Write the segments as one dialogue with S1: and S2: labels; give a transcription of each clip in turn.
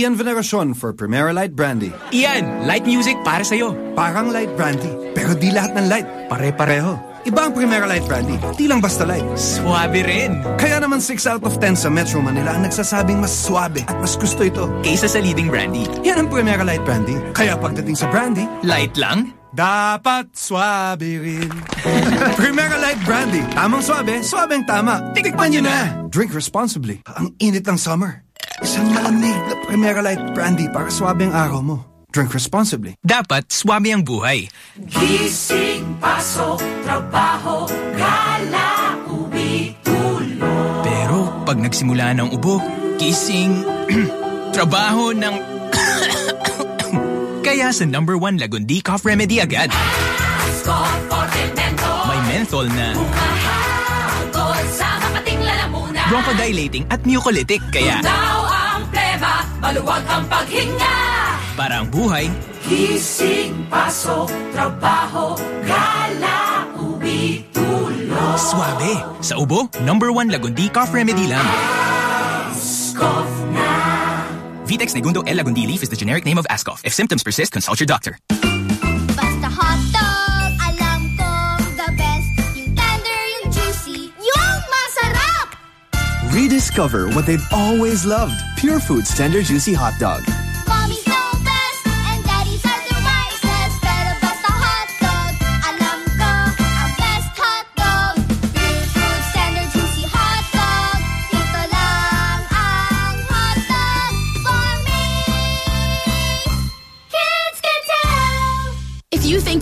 S1: Ian Veneracion for Primera Light Brandy.
S2: Ian, light music para sa'yo.
S1: Parang light brandy, pero di lahat ng light. Pare-pareho. Iba ang Primera Light Brandy, di lang basta light.
S2: Swabe rin.
S1: Kaya naman 6 out of 10 sa Metro Manila ang nagsasabing mas swabe at mas gusto ito.
S2: Kaysa sa leading brandy.
S1: Yan ang Primera Light Brandy. Kaya pagdating sa brandy,
S2: Light lang?
S1: dapat swabe rin. Primera Light Brandy. Tamang swabe, swabeng tama. Tikman nyo na. Drink responsibly. Ang init ng summer. Isang malamig na Primera Light Brandy para swabeng araw mo. Drink responsibly.
S2: Dapat swabe ang buhay.
S3: Gising, pasok, trabaho, gala, uwi, tulog.
S2: Pero pag nagsimula ng ubo, gising, trabaho ng... Kaya sa number one Lagundi Cough Remedy agad. May menthol na
S3: mahagod sa mapating lalamunan.
S2: bronchodilating at mucolytic. Kaya
S3: Daw ang pleba, maluwag ang paghinga.
S2: para ang buhay,
S3: Gising, pasok, trabaho, gala, uwi, tulog.
S2: swabe. Sa ubo, number one Lagundi Cough Remedy lang.
S3: Ascot na.
S2: Vitex Negundo L. Lagundi leaf is the generic name of Ascof. If symptoms persist, consult your doctor.
S4: Rediscover what they've always loved. Purefoods Tender Juicy Hot Dog.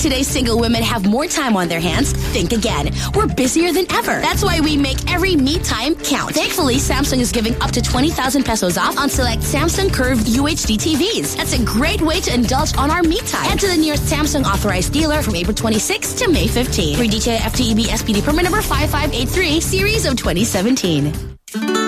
S5: Today's single women have more time on their hands, think again. We're busier than ever. That's why we make every me time count. Thankfully, Samsung is giving up to 20,000 pesos off on select Samsung Curved UHD TVs. That's a great way to indulge on our me time. Head to the nearest Samsung authorized dealer from April 26 to May 15. Free DTI FTEB SPD permit number 5583, series of 2017.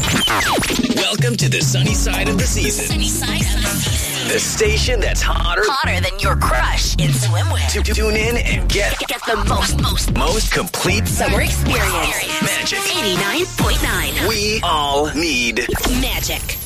S6: Welcome to the sunny side of the season.
S5: Sunny side of the season.
S6: The station that's hotter.
S5: Hotter than your crush in swimwear.
S6: To tune in and get
S5: Get the most, most,
S6: most complete
S5: summer experience.
S6: Magic.
S5: 89.9.
S6: We all need
S5: Magic.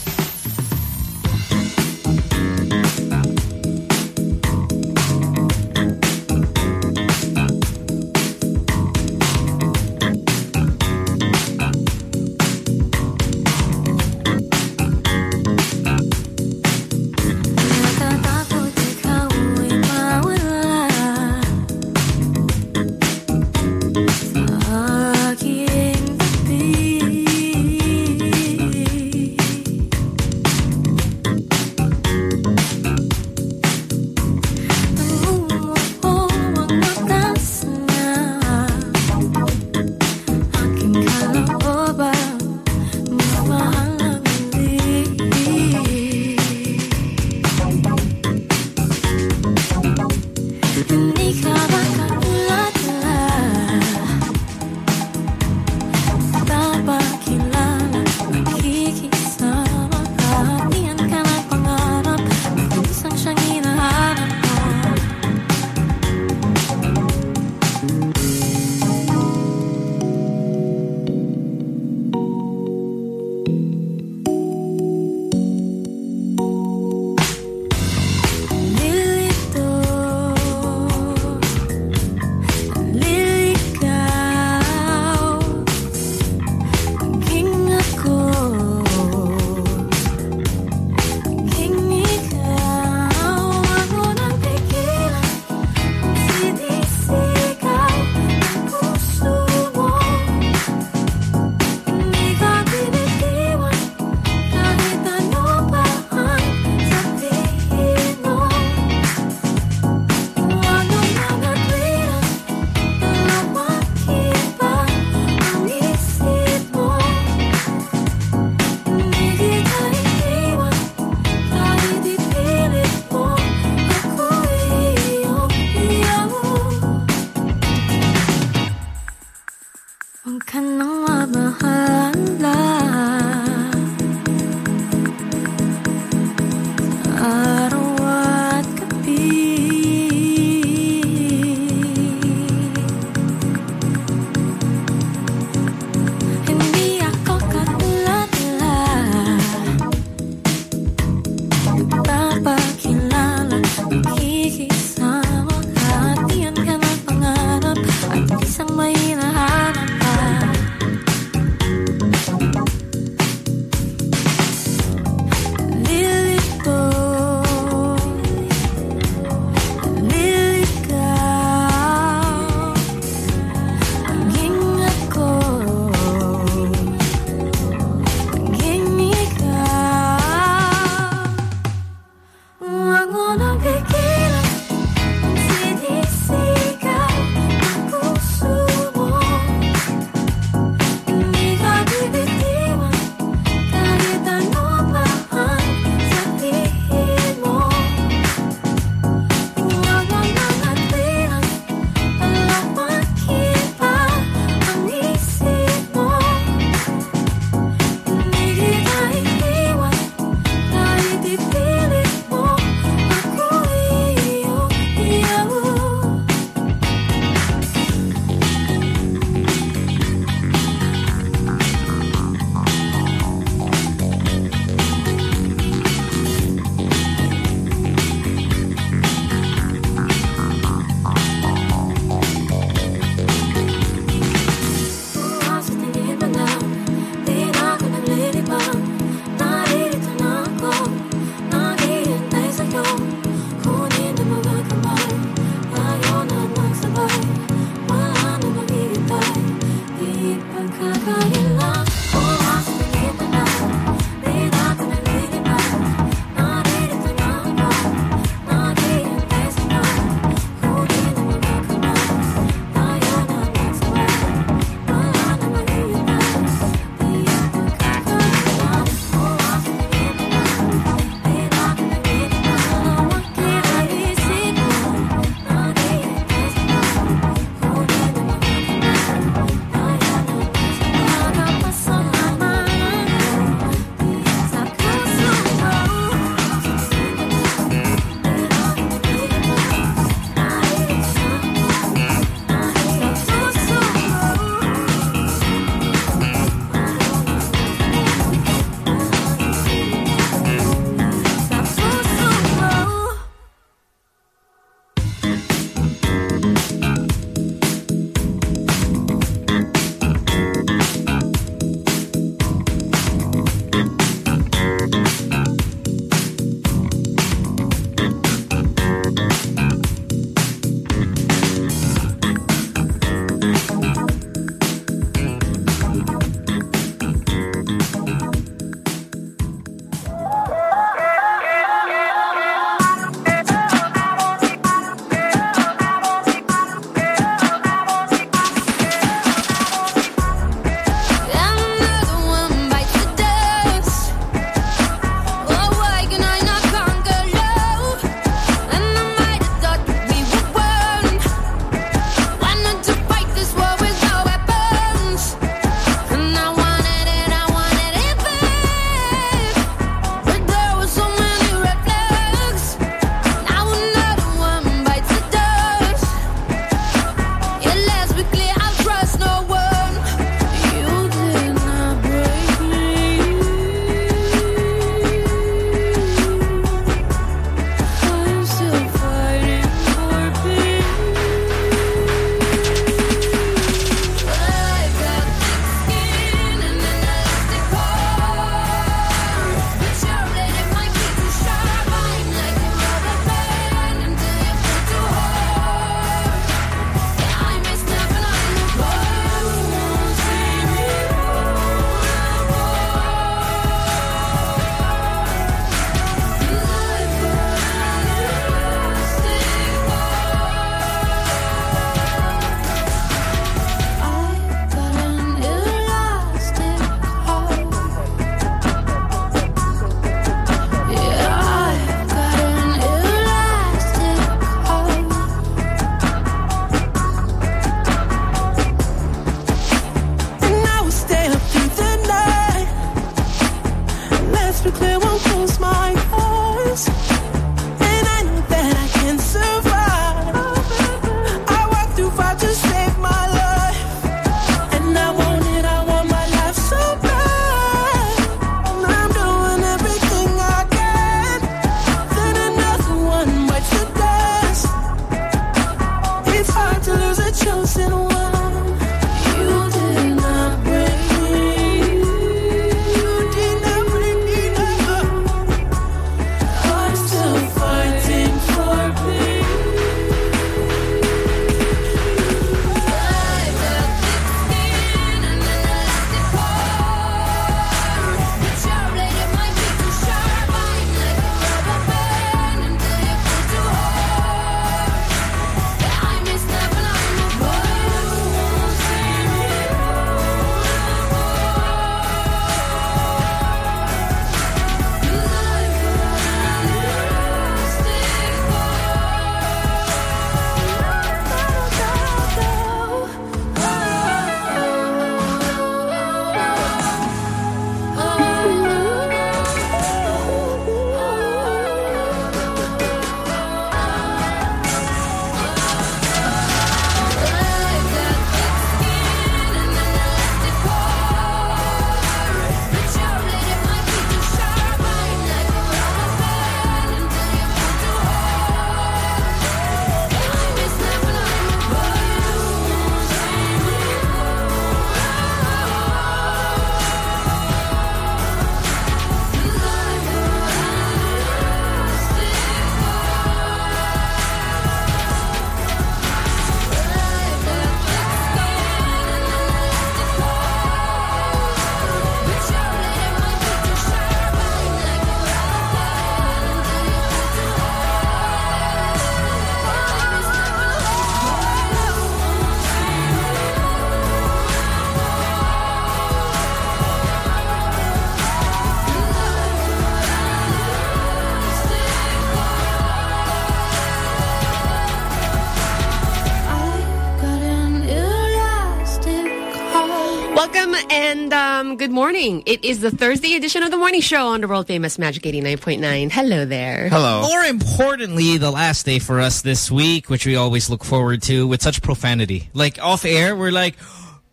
S7: Morning. It is the Thursday edition of the morning show on the world famous Magic 89.9. Hello there. Hello.
S8: More importantly, the last day for us this week, which we always look forward to with such profanity. Like off air, we're like,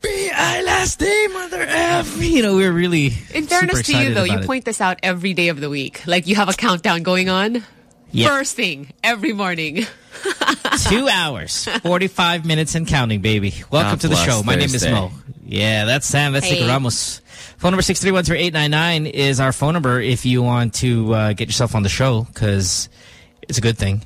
S8: BI last day, mother F. You know, we're really
S7: In fairness
S8: super
S7: to you, though, you
S8: it.
S7: point this out every day of the week. Like you have a countdown going on.
S8: Yeah.
S7: First thing every morning.
S8: Two hours, 45 minutes and counting, baby. Welcome
S9: God
S8: to the
S9: bless
S8: show. My name is Mo. Yeah, that's Sam. That's
S7: Hey.
S8: Nico Ramos. Phone number 631-0899 is our phone number if you want to uh, get yourself on the show because it's a good thing.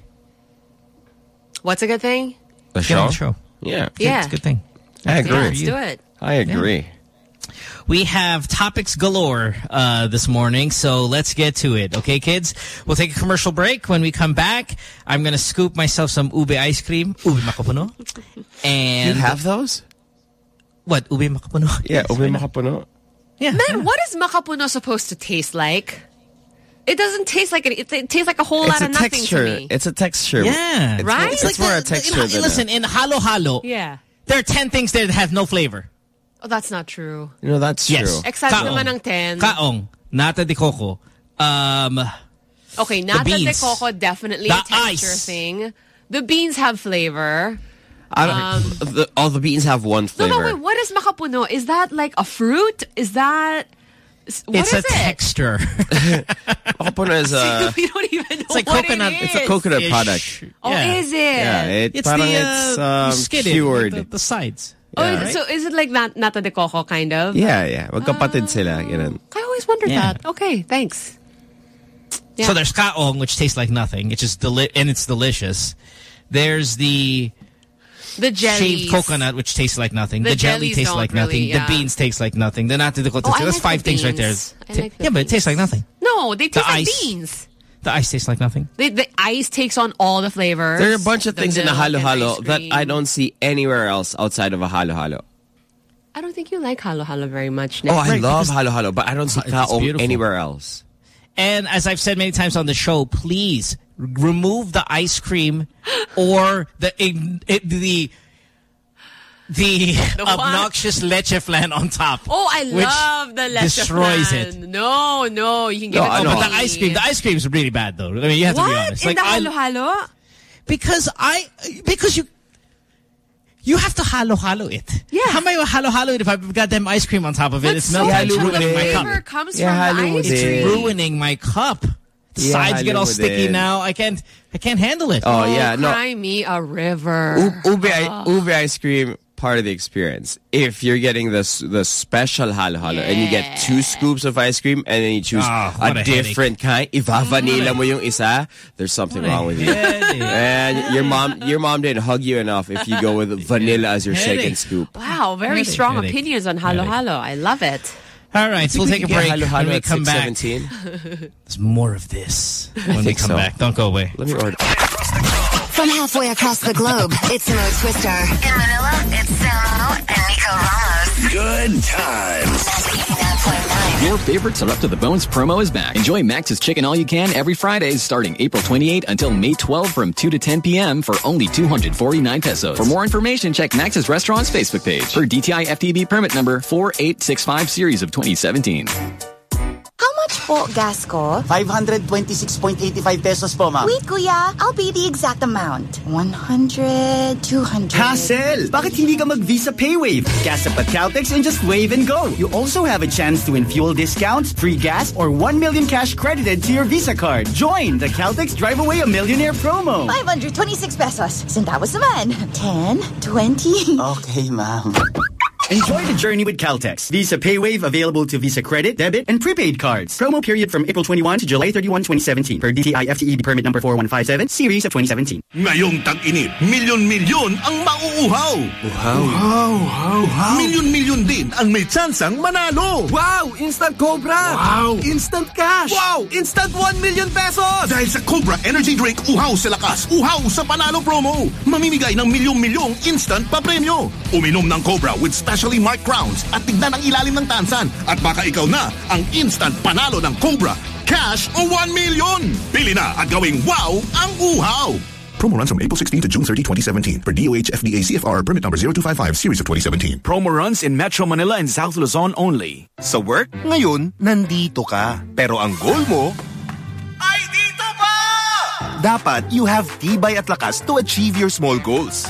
S7: What's a good thing?
S9: The
S8: Get on
S9: show?
S8: the show.
S9: Yeah.
S7: Yeah.
S8: It's a good thing.
S9: I agree.
S7: Yeah, let's do it.
S9: I agree.
S8: We have topics galore uh, this morning, so let's get to it. Okay, kids? We'll take a commercial break. When we come back, I'm going to scoop myself some ube ice cream, ube makapuno. And
S9: You have those?
S8: what? Ube makapuno?
S9: Yeah, ube makapuno.
S8: Yeah.
S7: Man, what is makapuno supposed to taste like? It doesn't taste like it. It, it tastes like a whole
S9: It's
S7: lot
S9: a
S7: of nothing
S9: texture.
S7: to me.
S9: It's a texture.
S8: Yeah.
S9: It's,
S7: Right?
S9: It's,
S7: It's
S9: more
S8: the-
S9: a texture
S8: in- Listen, in halo halo,
S7: yeah.
S8: there are 10 things there that have no flavor.
S7: Oh, that's not true.
S9: a, you know, that's
S8: Yes.
S9: true.
S7: Except
S8: Kaong.
S7: naman ng 10.
S8: Kaong, nata de coco, um,
S7: Okay, nata de
S8: beans.
S7: coco definitely
S8: The
S7: a texture
S8: ice.
S7: thing. The beans have flavor.
S9: I don't, the, all the beans have one
S7: No,
S9: flavor.
S7: no, wait. What is makapuno? Is that like a fruit? Is that s- what
S8: it's
S7: is
S8: a
S7: it?
S8: texture.
S9: Makapuno is a,
S7: we don't even know
S8: It's like
S7: what
S8: coconut-
S7: It
S8: it's
S9: it's a coconut
S8: Ish.
S9: product.
S7: Oh,
S8: Yeah.
S7: is it?
S9: Yeah, it,
S8: It's
S9: parang
S8: the,
S9: it's
S8: uh,
S9: um,
S8: you skid it,
S9: cured.
S8: the, the sides.
S7: Oh,
S9: Yeah.
S7: is it- so is it like nat nata de coco kind of?
S9: Yeah, yeah. Magkapatid sila. Ganun.
S7: I always wondered
S8: Yeah.
S7: that. Okay, thanks. Yeah.
S8: So there's kaong, which tastes like nothing. It's just deli- and it's delicious. There's the
S7: The jellies.
S8: shaved coconut, which tastes like nothing.
S7: The
S8: The, jelly tastes
S7: don't
S8: like nothing.
S7: yeah.
S8: The beans taste like nothing. The nata de coco.
S7: Oh, I
S8: That's
S7: like
S8: five
S7: the
S8: things right there.
S7: I like the
S8: yeah, but it tastes like nothing.
S7: No, they taste
S8: The
S7: like
S8: ice.
S7: beans.
S8: The ice tastes like nothing.
S7: The, the ice takes on all the flavors.
S9: There are a bunch of
S7: The
S9: things in the
S7: milk halo-halo
S9: that. I don't see anywhere else outside of a halo halo.
S7: I don't think you like halo halo very much. Nick.
S9: Oh, I
S8: Right,
S9: love
S8: because-
S9: halo halo, but I don't see
S8: It's
S9: kaong anywhere else.
S8: And as I've said many times on the show, please remove the ice cream or the the the,
S7: The
S8: obnoxious leche flan on top.
S7: Oh, I love the leche
S8: destroys
S7: flan.
S8: it.
S7: No, no, you can give
S8: No,
S7: it
S8: oh,
S7: to
S8: but the ice cream, the ice cream is really bad though. I mean, you have
S7: what?
S8: to be honest.
S7: In
S8: Like,
S7: the
S8: I-
S7: halo-halo?
S8: because I, because you, you have to halo-halo it. Yeah. How am I gonna halo-halo it if I've got them ice cream on top of it?
S7: But
S8: it's
S7: so
S8: melting.
S7: much
S8: It's ruining my cup.
S7: comes
S10: Yeah,
S7: from the
S10: halo
S7: ice
S10: with
S8: It's
S10: it.
S8: ruining my cup. The
S10: Yeah,
S8: sides get all sticky
S10: it.
S8: now. I can't, I can't handle it.
S10: Oh, yeah, oh, no.
S7: Cry me a river.
S10: U- ube, i- oh. ube ice cream, part of the experience. If you're getting the the special halo halo and you get two scoops of ice cream and then you choose
S8: Ah,
S10: a,
S8: a
S10: different kind, if vanilla mo yung isa, there's something
S8: What
S10: wrong with you. And your mom, your mom didn't hug you enough if you go with vanilla as your second scoop.
S7: Wow, very
S8: Headache,
S7: strong
S8: headache,
S7: opinions on halo halo. I love it.
S8: All right, so we'll take a break.
S10: Halo halo
S8: when we
S10: at
S8: come back, there's more of this when we come
S10: so.
S8: back. Don't go away.
S10: Let me order.
S11: From halfway across the globe, it's Mo Twister. In Manila, it's Samo and Nico Ramos.
S3: Good times.
S12: Your favorites are up to the bones promo is back. Enjoy Max's Chicken All You Can every Fridays starting April 28 until May 12 from 2 to 10 p.m. for only 249 pesos. For more information, check Max's Restaurant's Facebook page for DTI FTB permit number 4865 series of 2017.
S13: Much po gas ko?
S14: 526.85 pesos po, ma'am.
S13: Wait, kuya. I'll pay the exact amount. 100, 200.
S14: Hassle! Bakit hindi ka mag-Visa PayWave? Gas up at Caltex and just wave and go. You also have a chance to win fuel discounts, free gas, or 1 million cash credited to your Visa card. Join the Caltex Drive Away a Millionaire promo.
S13: 526 pesos. Centavos naman. 10, 20.
S14: Okay, ma'am. Enjoy the journey with Caltex. Visa PayWave available to Visa credit, debit, and prepaid cards. Promo period from April 21 to July 31, 2017. Per DTI FTEB permit number 4157, series of 2017.
S15: Ngayong tag-init, milyon-milyon ang mauuhaw.
S1: Uhaw. Uhaw. Uhaw.
S15: Milyon-milyon din ang may tsansang manalo.
S1: Wow! Instant Cobra!
S15: Wow!
S1: Instant cash!
S15: Wow!
S1: Instant 1 million pesos!
S15: Dahil sa Cobra Energy Drink, uhaw sa lakas, uhaw sa panalo promo. Mamimigay ng milyong-milyong instant pa premyo. Uminom ng Cobra with specially marked crowns at tignan ang ilalim ng tansan. At baka ikaw na ang instant panalo ng Cobra. Cash o 1 million. Pili na at gawing wow ang uhaw.
S16: Promo runs from April 16 to June 30, 2017. For DOH FDA CFR permit number 0255 series of 2017.
S17: Promo runs in Metro Manila and South Luzon only.
S18: Sa work, ngayon, nandito ka. Pero ang goal mo,
S15: Ay, dito pa!
S18: dapat you have tibay at lakas to achieve your small goals.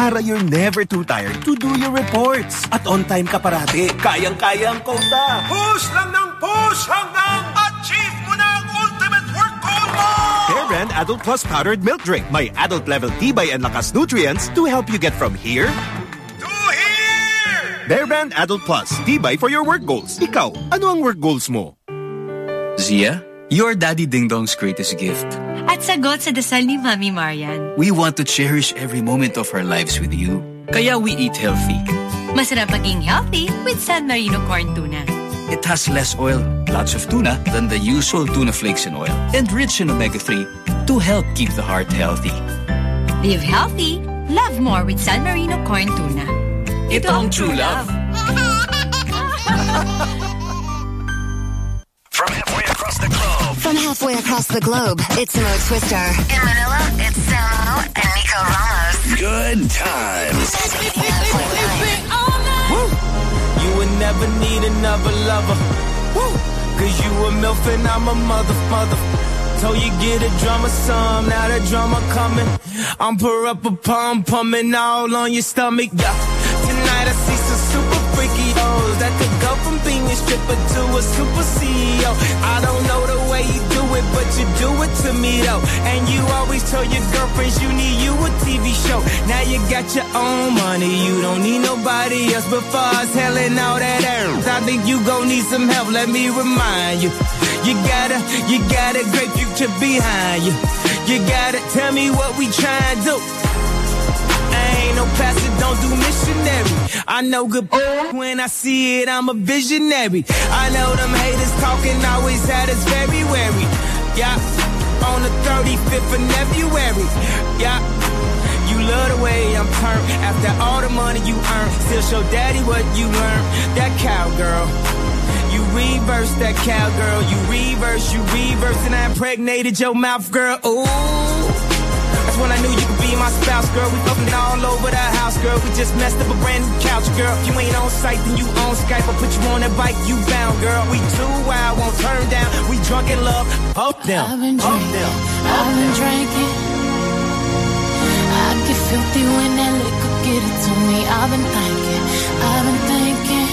S18: Para you're never too tired to do your reports.
S17: At on time ka parati. Kayang-kaya ang kota.
S15: Push lang ng push hanggang achieve mo na ang ultimate work goal mo!
S18: Bear Brand Adult Plus Powdered Milk Drink. May adult level tibay and lakas nutrients to help you get from here
S15: To here!
S18: Bear Brand Adult Plus. Tibay for your work goals. Ikaw, ano ang work goals mo?
S19: Zia, you're Daddy Ding Dong's greatest gift.
S20: At sagot sa dasal ni Mami Marian.
S19: We want to cherish every moment of our lives with you. Kaya we eat healthy.
S20: Masarap maging healthy with San Marino corn tuna.
S19: It has less oil, lots of tuna, than the usual tuna flakes and oil, and rich in omega-3 to help keep the heart healthy.
S20: Live healthy, love more with San Marino corn tuna.
S19: Ito ang true love.
S3: From halfway across the globe.
S11: From halfway across the globe, it's Mo Twister. In Manila, it's Samo and Nico Ramos.
S3: Good times. Woo.
S21: You would never need another lover. Woo! Cause you a MILF and I'm a mother, mother. Told you get a drummer some, now the drummer coming. I'm pour up a pump, pumping all on your stomach, yeah. That could go from being a stripper to a super CEO. I don't know the way you do it, but you do it to me though. And you always tell your girlfriends you need you a TV show. Now you got your own money, you don't need nobody else but us helling all that ass. I think you gon' need some help, let me remind you. You got a, you got a great future behind you. You gotta tell me what we tryin' to do. I ain't no pastor, don't do missionary. I know good when I see it, I'm a visionary. I know them haters talking always had us very wary. Yeah, on the 35th of February. Yeah. You love the way I'm turned after all the money you earn. Still show daddy what you learned. That cowgirl. You reverse that cowgirl. You reverse, you reverse, and I impregnated your mouth, girl. Ooh. That's when I knew you be my spouse, girl. We fucking all over the house, girl. We just messed up a brand new couch, girl. If you ain't on site, then you on Skype. I put you on that bike, you bound, girl. We too wild, won't turn down. We drunk in love, hope them,
S3: I've been
S21: hope
S3: drinking. I've been drinking. I get filthy when that liquor get it to me. I've been thinking. I've been thinking.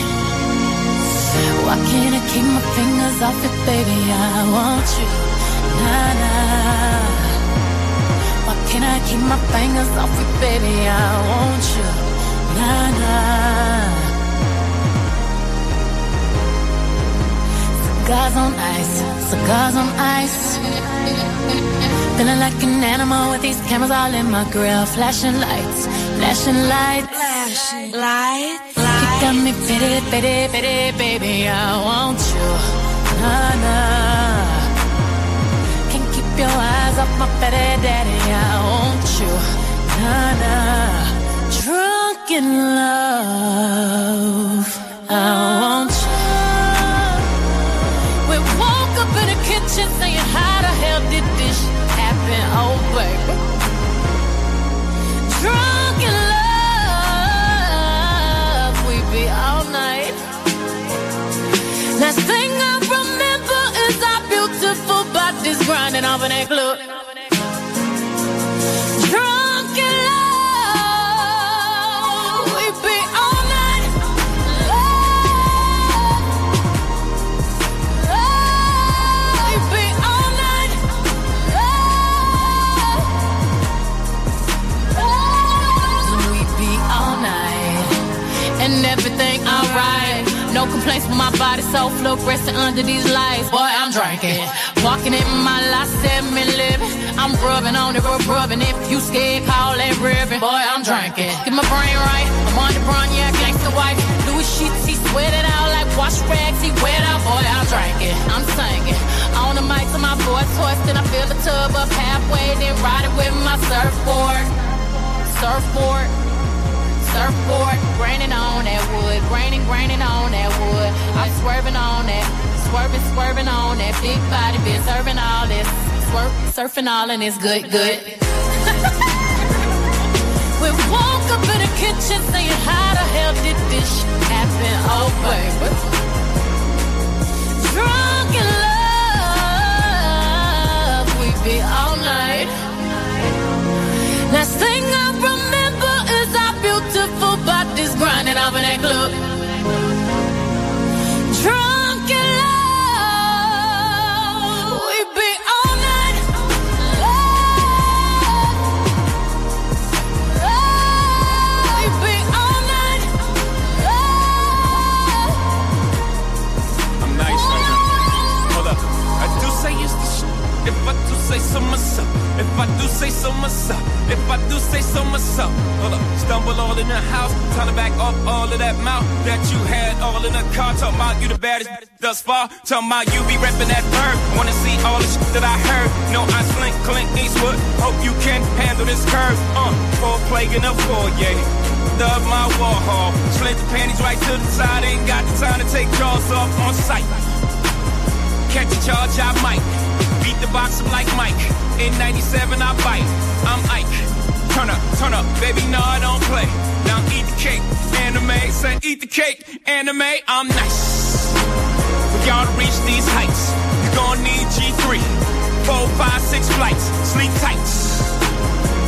S3: Why can't I keep my fingers off it, baby? I want you. Nah, nah. Can't I keep my fingers off it, baby? I want you. Nah, nah. Cigars on ice, cigars on ice. Feeling like an animal with these cameras all in my grill. Flashing lights, flashing lights. Flashing lights. You got me fitted, fitted, fitted, baby. I want you. Nah, nah. Can't keep your eyes off my fetty daddy. I want you. Nah. Drunk in love. I want you. We woke up in the kitchen saying, How the hell did this happen? Oh, baby. Drunk in love, we be all night. Last bodies grinding off in No complaints with my body, so flow resting under these lights. Boy, I'm drinking. Walking in my last seven living. I'm rubbing on it, rub rubbing. If you scared, call that ribbon. Boy, I'm drinking. Get my brain right. I'm on the brown, yeah, gangsta white. Louis sheets, he sweat it out like wash rags. He wet out, boy, I'm drinking. I'm singing. On the mic to my voice twisting. I fill the tub up halfway, then ride it with my surfboard. Surfboard. Surfboard, graining on that wood, graining, graining on that wood. I'm swerving on that, swerving, swerving on that big body, been serving all this, swerp, surfing all and it's good, good. we woke up in the kitchen saying, How the hell did this happen? Oh, baby. Drunk in love, we be all night. Last thing I in that club.
S22: If I do say so myself. If I do say so myself. Hold up. Stumble all in the house. Time to back off all of that mouth that you had all in the car. Talking about you the baddest thus far. Talking about you be repping that bird. Wanna see all the shit that I heard. No, I slink Clint Eastwood. Hope you can handle this curve. Uh, four plague in the foyer. Dub my war hall. Slid the panties right to the side. Ain't got the time to take jaws off on sight. Catch a charge, I might. Beat the box up like Mike. In 97, I bite. I'm Ike. Turn up, turn up, baby, no, I don't play. Now eat the cake, Anna Mae. Say eat the cake, Anna Mae. I'm nice. For y'all to reach these heights, you gon' need G3. Four, five, six flights, sleep tight.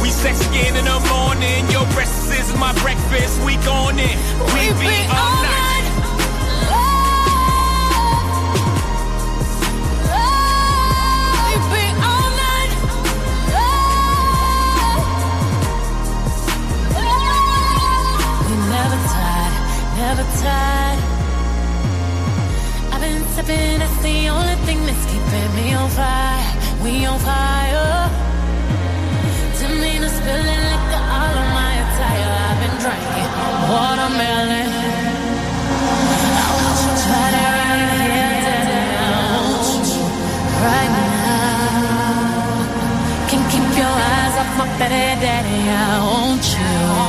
S22: We sex again in the morning. Your breakfast is my breakfast. We going in. We, be all night.
S3: Never. I've been sipping, that's the only thing that's keeping me on fire. We on fire. Tamina spilling liquor all on my attire. I've been drinking watermelon. I want you right right now. Can keep your eyes off my better daddy. I want you.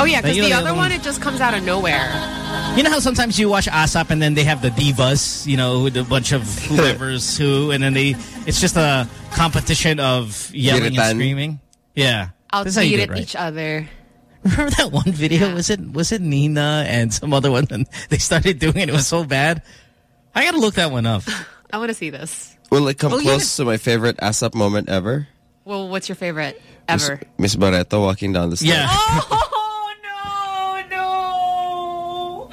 S7: Oh yeah, because the
S8: the
S7: other
S8: other
S7: one
S8: one-
S7: it just comes out of nowhere.
S8: You know how sometimes you watch ASAP and then they have the divas, you know, with a bunch of whoever's who, and then they, it's just a competition of yelling
S10: Giritan.
S8: and screaming. Yeah. That's how you
S7: at
S8: it, right?
S7: each other.
S8: Remember that one video? Was it was it Nina and some other one? And they started doing it. It was so bad. I gotta look that one up.
S7: I want to see this.
S10: Will it come
S7: Oh,
S10: close to my favorite ASAP moment ever?
S7: Well, what's your favorite ever?
S10: Miss Barretto walking down the stairs.
S8: Yeah.
S7: Oh no,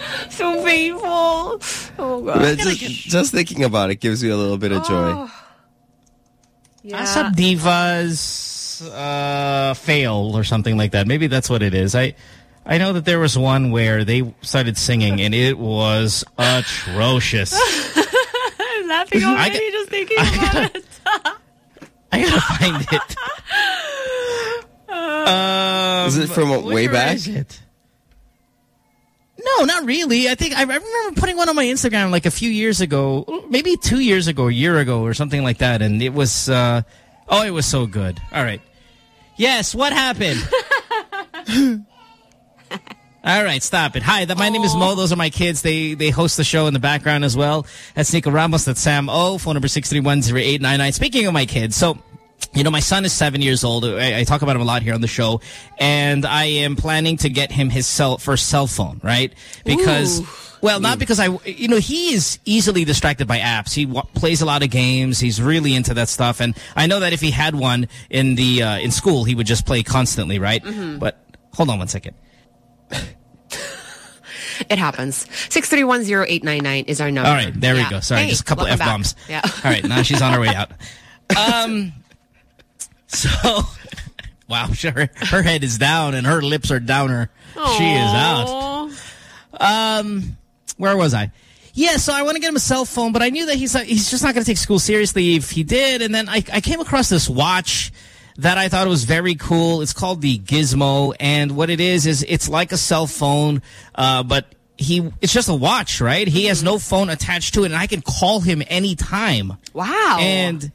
S7: no, painful. Oh god.
S10: But just, just thinking about it gives me a little bit of joy.
S7: Oh. Yeah.
S8: ASAP Divas uh, fail or something like that. Maybe that's what it is. I I know that there was one where they started singing and it was atrocious.
S7: I'm laughing
S8: I
S7: already
S8: got-
S7: just thinking about it.
S8: I gotta find it. Um,
S10: Is it from
S8: where
S10: way back?
S8: is it? No, not really. I think I, I remember putting one on my Instagram like a few years ago, maybe two years ago, a year ago, or something like that, and it was uh, oh, it was so good. All right, yes, what happened? All right, stop it. Hi, my name is Mo. Those are my kids. They they host the show in the background as well. That's Nico Ramos. That's Sam O. Phone number 631-0899. Speaking of my kids, so you know, my son is seven years old. I, I talk about him a lot here on the show, and I am planning to get him his cell first cell phone, right? Because.
S7: Ooh.
S8: Well, not because I, you know, he is easily distracted by apps. He plays a lot of games. He's really into that stuff. And I know that if he had one in the, uh, in school, he would just play constantly, right?
S7: Mhm.
S8: But hold on one second.
S7: It happens. Six three one zero eight nine nine is our number.
S8: All right, there
S7: Yeah.
S8: we go. Sorry,
S7: Hey,
S8: just a couple. F-bombs.
S7: Yeah.
S8: All right, now she's on her way out. Um, so, wow, sure, her head is down and her lips are downer. She is out. Um, where was I? Yeah, so I want to get him a cell phone, but I knew that he's like, he's just not going to take school seriously if he did. And then I, I came across this watch that I thought was very cool. It's called the Gizmo, and what it is is it's like a cell phone, uh, but he it's just a watch, right? He has no phone attached to it, and I can call him anytime.
S7: Wow.
S8: And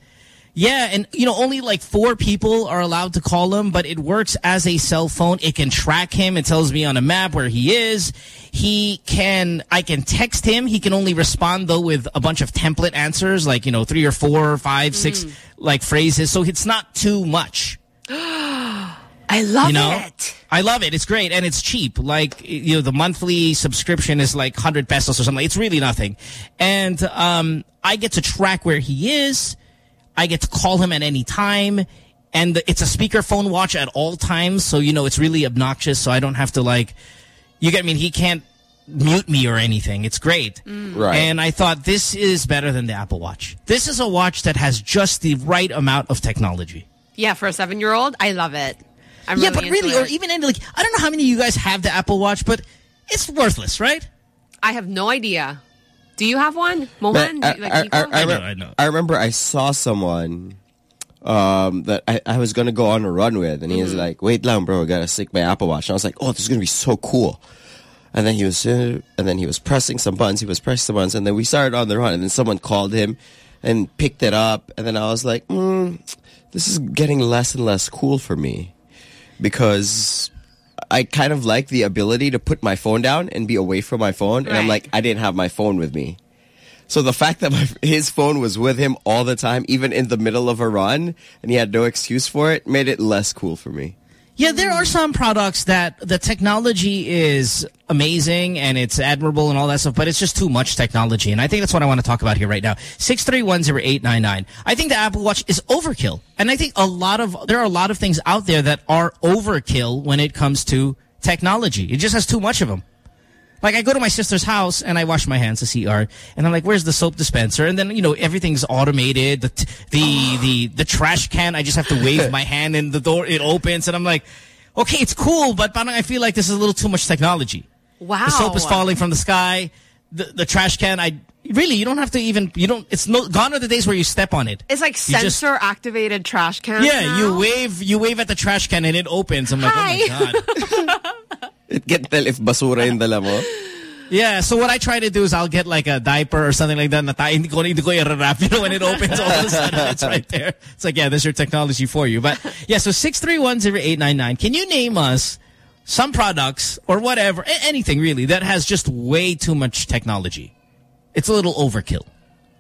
S8: yeah, and you know, only like four people are allowed to call him, but it works as a cell phone. It can track him. It tells me on a map where he is. He can, I can text him. He can only respond though with a bunch of template answers, like, you know, three or four or five, six like phrases. So it's not too much.
S7: I love
S8: you know?
S7: it.
S8: I love it. It's great and it's cheap. Like you know, the monthly subscription is like hundred pesos or something. It's really nothing, and um, I get to track where he is. I get to call him at any time, and it's a speakerphone watch at all times. So you know, it's really obnoxious. So I don't have to like. You get me? He can't mute me or anything. It's great. Mm.
S10: Right.
S8: And I thought this is better than the Apple Watch. This is a watch that has just the right amount of technology.
S7: Yeah, for a seven year old, I love it. I'm
S8: yeah,
S7: really
S8: but really,
S7: into
S8: or even in like, I don't know how many of you guys have the Apple Watch, but it's worthless, right?
S7: I have no idea. Do you have one, Mohan?
S10: But
S7: Do you like
S10: I, I,
S7: Nico?
S10: I, I, remember, I remember I saw someone um, that I, I was going to go on a run with, and he was
S7: Mhm.
S10: like, wait lang, bro, I got to stick my Apple Watch. And I was like, oh, this is going to be so cool. And then he was, uh, and then he was pressing some buttons. He was pressing some buttons, and then we started on the run. And then someone called him, and picked it up. And then I was like, mm, this is getting less and less cool for me, because I kind of like the ability to put my phone down and be away from my phone. And I'm like, I didn't have my phone with me. So the fact that my, his phone was with him all the time, even in the middle of a run, and he had no excuse for it, made it less cool for me.
S8: Yeah, there are some products that the technology is amazing and it's admirable and all that stuff, but it's just too much technology. And I think that's what I want to talk about here right now. 6310899. I think the Apple Watch is overkill. And I think a lot of, there are a lot of things out there that are overkill when it comes to technology. It just has too much of them. Like I go to my sister's house and I wash my hands, the CR, and I'm like, "Where's the soap dispenser?" And then you know everything's automated. The the the the trash can, I just have to wave my hand and the door it opens, and I'm like, "Okay, it's cool," but parang I feel like this is a little too much technology.
S7: Wow.
S8: The soap is falling from the sky. The the trash can, I really you don't have to even you don't. It's no gone are the days where you step on it.
S7: It's like
S8: You just-
S7: sensor activated trash can.
S8: Yeah,
S7: now.
S8: you wave you wave at the trash can and it opens. I'm like,
S7: Hi.
S8: oh my god.
S10: It can tell if basura yung dala mo.
S8: Yeah, so what I try to do is I'll get like a diaper or something like that. Na hindi ko, hindi ko i-wrap. You know, when it opens, all of a sudden it's right there. It's like, yeah, there's your technology for you. But yeah, so 6310899. Can you name us some products or whatever, anything really, that has just way too much technology? It's a little overkill.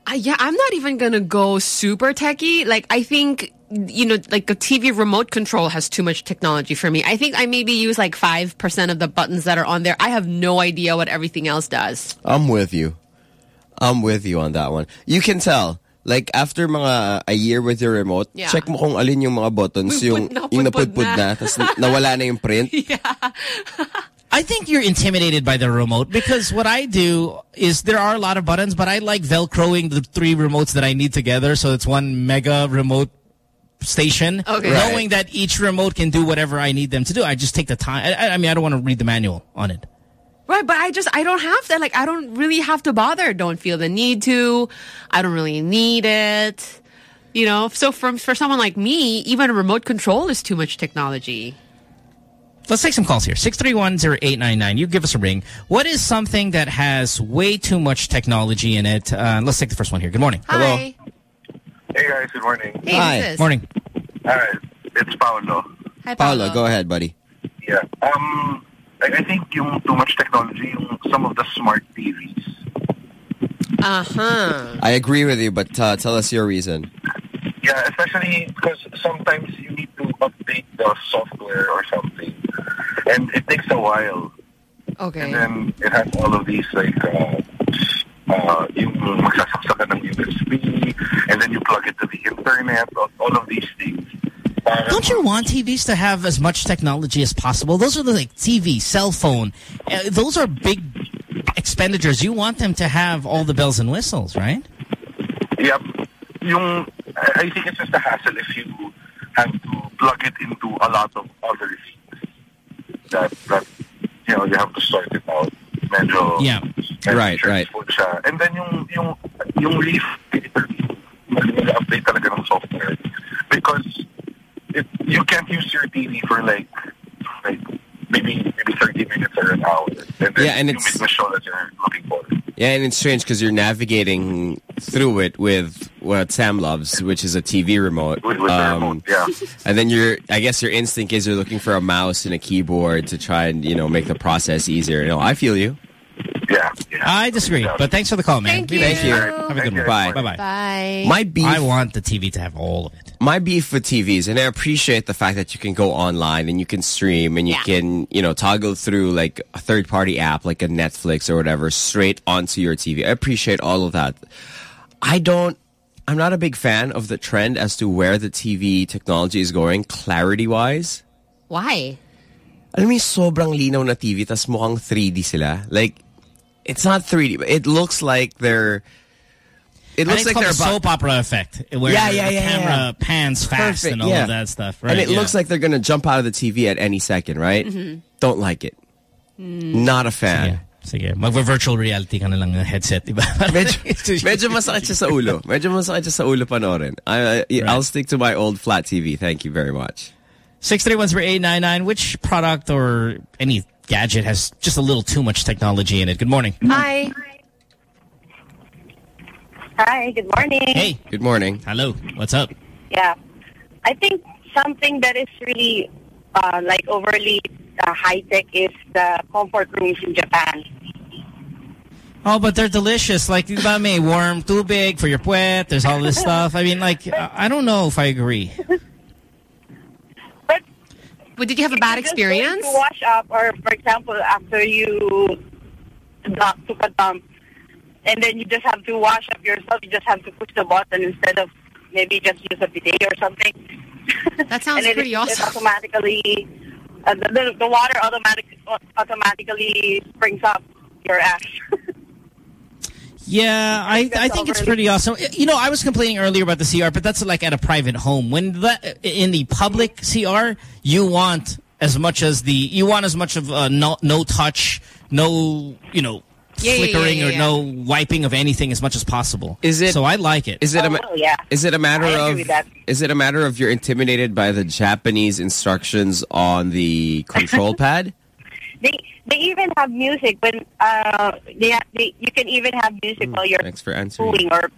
S7: Uh, yeah, I'm not even gonna go super techie. Like, I think, you know, like a TV remote control has too much technology for me. I think I maybe use like 5% of the buttons that are on there. I have no idea what everything else does.
S10: I'm with you. I'm with you on that one. You can tell. Like, after mga a year with your remote,
S7: Yeah.
S10: check mo kung alin yung mga buttons, yung,
S7: na,
S10: yung napudpud
S7: na.
S10: na, tas nawala na yung print.
S8: I think you're intimidated by the remote because what I do is there are a lot of buttons, but I like Velcroing the three remotes that I need together. So it's one mega remote station.
S7: Okay.
S8: Knowing that each remote can do whatever I need them to do. I just take the time. I, I mean, I don't want to read the manual on it.
S7: Right, but I just, I don't have that. Like, I don't really have to bother. Don't feel the need to. I don't really need it. You know, so from for someone like me, even a remote control is too much technology.
S8: Let's take some calls here. 6310899. You give us a ring. What is something that has way too much technology in it? Uh, let's take the first one here. Good morning.
S7: Hi.
S23: Hey guys, good morning.
S7: Hey,
S10: Hi.
S8: Morning.
S23: All right, it's Paolo.
S7: Hi,
S10: Paolo, go ahead, buddy.
S23: Yeah. Um, I, I think yung too much technology, yung some of the smart TVs.
S7: Uh-huh.
S10: I agree with you, but uh, tell us your reason.
S23: Yeah, especially because sometimes you need to update the software or something, and it takes a while.
S7: Okay.
S23: And then it has all of these like uh, uh, yung magsasaksa ng USB, and then you plug it to the internet. All, all of these things.
S8: Don't you want TVs to have as much technology as possible? Those are the like TV, cell phone. Uh, those are big expenditures. You want them to have all the bells and whistles, right?
S23: Yep. Yung, I I think it's just a hassle if you have to plug it into a lot of other things that, that you know, you have to sort it out. Medyo,
S8: Yeah.
S23: medyo
S10: Right, right.
S23: siya. And then yung, yung, yung leaf, mag-update talaga ng software. Because it, you can't use your TV for like, like maybe maybe 30 minutes or an hour. And then
S10: Yeah, and
S23: you
S10: it's-
S23: miss the show that you're looking for.
S10: Yeah, and it's strange because you're navigating through it with what Sam loves, which is a TV remote.
S23: With, with the remote, um, yeah.
S10: And then your, I guess your instinct is you're looking for a mouse and a keyboard to try and, you know, make the process easier. You know, I feel you.
S23: Yeah.
S8: I disagree, but thanks for the call, man.
S7: Thank you. Thank you.
S8: Have a good one.
S10: Bye.
S8: Bye-bye.
S7: Bye.
S10: My beef,
S8: I want the TV to have all of it.
S10: my beef with TVs, and I appreciate the fact that you can go online and you can stream and you
S7: Yeah.
S10: can, you know, toggle through like a third party app like a Netflix or whatever straight onto your TV. I appreciate all of that. I don't, I'm not a big fan of the trend as to where the TV technology is going clarity wise.
S7: Why?
S10: Alam mo yung sobrang linaw na TV tas mukhang 3D sila. Like, it's not 3D. but It looks like they're... It
S8: And
S10: looks
S8: it's
S10: like they're
S8: the
S10: about,
S8: soap opera effect, where
S10: Yeah, yeah,
S8: the
S10: yeah,
S8: camera
S10: yeah.
S8: pans fast
S10: Perfect,
S8: and all
S10: yeah.
S8: of that stuff. Right?
S10: and it
S8: yeah.
S10: looks like they're going to jump out of the TV at any second, right?
S7: Mhm.
S10: Don't like it. Not a fan.
S8: Sige, mag-virtual reality ka na lang ng headset, diba?
S10: medyo, medyo masakit siya sa ulo. Medyo masakit siya sa ulo panoorin. I, I, I'll stick to my old flat TV. Thank you very much.
S8: 631-0899, which product or any gadget has just a little too much technology in it? Good morning.
S7: Hi.
S24: Hi, good morning.
S8: Hey.
S10: Good morning.
S8: Hello. What's up?
S24: Yeah. I think something that is really uh, like overly uh, high tech is the comfort rooms in Japan.
S8: Oh, but they're delicious. Like, diba may warm too big for your puwet. There's all this stuff. I mean, like, I I don't know if I agree.
S7: But did you have a bad experience?
S24: To wash up, or for example, after you dump, took a dump, and then you just have to wash up yourself. You just have to push the button instead of maybe just use a bidet or something.
S7: That sounds
S24: and it,
S7: pretty
S24: it
S7: awesome.
S24: automatically, uh, the, the, the water automatic, automatically springs up your ash.
S8: Yeah, I, I think it's pretty awesome. You know, I was complaining earlier about the CR, but that's like at a private home. When that in the public CR, you want as much as the you want as much of no no touch, no you know
S10: Yeah, yeah,
S8: flickering
S10: yeah,
S8: or no wiping of anything as much as possible.
S10: Is it?
S8: So I like it.
S10: Is it a? ma-
S24: Oh, yeah.
S10: Is it a matter of? Is it a matter of you're intimidated by the Japanese instructions on the control pad?
S24: They they even have music when uh they, they you can even have music while you're
S10: Thanks for answering.
S24: doing or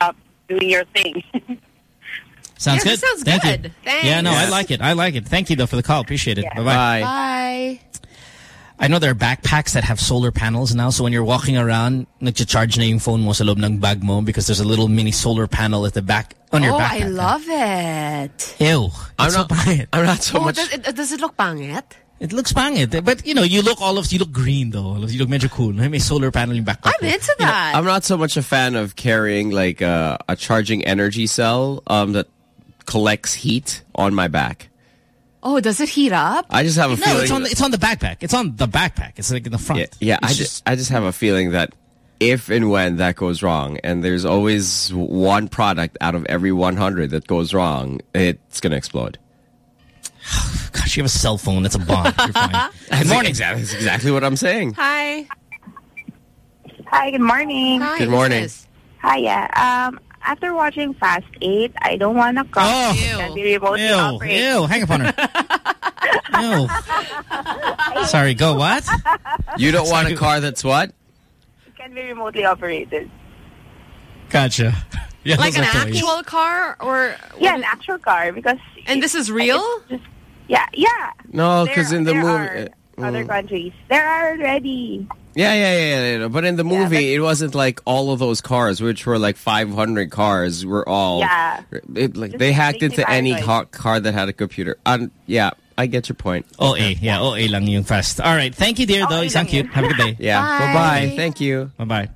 S24: uh, doing your thing.
S8: Sounds
S24: Yeah,
S8: good.
S24: that sounds
S8: Thank
S24: good.
S8: you.
S24: Thanks.
S8: Yeah, no, I like it. I like it. Thank you though for the call. Appreciate it.
S24: Yeah.
S8: Bye-bye.
S7: Bye.
S8: I know there are backpacks that have solar panels now, so when you're walking around, nagcha-charge na yung phone mo sa loob ng bag mo because there's a little mini solar panel at the back on your
S7: oh,
S8: backpack.
S7: I love it.
S8: Ew.
S10: I'm not. I'm not so
S7: oh,
S10: much.
S7: Does it, does it look pangit?
S8: It looks pangit. But, you know, you look all of, you look green though. You look medyo cool. I May solar panel yung backpack.
S7: I'm into that.
S10: I'm not so much a fan of carrying like uh, a charging energy cell um, that collects heat on my back.
S7: Oh, does it heat up?
S10: I just have a
S8: no,
S10: feeling.
S8: it's on, the, it's on the backpack. It's on the backpack. It's like in the front.
S10: yeah, yeah I
S8: It's
S10: just I just have a feeling that if and when that goes wrong, and there's always one product out of every 100 that goes wrong, it's gonna explode.
S8: Gosh, you have a cell phone. That's a bomb. You're fine.
S10: Good morning. Exactly, that's exactly what I'm saying.
S7: Hi.
S24: Hi, good morning.
S7: Hi,
S10: Good morning.
S24: Hiya. Um, after watching Fast 8, I don't want to come.
S8: Oh.
S24: Can be remotely
S8: Ew,
S24: operated.
S8: ew, hang up on her. Ew. Sorry, go what?
S10: You don't want a car that's what?
S24: It can be remotely operated.
S8: Gotcha. Yeah,
S7: like an
S8: are toys.
S7: actual car or
S24: Yeah, an actual car because
S7: and this is real?
S24: Just, yeah, yeah.
S10: No, because in the
S24: there
S10: movie.
S24: are other
S10: Mm.
S24: countries. There are already.
S10: Yeah, yeah, yeah, yeah, yeah. But in the movie, it wasn't like all of those cars, which were like 500 cars, were all.
S24: Yeah.
S10: It, like
S24: Just
S10: they hacked into any
S24: paranoid.
S10: car, car that had a computer. Um, yeah, I get your point.
S8: OA. Yeah, OA lang yung fast. All right. Thank you, dear, though. You sound cute. Have a good day.
S10: Yeah.
S7: Bye.
S10: Bye-bye. Thank you.
S8: Bye-bye.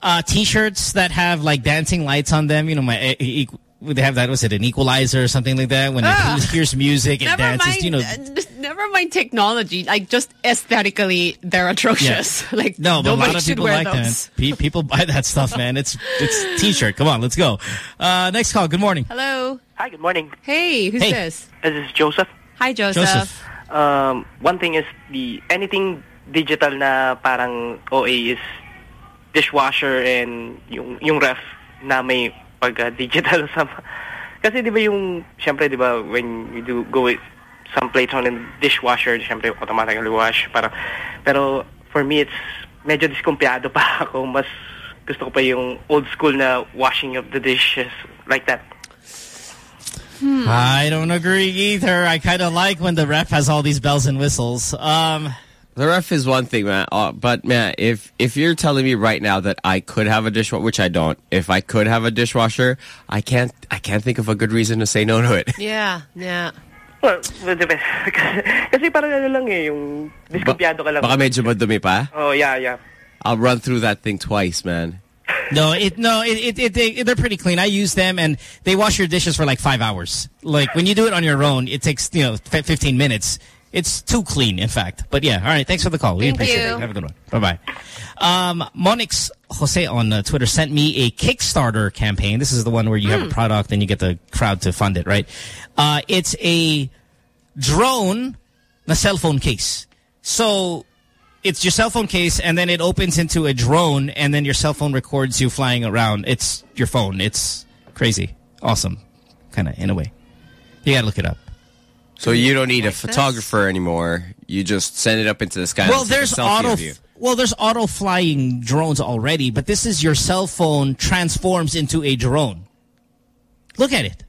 S8: Uh, T-shirts that have like dancing lights on them. You know, my e- e- they have that. Was it an equalizer or something like that? When
S7: Ah.
S8: it hears music, it
S7: Never
S8: dances.
S7: mind.
S8: You know,
S7: uh, never mind technology. Like just aesthetically, they're atrocious. Like
S8: no, but a lot of people like
S7: those.
S8: that. Pe- People buy that stuff, man. It's it's T-shirt. Come on, let's go. Uh, next call. Good morning.
S7: Hello.
S25: Hi, good morning.
S7: Hey, who's
S8: Hey.
S7: this?
S25: This is Joseph.
S7: Hi, Joseph.
S8: Joseph.
S25: Um, one thing is the anything digital na parang OA is dishwasher and yung yung ref na may pag uh, digital sa kasi 'di ba yung syempre 'di ba when you do go with some plates on a dishwasher syempre automatically wash para pero for me it's medyo diskumpiyado pa ako mas gusto ko pa yung old school na washing of the dishes like that
S8: I don't agree either. I kind of like when the ref has all these bells and whistles. Um,
S10: The ref is one thing, man. Uh, but man, if if you're telling me right now that I could have a dishwasher, which I don't, if I could have a dishwasher, I can't. I can't think of a good reason to say no to it.
S7: Yeah, yeah.
S25: well, well depende. kasi, kasi parang ano lang eh yung diskumpiyado ka lang
S10: Baka medyo madumi pa.
S25: oh yeah yeah
S10: I'll run through that thing twice, man.
S8: No, it no, it, it, it they, they're pretty clean. I use them and they wash your dishes for like five hours. Like when you do it on your own, it takes you know f- fifteen minutes. It's too clean, in fact. But yeah, all right. Thanks for the call. We
S7: Thank
S8: appreciate
S7: you.
S8: it. Have a good one. Bye bye. Um, Monix Jose on uh, Twitter sent me a Kickstarter campaign. This is the one where you have a product and you get the crowd to fund it, right? Uh, it's a drone, a cell phone case. So it's your cell phone case and then it opens into a drone and then your cell phone records you flying around. It's your phone. It's crazy. Awesome. Kind of, in a way. You gotta look it up.
S10: So you don't need a photographer anymore. You just send it up into the sky. and
S8: well,
S10: it's a
S8: there's auto.
S10: of you.
S8: Well, there's auto flying drones already, but this is your cell phone transforms into a drone. Look at it.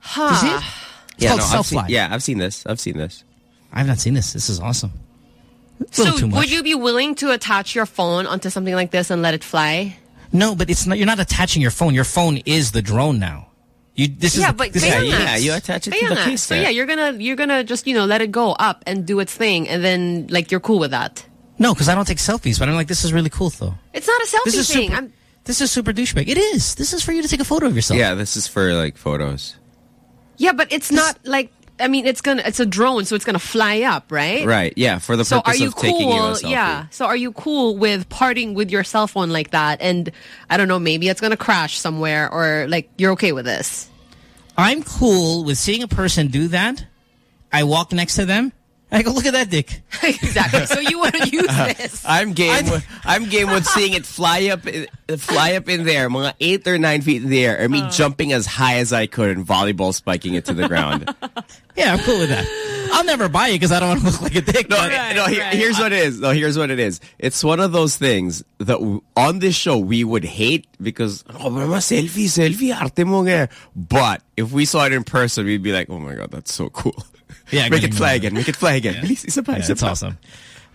S7: Huh.
S8: Is it? It's
S10: yeah,
S8: called
S10: no, I've
S8: self
S10: seen,
S8: fly.
S10: yeah, I've seen this. I've seen this.
S8: I've not seen this. This is awesome.
S7: So
S8: too much.
S7: would you be willing to attach your phone onto something like this and let it fly?
S8: No, but it's not. You're not attaching your phone. Your phone is the drone now. You. This
S7: yeah,
S8: the-
S7: but
S8: this
S7: fair
S8: is,
S10: yeah, you attach it to the
S7: enough.
S10: case
S7: So yeah, you're gonna you're gonna just you know let it go up and do its thing, and then like you're cool with that.
S8: No, because I don't take selfies. But I'm like, this is really cool though.
S7: It's not a selfie
S8: This is
S7: thing.
S8: super-
S7: I'm,
S8: This is super douchebag. It is. This is for you to take a photo of yourself.
S10: Yeah, this is for like photos.
S7: yeah, but it's not like I mean it's gonna it's a drone, so it's gonna fly up, right?
S10: Right. Yeah, for the
S7: So are
S10: purpose
S7: you
S10: of taking you a
S7: cool?
S10: selfie.
S7: Yeah. So are you cool with parting with your cell phone like that? And I don't know, maybe it's gonna crash somewhere, or like you're okay with this?
S8: I'm cool with seeing a person do that. I walk next to them. I go, look at that dick.
S7: exactly. So you want to use this?
S10: I'm game. with, I'm game with seeing it fly up, in- fly up in there, mga eight or nine feet in the air, and me
S7: Uh.
S10: jumping as high as I could and volleyball spiking it to the ground.
S8: Yeah, I'm cool with that. I'll never buy it because I don't want to look like a dick.
S10: No,
S8: but-
S10: no. here- Here's what it is. No, here's what it is. It's one of those things that on this show we would hate because oh, mama, selfie, selfie, arte mo. But if we saw it in person, we'd be like, oh my god, that's so cool.
S8: Yeah,
S10: make
S8: galing
S10: it fly again. Make it fly again. Please, isa pa,
S8: Yeah,
S10: isa
S8: that's awesome.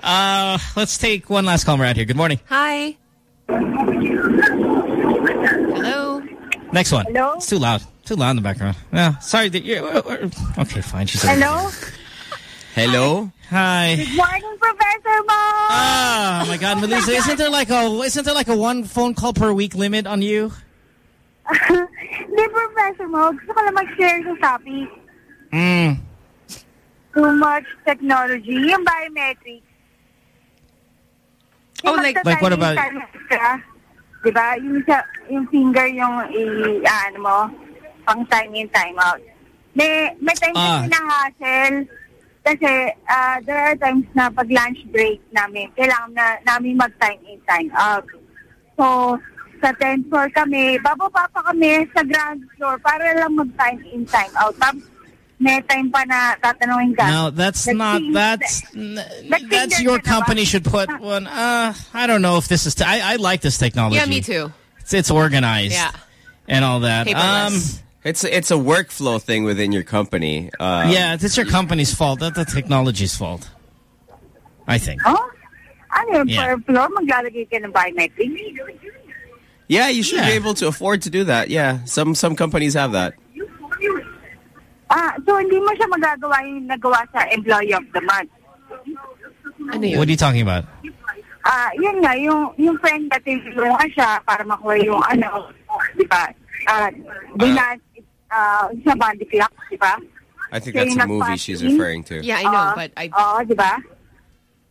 S8: Uh, let's take one last caller out here. Good morning.
S7: Hi. Hello.
S8: Next one.
S24: Hello?
S8: It's too loud. Too loud in the background. Yeah. Sorry. that you're- uh, uh, Okay, fine. She said.
S24: Hello?
S10: Hello.
S8: Hi.
S24: Good morning, Professor Mo!
S8: Oh my God, Melissa! Isn't there like a isn't there like a one phone call per week limit on you?
S24: Hindi, Professor Mo. Gusto ko lang mag-share sa topic.
S8: Mm.
S24: Too much technology. Yung biometrics.
S7: Oh, like-
S8: Like what about-
S24: Ka, diba? Yung, sa, yung finger yung i, ano mo, pang time in, time out. May, may time
S8: Ah.
S24: kasi na hassle. Kasi ah, there are times na pag lunch break namin, kailangan na namin mag-time in, time out. So, sa 10th floor kami, bababa pa kami sa ground floor para lang mag-time in, time out. Tapos, may time pa na tatanungin ka.
S8: No, that's not.
S24: Nag-finger-
S8: That's
S24: nag-finger
S8: that's your
S24: ka na ba?
S8: company should put one. Uh, I don't know if this is. I I like this technology.
S7: Yeah, me too.
S8: It's, it's organized.
S7: Yeah.
S8: And all that. Um,
S10: It's it's a workflow thing within your company. Uh,
S8: yeah, it's your company's fault. Not the technology's fault. I think.
S24: Oh? Ano yun,
S8: Yeah.
S24: per floor, maglalagay ka ng biometrics?
S10: Yeah, you should be able to afford to do that. Yeah, some some companies have that.
S24: Ah, so hindi mo siya magagawa yung nagawa sa employee of the month.
S7: Ano yun?
S8: What are you talking about?
S24: Ah, yun nga, yung, yung friend ka tinulungan siya para makuha yung ano, di ba? Ah, dinas, ah, sa body clock, di ba?
S10: I think
S24: So
S10: that's a movie she's referring to.
S7: Yeah, I know,
S24: Ah,
S7: but I.
S24: Oo, di ba?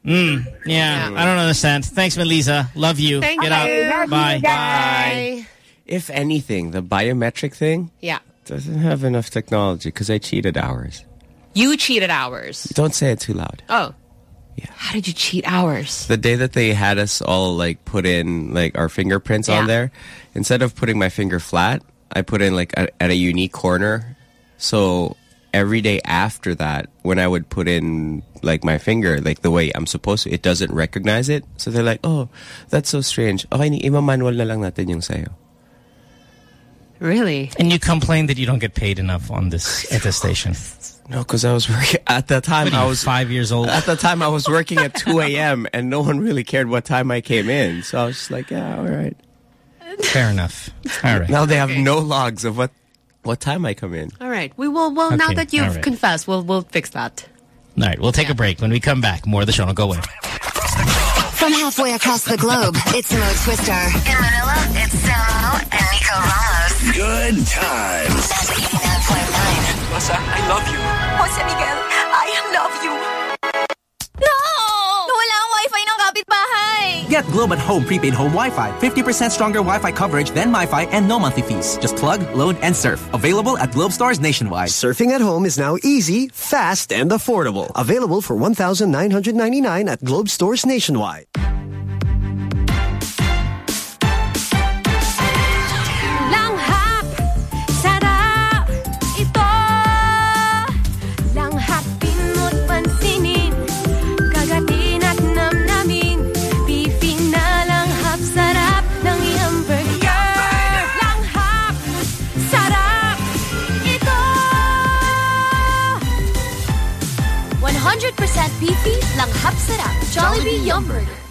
S8: Mm, yeah, I don't understand. Thanks, Melissa. Love you.
S7: Thank
S8: Get
S7: you.
S8: out.
S24: Love
S8: Bye.
S24: guys.
S7: Bye.
S10: If anything, the biometric thing
S7: Yeah.
S10: Doesn't have enough technology because I cheated hours.
S7: You cheated hours.
S10: Don't say it too loud.
S7: Oh. Yeah. How did you cheat hours?
S10: The day that they had us all like put in like our fingerprints on there, instead of putting my finger flat, I put in like a, at a unique corner. So every day after that, when I would put in like my finger, like the way I'm supposed to, it doesn't recognize it. So they're like, "Oh, that's so strange." Oh, okay, ni ima-manual na lang natin yung sayo.
S7: Really?
S8: And you complain that you don't get paid enough on this at the station.
S10: No, because I was working at that time.
S8: What
S10: I was
S8: five years old.
S10: At the time, I was working at 2 a.m. and no one really cared what time I came in. So I was just like, yeah, all right.
S8: Fair enough. All right.
S10: Now they have no logs of what what time I come in.
S7: All right. We will. Well, now that you've
S8: all right.
S7: confessed, we'll we'll fix that.
S8: All right, we'll take a break. When we come back, more of the show. Don't go away.
S11: From halfway across the globe, it's Mo Twister. In Manila, it's Samo and Nico Ramos.
S26: Good times.
S11: That's 89.9.
S22: I love you. Jose Miguel, kapitbahay.
S27: Get Globe at Home prepaid home Wi-Fi. 50% stronger Wi-Fi coverage than MiFi and no monthly fees. Just plug, load, and surf. Available at Globe stores nationwide.
S20: Surfing at home is now easy, fast, and affordable. Available for 1,999 at Globe stores nationwide.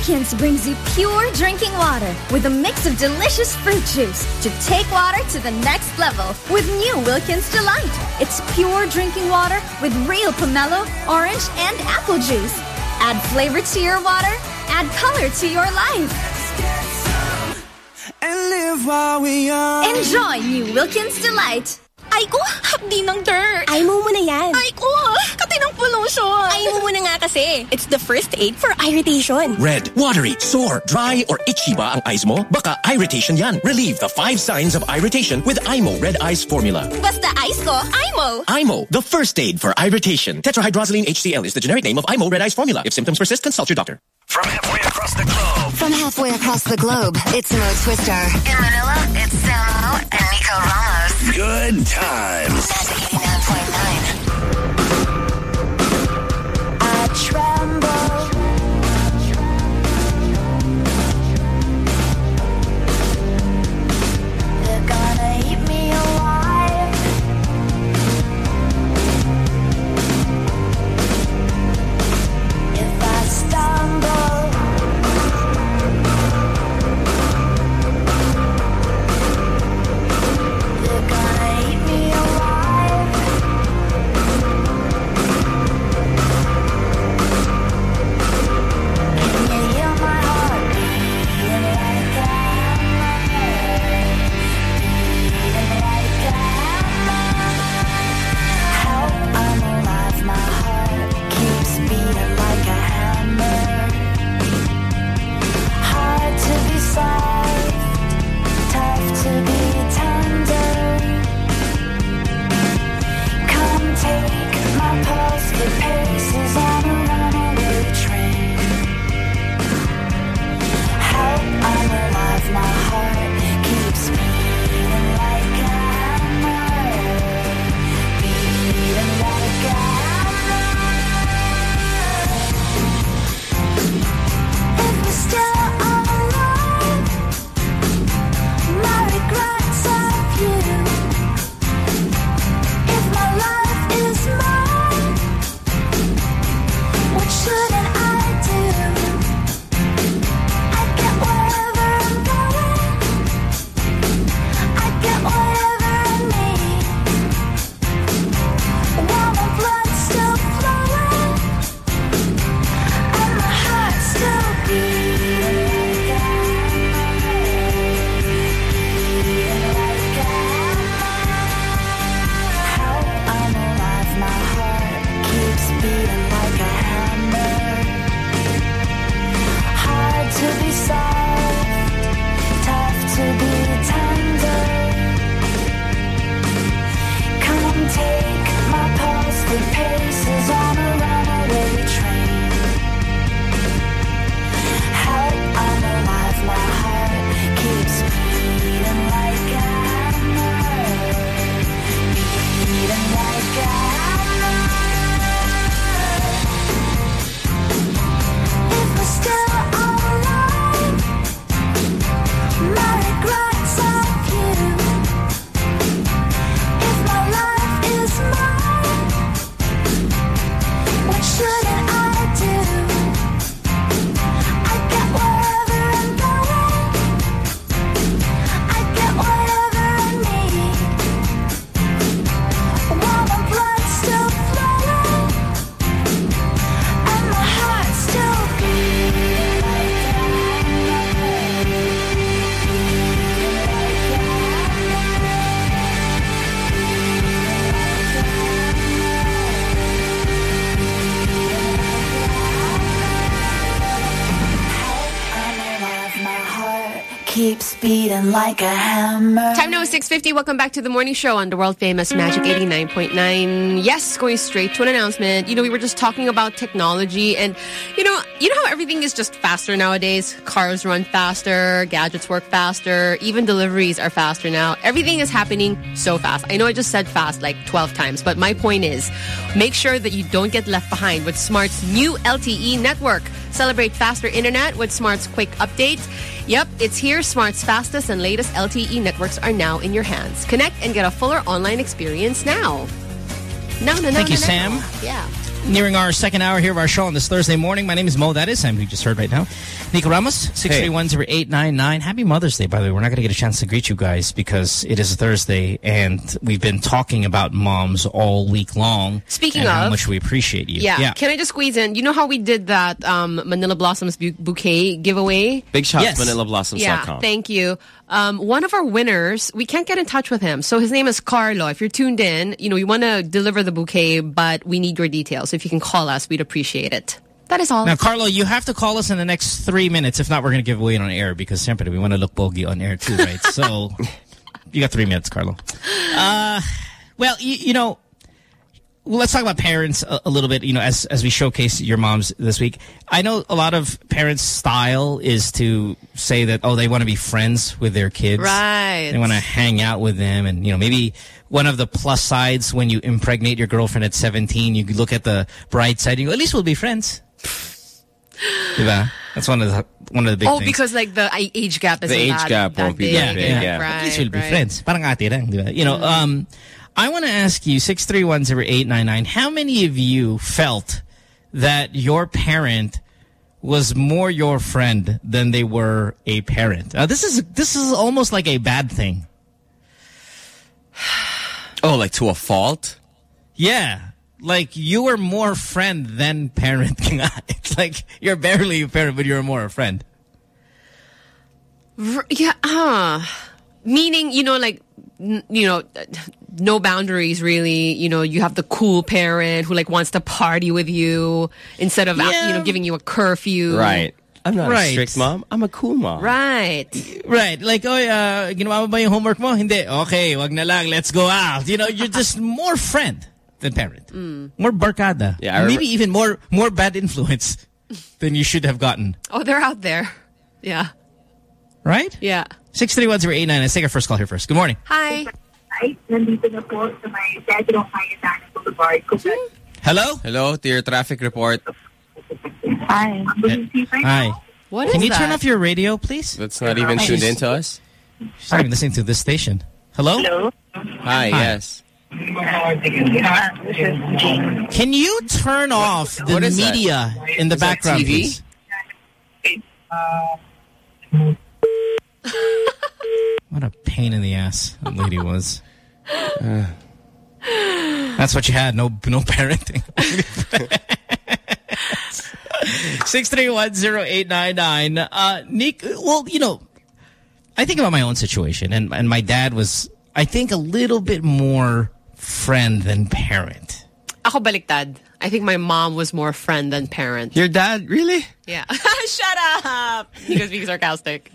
S20: Wilkins brings you pure drinking water with a mix of delicious fruit juice to take water to the next level with new Wilkins Delight. It's pure drinking water with real pomelo, orange, and apple juice. Add flavor to your water, add color to your life.
S28: And live while we young.
S20: Enjoy new Wilkins Delight.
S29: Ay ko, hapdi ng dirt.
S4: Ay mo muna yan.
S29: Ay ko, kati ng pollution.
S4: Ay mo muna nga kasi. It's the first aid for irritation.
S30: Red, watery, sore, dry, or itchy ba ang eyes mo? Baka irritation yan. Relieve the five signs of irritation with Eye Mo Red Eyes Formula.
S29: Basta eyes ko, Eye Mo.
S30: IMO, the first aid for irritation. Tetrahydrozoline HCl is the generic name of Eye Mo Red Eyes Formula. If symptoms persist, consult your doctor.
S31: From halfway across the globe.
S11: From halfway across the globe, it's Mo Twister. In Manila, it's Samo and Nico Ramos.
S31: Good times.
S28: Keeps like a hammer.
S7: Time now is 6.50. Welcome back to the morning show on the world famous Magic 89.9. Yes, going straight to an announcement. You know, we were just talking about technology and, you know, you know how everything is just faster nowadays? Cars run faster, gadgets work faster, even deliveries are faster now. Everything is happening so fast. I know I just said fast like 12 times, but my point is make sure that you don't get left behind with Smart's new LTE network. Celebrate faster internet with Smart's quick update. Yep, it's here. Smart's fastest and latest LTE networks are now in your hands. Connect and get a fuller online experience now. No, no, no,
S8: Thank
S7: no,
S8: you,
S7: no.
S8: Sam.
S7: Yeah.
S8: Nearing our second hour here of our show on this Thursday morning. My name is Mo. That is Sam, who you just heard right now. Nico Ramos, 6310899. Happy Mother's Day, by the way. We're not going to get a chance to greet you guys because it is a Thursday and we've been talking about moms all week long.
S7: Speaking
S8: and how much we appreciate you.
S7: Yeah. yeah. Can I just squeeze in? You know how we did that um, Manila Blossoms bu- bouquet giveaway?
S10: Big shout
S8: Yes.
S10: ManilaBlossoms.com.
S7: Yeah, thank you. Um, one of our winners, we can't get in touch with him. So his name is Carlo. If you're tuned in, you know, we want to deliver the bouquet, but we need your details. If you can call us, we'd appreciate it. That is all.
S8: Now, Carlo, you have to call us in the next three minutes. If not, we're going to give away it on air because simply we want to look bogey on air too, right? so you got three minutes, Carlo. Uh, well, you, you know, let's talk about parents a, a little bit, you know, as, as we showcase your moms this week. I know a lot of parents' style is to say that, oh, they want to be friends with their kids.
S7: Right.
S8: They want to hang out with them. And, you know, maybe one of the plus sides when you impregnate your girlfriend at 17, you look at the bright side and you go, at least we'll be friends. Diba? That's one of the one of the big
S7: oh,
S8: things.
S7: because like the age gap is
S10: The age
S7: that,
S10: gap
S7: that
S10: won't be
S7: big.
S10: that big, yeah.
S7: Right,
S8: At least we'll be friends. Parang ate lang, di ba? You know,
S7: Mm.
S8: um, I want to ask you, 6310899, how many of you felt that your parent was more your friend than they were a parent? Uh, this is this is almost like a bad thing.
S10: Oh, like to a fault?
S8: Yeah. Like you were more friend than parent. it's like you're barely a parent, but you're more a friend.
S7: R- Yeah, ah. Meaning, you know, like, n- you know, uh, no boundaries really. You know, you have the cool parent who like wants to party with you instead of, out- you know, giving you a curfew.
S10: Right. I'm not
S8: Right.
S10: a strict mom. I'm a cool mom.
S7: Right.
S8: Right. Like, oh, uh, ginawa mo ba yung homework mo? Hindi. Okay, wag na lang. Let's go out. You know, you're just more friend than parent. More barkada.
S10: Yeah,
S8: Maybe even more more bad influence than you should have gotten.
S7: Oh, they're out there. Yeah.
S8: Right?
S7: Yeah.
S8: 631-089. Let's take our first call here first. Good morning.
S7: Hi.
S32: Ay, nandito na po sa may Pedro Cayetano Boulevard. Hmm?
S8: Hello?
S10: Hello to your traffic report.
S32: Hi.
S8: Hi.
S7: What
S8: Can
S7: is
S8: you turn off your radio, please?
S10: That's not even tuned into us.
S8: She's not even listening to this station. Hello?
S32: Hello.
S10: Hi, yes.
S8: Can you turn off the
S10: What is that?
S8: media in the
S10: Is
S8: background,
S10: TV?
S8: please? What a pain in the ass that lady was. That's what you had. No, no parenting. Six three one zero eight nine nine. Uh, Nick. Well, you know, I think about my own situation, and and my dad was, I think, a little bit more friend than parent.
S7: Ako baliktad. I think my mom was more friend than parent.
S10: Your dad, really?
S7: Yeah. Shut up. Because being sarcastic.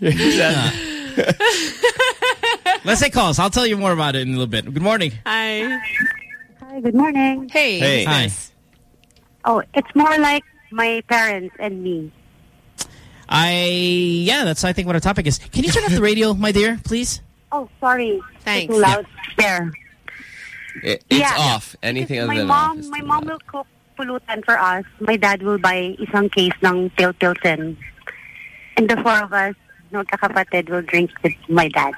S8: Let's take calls. I'll tell you more about it in a little bit. Good morning.
S7: Hi.
S32: Hi, good morning.
S7: Hey.
S10: Hey.
S8: Hi.
S32: Oh, it's more like my parents and me.
S8: I yeah, that's I think what our topic is. Can you turn off the radio, my dear, please?
S32: Oh, sorry.
S7: Thanks.
S32: Too loud. There.
S10: It, it's
S32: Yeah.
S10: off. Anything other
S32: my
S10: than
S32: mom,
S10: off. is
S32: my mom
S10: loud.
S32: will cook pulutan for us. My dad will buy isang case ng Tiltilton. And the four of us, magkakapatid, will drink with my dad.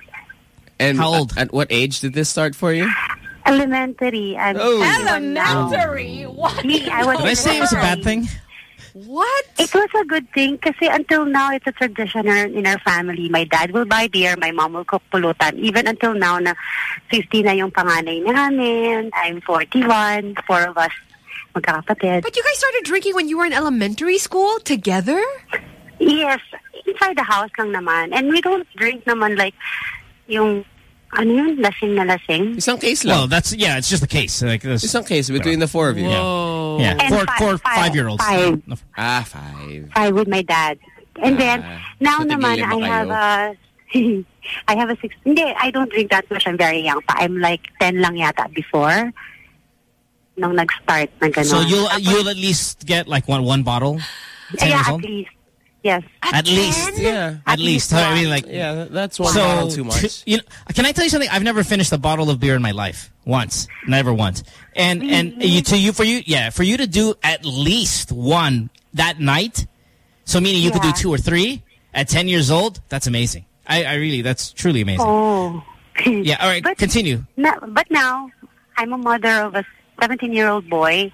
S10: And
S8: How old?
S10: At, what age did this start for you?
S32: Elementary. And
S10: Oh.
S7: Elementary. What?
S32: Me, I was
S8: Did I say it was a bad thing?
S7: What?
S32: It was a good thing because until now, it's a tradition in our, in our family. My dad will buy beer, my mom will cook pulutan. Even until now na 50 na yung panganay namin, I'm 41, four of us magkakapatid.
S7: But you guys started drinking when you were in elementary school together?
S32: Yes, inside the house lang naman. And we don't drink naman like yung, ano yun, lasing na lasing.
S10: Isang case
S8: Well,
S10: lang.
S8: that's yeah, it's just a case. Like this.
S10: Isang case between the four of you.
S7: Whoa.
S8: Yeah,
S32: And
S8: four,
S32: five-
S8: four,
S32: five-
S8: five year olds.
S32: five.
S10: Ah, five.
S32: I with my dad. And then,
S10: Ah,
S32: now
S10: so
S32: naman, I have a, I have a six, hindi, I don't drink that much. I'm very young pa. I'm like 10 lang yata before nung nag-start na gano'n.
S8: So you'll you'll at least get like one one bottle.
S32: Yeah, at least. Yes.
S8: At least.
S10: Yeah.
S8: At,
S32: At
S8: least.
S32: least
S8: I mean, like
S10: Yeah, that's one
S8: so.
S10: bottle too much.
S8: you know, can I tell you something? I've never finished a bottle of beer in my life once, never once. And and you to you for you, yeah, for you to do at least one that night. So meaning you could do two or three at ten years old. That's amazing. I, I really, that's truly amazing.
S32: Oh.
S8: Yeah. All right.
S32: But-
S8: continue.
S32: Na, but now, I'm a mother of a 17-year-old boy.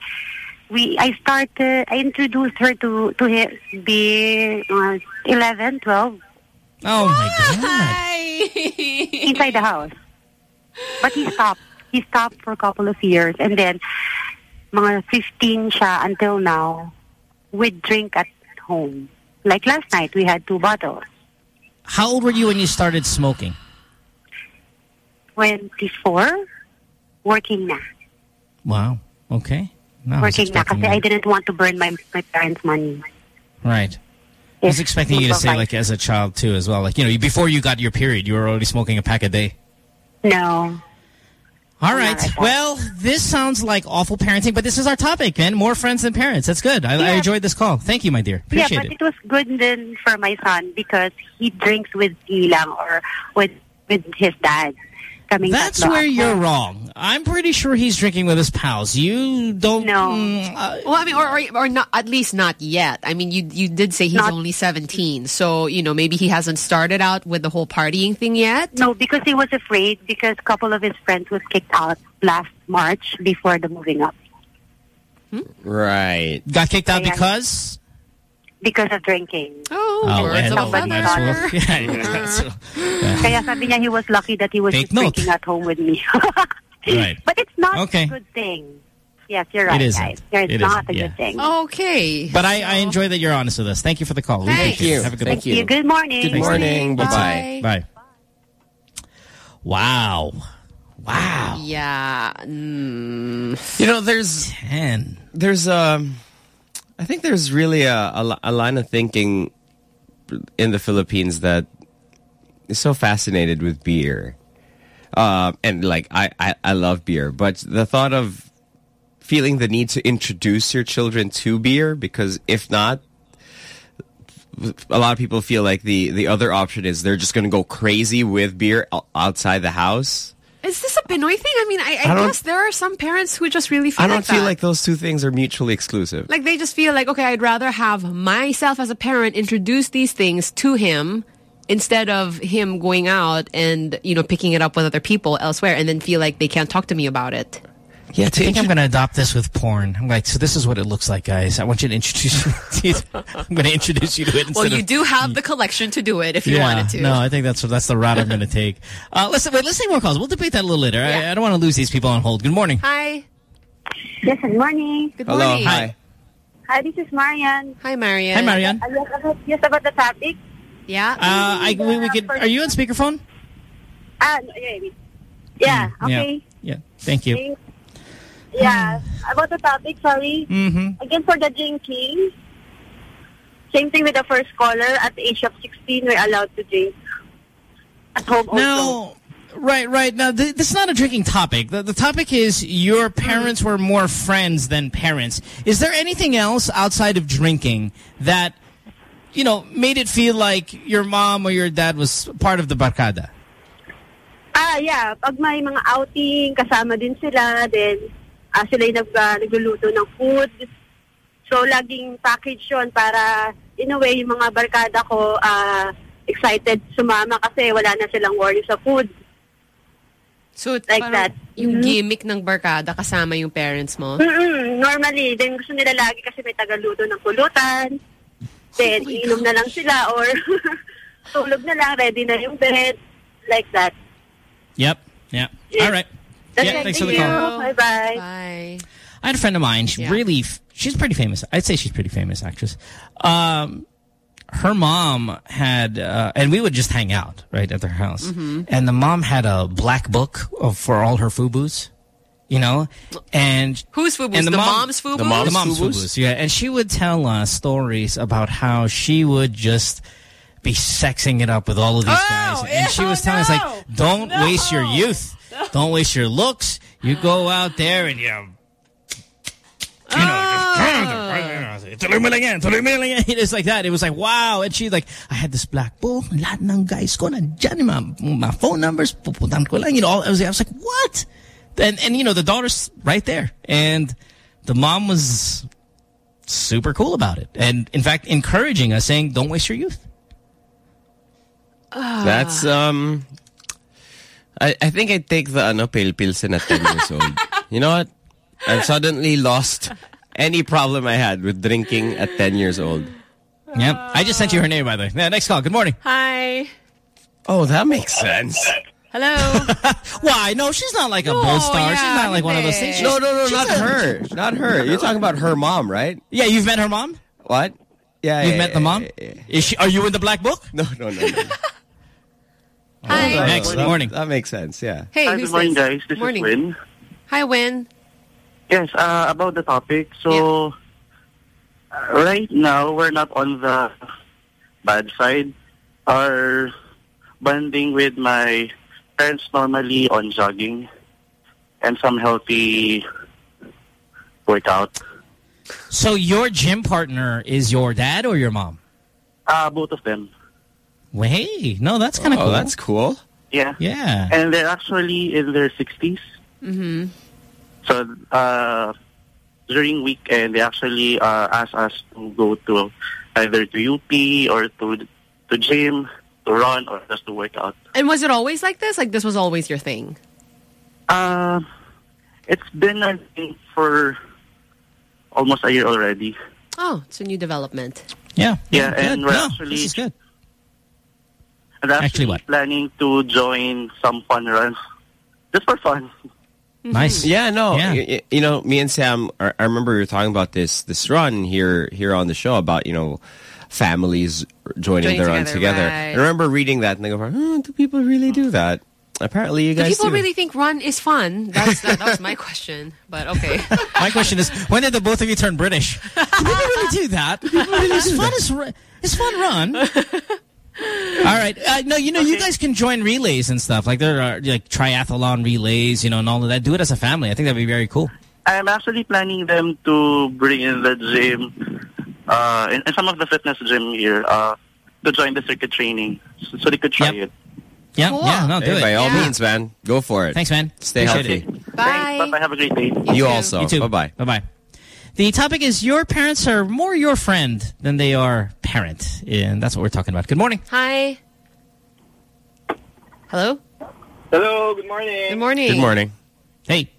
S32: we I started I introduced her to to his beer uh, 11, 12
S8: Oh my god.
S32: inside the house. But he stopped. He stopped for a couple of years and then mga 15 siya until now with drink at home. Like last night we had two bottles.
S8: How old were you when you started smoking?
S32: 24 working na.
S8: Wow. Okay. No, I
S32: working kasi
S8: you-
S32: I didn't want to burn my my parents' money.
S8: Right. I was expecting you to say like as a child too as well. Like, you know, before you got your period, you were already smoking a pack a day.
S32: No.
S8: All right. Well, this sounds like awful parenting, but this is our topic, man. More friends than parents. That's good. I, I enjoyed this call. Thank you, my dear.
S32: yeah, but
S8: it.
S32: it. was good then for my son because he drinks with Ilang or with with his dad. Kaming
S8: That's
S32: tatlo
S8: where
S32: at
S8: you're wrong. I'm pretty sure he's drinking with his pals. You don't.
S32: No.
S7: Mm, uh, well, I mean, or, or or not at least not yet. I mean, you you did say he's only 17, so you know maybe he hasn't started out with the whole partying thing yet.
S32: No, because he was afraid because a couple of his friends was kicked out last March before the moving up hmm?
S9: Right.
S8: Got kicked out
S32: Kaya-
S8: because?
S32: Because of drinking.
S7: Oh,
S8: Oh,
S32: words
S8: well,
S32: of
S8: might
S32: mother.
S8: as well. Yeah, yeah, so-
S32: Kaya sabi niya he was lucky that he was
S8: Take
S32: just
S8: note.
S32: drinking at home with me.
S8: Right.
S32: But it's not
S8: Okay.
S32: a good thing. Yes, you're right,
S8: It isn't.
S32: guys. It's
S8: It
S32: not
S8: isn't,
S32: a
S8: yeah.
S32: good thing.
S7: Okay.
S8: But I, I enjoy that you're honest with us. Thank you for the call. We
S32: Thank
S8: appreciate
S32: you.
S8: Have a good
S32: Thank
S8: one.
S32: you. Good morning.
S9: Good morning. Bye-bye.
S8: Bye. Wow. Wow.
S7: Yeah. Mm.
S9: You know, there's
S8: ten.
S9: There's um, I think there's really a, a a line of thinking in the Philippines that is so fascinated with beer, uh, and like I, I I love beer, but the thought of feeling the need to introduce your children to beer because if not. A lot of people feel like the, the other option is they're just going to go crazy with beer outside the house.
S7: Is this a Pinoy thing? I mean, I, I,
S9: I
S7: guess there are some parents who just really feel
S9: I don't
S7: like
S9: feel
S7: that.
S9: like those two things are mutually exclusive.
S7: Like they just feel like, okay, I'd rather have myself as a parent introduce these things to him instead of him going out and, you know, picking it up with other people elsewhere and then feel like they can't talk to me about it.
S8: Yeah, I think I'm going to adopt this with porn. I'm like, so this is what it looks like, guys. I want you to introduce you. I'm going to introduce you to it.
S7: Well, you
S8: of-
S7: do have the collection to do it if you
S8: yeah,
S7: wanted to.
S8: No, I think that's that's the route I'm going to take. Uh, listen, wait, let's take more calls. We'll debate that a little later. I, I don't want to lose these people on hold. Good morning.
S7: Hi.
S32: Yes, good morning.
S7: Good
S8: Hello.
S7: morning.
S8: Hi.
S32: Hi, this is Marian.
S7: Hi, Marian.
S8: Hi, Marian.
S32: Uh, yes, about, yes, about the topic.
S7: Yeah.
S8: Uh, I, we, we could, are you on speakerphone?
S32: Ah, no, yeah, yeah, okay.
S8: Yeah. Thank you.
S32: Thanks. Yeah, about the topic, sorry.
S8: Mm-hmm.
S32: Again, for the drinking, same thing with the first caller. At the age of 16, we're allowed to drink at home also.
S8: No. Right, right. Now, th this is not a drinking topic. The, the topic is your parents were more friends than parents. Is there anything else outside of drinking that, you know, made it feel like your mom or your dad was part of the barkada?
S32: Ah, yeah. Pag may mga outing, kasama din sila. Then, ah, sila yung nag, ah, nagluluto ng food. So, laging package yun para, in a way, yung mga barkada ko ah, excited sumama kasi wala na silang worry sa food.
S7: So,
S32: Like
S7: parang
S32: that.
S7: Yung
S32: Mhm.
S7: gimmick ng barkada kasama yung parents mo?
S32: Mm-mm, normally, then gusto nila lagi kasi may tagaluto ng pulutan. Then, iinom na lang sila or tulog na lang, ready na yung bed. Like that.
S8: Yep. Yeah. All right.
S32: That's
S8: yeah, thanks
S32: Thank
S8: for the
S32: you.
S8: call.
S32: Bye-bye.
S7: Bye.
S8: I had a friend of mine. She really, she's pretty famous. I'd say she's pretty famous actress. Um, her mom had, uh, and we would just hang out right at their house.
S7: Mhm.
S8: And the mom had a black book of, for all her FUBUs, you know, and
S7: Whose FUBUs?
S8: and
S7: The mom's FUBUs?
S8: The mom's, FUBUs, yeah. And she would tell us stories about how she would just be sexing it up with all of these guys. And she was telling us like, don't waste your youth. Don't waste your looks. You go out there and you you know, just, tuloy mo lang yan, tuloy mo. It was like that. It was like, wow. And she's like, I had this black book. Lahat ng guys ko nandyan. Yung mga, mga phone numbers, pupuntan ko lang. You know, all, I was, I was like, what? And, and, you know, the daughter's right there. And the mom was super cool about it. And, in fact, encouraging us, saying, don't waste your youth.
S9: That's um. I I think I take the ano pale pilsen at ten years old. You know what? I've suddenly lost
S10: any problem I had with drinking at 10 years old.
S8: Yep. I just sent you her name, by the way. Yeah, next call. Good morning.
S7: Hi.
S10: Oh, that makes sense.
S7: Hello.
S8: Why? No, she's not like a oh,
S7: No,
S8: bull star. she's not like one of those things.
S10: No, no, no, not
S8: a-
S10: her. Not her. You're talking about her mom, right?
S8: Yeah, you've met her mom?
S10: What? Yeah,
S8: You've
S10: yeah,
S8: met the mom?
S10: yeah, yeah.
S8: Is she? Are you in the black book?
S10: No, no, no, no.
S7: Hi.
S10: That-
S8: Next,
S10: that-
S8: morning.
S10: That makes sense, yeah.
S7: Hey,
S33: Hi, good morning,
S7: this?
S33: guys. This
S7: morning.
S33: is Win.
S7: Hi, Win.
S33: Yes, uh, about the topic. So, uh, right now, we're not on the bad side. Our bonding with my parents normally on jogging and some healthy workout.
S8: So your gym partner is your dad or your mom?
S33: Uh, both of them.
S8: Well, hey, no, that's kind of
S10: Oh,
S8: cool.
S10: that's cool.
S33: Yeah.
S8: Yeah.
S33: And they're actually in their 60s.
S7: Mm-hmm.
S33: So, uh, during weekend, they actually uh, ask us to go to either to UP or to to gym, to run, or just to work out.
S7: And was it always like this? Like this was always your thing?
S33: Uh, it's been I think for almost a year already.
S7: Oh, it's a new development.
S8: Yeah.
S33: Yeah,
S8: good.
S33: and we're
S8: No,
S33: actually
S8: this is good.
S33: And actually,
S8: what?
S33: planning to join some fun runs just for fun. Mm-hmm.
S8: Nice.
S10: Yeah, no.
S8: Yeah.
S10: y- y- You know, me and Sam, I I remember we were talking about this this run here here on the show about, you know, families joining,
S7: Joining
S10: the run
S7: together,
S10: together.
S7: right.
S10: I remember reading that and I go, oh, do people really do that? Apparently you
S7: Do
S10: guys
S7: people
S10: do.
S7: really think run is fun? That's that, that was my question. But okay.
S8: My question is, when did the both of you turn British? Do people really do that? Do people really it's fun as ru- it's fun run. All right. Uh, no, you know, you guys can join relays and stuff. Like there are like triathlon relays, you know, and all of that. Do it as a family. I think that'd be very cool.
S33: I'm actually planning them to bring in the gym, uh, in, in some of the fitness gym here, uh, to join the circuit training, so, so they could try it.
S8: Yeah,
S7: Cool.
S8: yeah, no, do
S10: Hey,
S8: it.
S10: by all
S7: Yeah.
S10: means, man. Go for it.
S8: Thanks, man.
S10: Stay
S8: Appreciate
S10: healthy.
S8: it.
S7: Bye.
S33: Bye bye. Have a great day.
S10: You,
S7: too.
S10: also.
S8: You too.
S10: Bye-bye.
S8: Bye-bye. The topic is your parents are more your friend than they are parent. And that's what we're talking about. Good morning.
S7: Hi. Hello.
S34: Hello, good morning.
S7: Good morning.
S10: Good morning.
S8: Hey.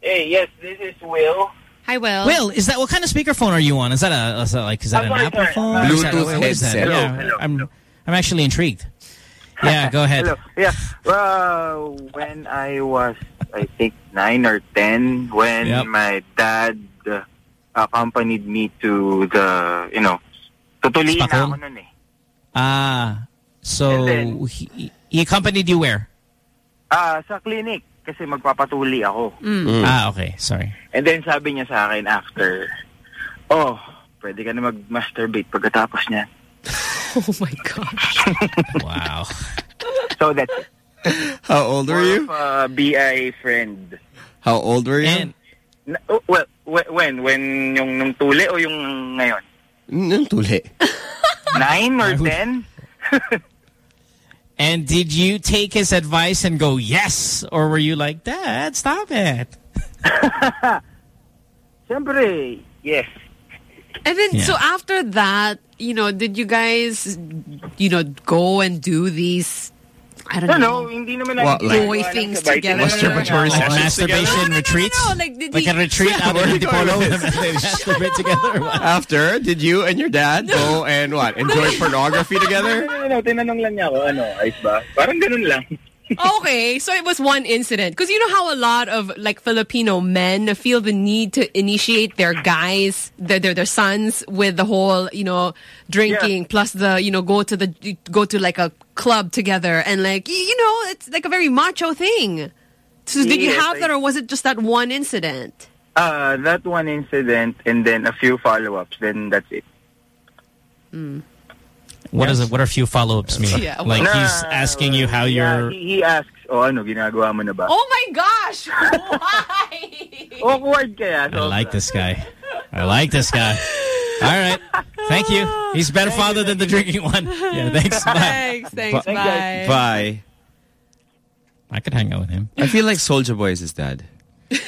S34: Hey, yes, this is Will.
S7: Hi, Will.
S8: Will, is that what kind of speakerphone are you on? Is that a is that like is that
S34: I'm
S8: an
S34: sorry,
S8: Apple
S34: sorry.
S8: phone?
S34: Bluetooth
S8: Is that- what is that?
S10: headset.
S8: Yeah,
S34: Hello, hello,
S8: I'm I'm actually intrigued. Yeah, go ahead.
S34: Hello. Yeah. Well, when I was, I think, nine or ten, when
S8: Yep.
S34: my dad uh, accompanied me to the, you know, tutuliin na ako nun eh.
S8: Ah, so
S34: then-
S8: he, he accompanied you where?
S34: Ah, sa clinic. Kasi magpapatuli ako.
S7: Mm.
S8: Ah, okay. Sorry.
S34: And then sabi niya sa akin after, oh, pwede ka na mag-masturbate pagkatapos niya.
S7: Oh my gosh.
S8: Wow.
S34: So that's it.
S10: How old were you?
S34: of a BI friend.
S10: How old were you?
S8: And
S34: oh, well, wh- when? When yung nung tuli o yung ngayon?
S10: Nung tuli.
S34: Nine or ten?
S8: and did you take his advice and go yes, or were you like, Dad, stop it?
S34: Siyempre, yes.
S7: And then,
S8: Yeah.
S7: so after that, you know, did you guys, you know, go and do these, I don't
S34: No,
S7: know,
S34: no, hindi naman
S10: What,
S34: natin
S10: like-
S7: boy
S34: ginagawa
S7: things
S34: sabay.
S7: together?
S34: Tinatawag
S8: Like
S34: ako.
S8: masturbation retreats?
S7: No, like, did
S8: Like a retreat out
S10: where
S8: in
S10: are you going
S8: Antipolo
S10: with
S8: and masturbate together?
S10: After, did you and your dad go and what? Enjoy pornography together?
S34: No, no, no, tinanong lang niya ako, ano, ayos ba? Parang ganun lang.
S7: okay, so it was one incident. Because you know how a lot of like Filipino men feel the need to initiate their guys, their their, their sons with the whole, you know, drinking plus the, you know, go to the go to like a club together and like you know, it's like a very macho thing. So did you have
S34: I-
S7: that or was it just that one incident?
S34: Uh, that one incident and then a few follow-ups, then that's it.
S8: What is it? What are a few follow-ups mean?
S7: Yeah,
S8: like
S34: Nah,
S8: he's asking you how
S34: yeah,
S8: you're.
S34: He, he asks, oh ano, ginagawa mo na ba?
S7: Oh my gosh! Why?
S34: Awkward kaya.
S8: I like this guy. I like this guy. All right. Thank you. He's a better father than the drinking one. Yeah, thanks. Bye.
S7: Thanks, thanks,
S10: Bye.
S7: bye.
S10: Bye.
S8: I could hang out with him.
S10: I feel like Soldier Boy is his dad.
S8: you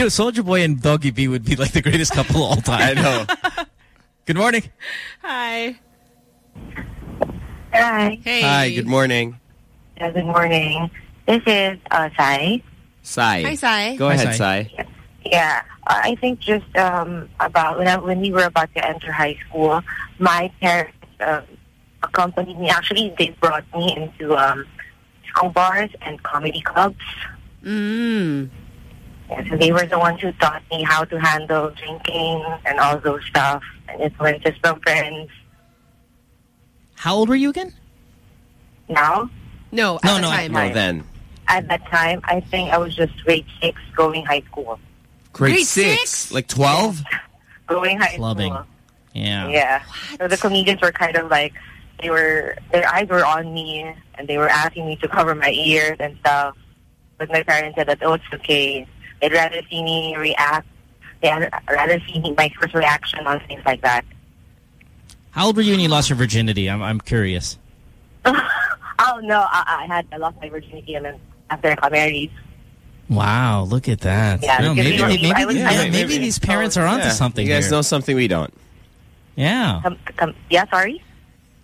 S8: know, Soldier Boy and Doggy B would be like the greatest couple of all time.
S10: I know.
S8: Good morning.
S7: Hi.
S35: Hi.
S7: Hey.
S10: Hi, good morning.
S35: Good morning. This is uh, Sai.
S9: Sai.
S7: Hi, Sai.
S9: Go
S7: Hi,
S9: ahead,
S7: Sai.
S9: Sai.
S35: Yeah, I think just um, about when I, when we were about to enter high school, my parents um, accompanied me. Actually, they brought me into um, school bars and comedy clubs.
S7: Mm.
S35: Yeah, so they were the ones who taught me how to handle drinking and all those stuff and influences from friends.
S8: How old were you again?
S35: Now,
S7: No, at
S8: No,
S7: the
S8: no,
S7: time.
S9: No, then.
S35: At that time, I think I was just grade six, going high school.
S9: Grade,
S7: Grade
S9: six?
S7: six?
S9: Like 12?
S35: Going high
S8: Clubbing.
S35: school.
S8: Yeah.
S35: Yeah. So the comedians were kind of like, they were, their eyes were on me and they were asking me to cover my ears and stuff. But my parents said that, oh, it's okay. They'd rather see me react. They'd rather see me, my first reaction on things like that.
S8: How old were you when you lost your virginity? I'm I'm curious.
S35: oh, no, I, I had, I lost my virginity and then after I got married.
S8: Wow, look at that.
S35: Yeah,
S8: No,
S35: because
S8: maybe maybe,
S35: was-
S8: yeah,
S35: I was
S8: maybe these parents are onto
S9: Yeah,
S8: something
S9: You guys
S8: here.
S9: know something we don't.
S8: Yeah.
S35: Come, come, yeah, sorry?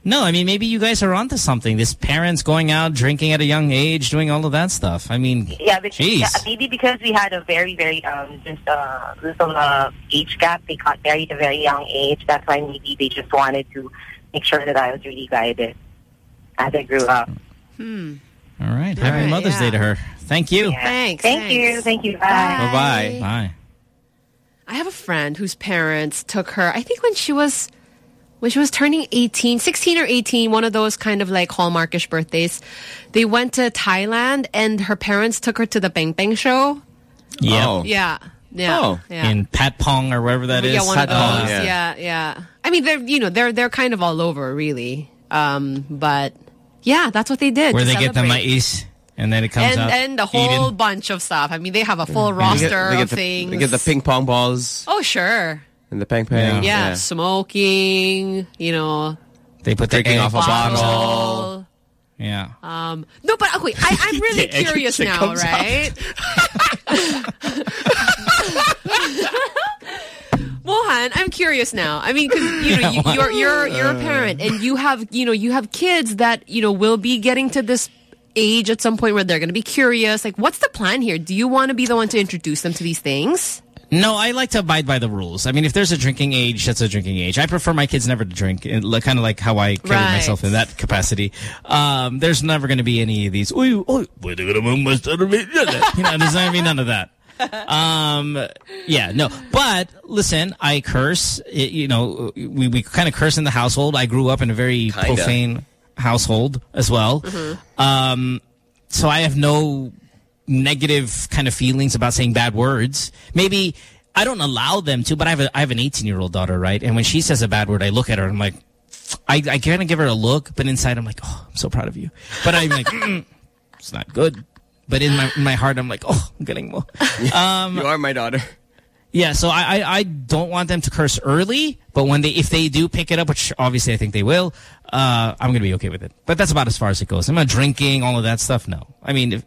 S8: No, I mean maybe you guys are onto something. This parents going out drinking at a young age, doing all of that stuff. I mean,
S35: Yeah, because,
S8: jeez.
S35: yeah, maybe because we had a very, very, um, just uh, little uh, age gap. They got married at a very young age. That's why maybe they just wanted to make sure that I was really guided as I grew up.
S7: Hmm.
S8: All right.
S7: All
S8: Happy
S7: right,
S8: Mother's
S7: yeah.
S8: Day to her. Thank you.
S35: Yeah.
S7: Thanks.
S35: Thank
S7: thanks.
S35: you. Thank you. Bye.
S9: Bye-bye.
S8: Bye.
S7: I have a friend whose parents took her, I think when she was when she was turning 18, 16 or 18, one of those kind of like hallmarkish birthdays, they went to Thailand and her parents took her to the Bang Bang show.
S8: Yeah.
S9: Oh.
S7: Yeah. Yeah.
S9: Oh.
S7: yeah.
S8: In Patpong or wherever that is.
S7: yeah, one of those.
S9: Patpong,
S7: yeah.
S9: yeah.
S7: yeah, I mean, they're you know they're they're kind of all over really, um, but yeah, that's what they did.
S8: Where
S7: to
S8: they get the
S7: celebrate.
S8: mais and then it comes
S7: and
S8: out.
S7: and a whole
S8: eaten.
S7: bunch of stuff. I mean, they have a full
S9: They
S7: roster
S9: get, they get
S7: of
S9: the,
S7: things.
S9: They get the ping pong balls
S7: oh sure,
S9: and the ping pong.
S7: yeah, smoking. You know,
S8: They put the
S9: Drinking
S8: egg
S9: off a bottle.
S7: bottle.
S8: Yeah.
S7: Um, no, but okay, I, I'm really curious now, right? Mohan, I'm curious now. I mean, because you know, you, you're you're you're a parent, and you have you know you have kids that you know will be getting to this age at some point where they're going to be curious. Like, what's the plan here? Do you want to be the one to introduce them to these things?
S8: No, I like to abide by the rules. I mean, if there's a drinking age, that's a drinking age. I prefer my kids never to drink, kind of like how I carry
S7: Right.
S8: myself in that capacity. Um, there's never going to be any of these. "Uy, uy, pwede ka namang masturbate dyan." You know, there's not going to be none of that. Um, yeah, no. But listen, I curse. It, you know, we we kind of curse in the household. I grew up in a very
S9: Kinda.
S8: profane household as well. Um, so I have no negative kind of feelings about saying bad words. Maybe I don't allow them to, but I have a, I have an 18 year old daughter, right? And when she says a bad word, I look at her and I'm like, I, I kind of give her a look, but inside I'm like, oh, I'm so proud of you. But I'm like, "Mm, it's not good. But in my in my heart, I'm like, oh, I'm getting more. Um,
S9: You are my daughter.
S8: yeah, so I, I I don't want them to curse early, but when they if they do pick it up, which obviously I think they will, uh, I'm gonna be okay with it. But that's about as far as it goes. I'm not drinking all of that stuff. No, I mean, if,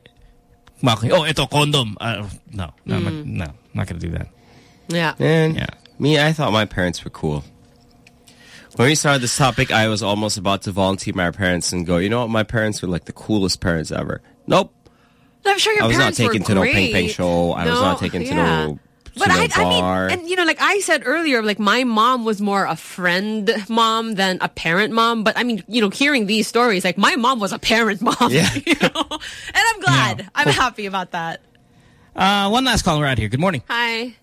S8: oh, ito condom. Uh, no, no, I'm not, no, I'm not gonna do that.
S7: Yeah.
S9: And
S8: Yeah.
S9: me, I thought my parents were cool. When we started this topic, I was almost about to volunteer my parents and go, you know what, my parents were like the coolest parents ever. Nope.
S7: I'm sure your
S9: I was not
S7: parents
S9: taken
S7: were
S9: to no
S7: great.
S9: Peng Peng show. I was
S7: No,
S9: not taken to
S7: yeah.
S9: no, to
S7: But
S9: no
S7: I. I mean, and you know, like I said earlier, like my mom was more a friend mom than a parent mom. But I mean, you know, hearing these stories, like my mom was a parent mom.
S9: Yeah.
S7: you know? And I'm glad. I'm happy about that.
S8: Uh, one last caller out here. Good morning.
S7: Hi.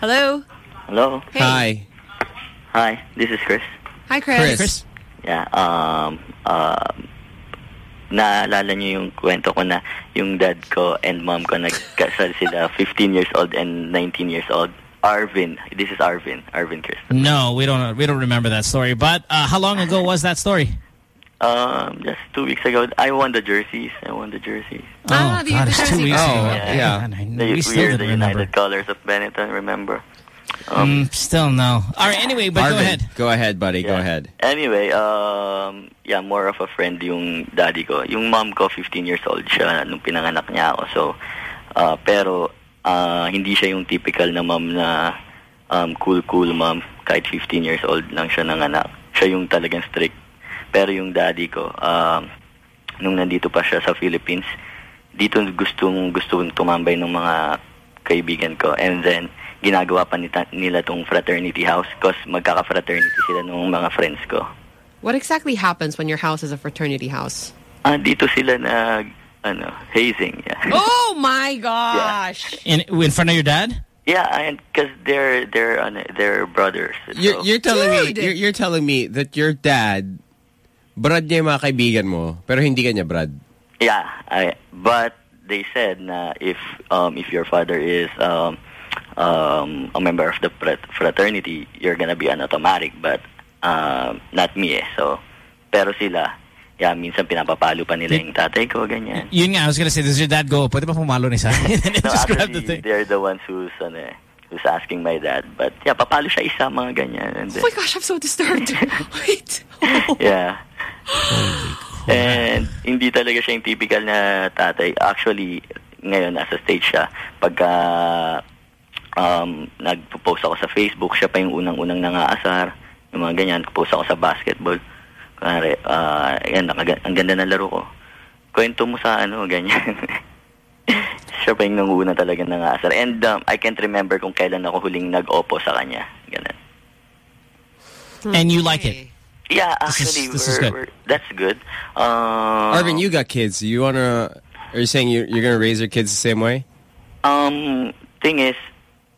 S7: Hello.
S36: Hello.
S7: Hey.
S9: Hi.
S36: Hi, this is Chris.
S7: Hi, Chris.
S8: Chris.
S36: Yeah, um, um, naalala niyo yung kwento ko na yung dad ko and mom ko nagkasal sila 15 years old and 19 years old. Arvin. This is Arvin. Arvin Chris.
S8: No, we don't. We don't remember that story. But uh, how long ago was that story?
S36: Um, just two weeks ago, I won the jerseys. I won the jerseys.
S7: Ah,
S8: oh
S7: the-
S8: God,
S7: the
S8: it's two
S7: jersey.
S8: weeks
S9: Oh,
S8: ago.
S9: yeah.
S8: God, I-
S36: The,
S8: we still
S36: we are the
S8: remember.
S36: United Colors of Benetton, remember? Um,
S8: Mm, still no. All right. Anyway, but go ahead.
S9: Go ahead, buddy. Go ahead.
S36: Anyway, um, yeah, more of a friend yung daddy ko. Yung mom ko, 15 years old siya nung pinanganak niya ako. So, uh, pero uh, hindi siya yung typical na mom na um, cool-cool mom. Kahit 15 years old lang siya nanganak. Siya yung talagang strict. Pero yung daddy ko, um, nung nandito pa siya sa Philippines, dito gustong gustong tumambay ng mga kaibigan ko. And then, ginagawa pa nita, nila tong fraternity house cause magkaka-fraternity sila ng mga friends ko.
S7: What exactly happens when your house is a fraternity house?
S36: Ah, dito sila nag, ano, hazing. Yeah.
S7: Oh my gosh!
S8: In in front of your dad?
S36: Yeah, and because they're they're ano, they're brothers.
S10: You're, you're telling me you're, you're telling me that your dad brad niya yung mga kaibigan mo pero hindi ka niya brad.
S36: Yeah, I, but they said na if um if your father is um um a member of the fraternity, you're gonna be an automatic, but um not me. Eh. So, pero sila, yeah, minsan pinapapalo pa nila yung tatay ko, ganyan.
S8: Yun nga, I was gonna say, does your dad go, pwede ba pumalo ni sa akin? And
S36: No,
S8: just grab the
S36: actually,
S8: thing.
S36: they're the ones who's ano, eh, who's asking my dad. But yeah, papalo siya isa mga ganyan. And
S7: Oh my gosh, I'm so disturbed. Wait.
S36: Yeah. And hindi talaga siya yung typical na tatay. Actually, ngayon nasa stage siya. Pagka um, nagpo-post ako sa Facebook, siya pa yung unang-unang nangaasar. Yung mga ganyan, post ako sa basketball. Kunwari, ah, yan, nakaga- ang ganda ng laro ko. Kwento mo sa ano, ganyan. siya pa yung nanguna talaga nangaasar. And um, I can't remember kung kailan ako huling nag-opo sa kanya. Ganun.
S8: And you like it?
S36: Yeah,
S10: This is-
S36: actually,
S10: this is
S36: we're,
S10: good.
S36: we're- that's good. Uh,
S10: Arvin, you got kids. You wanna? Are you saying you, you're gonna raise your kids the same way?
S36: Um, thing is,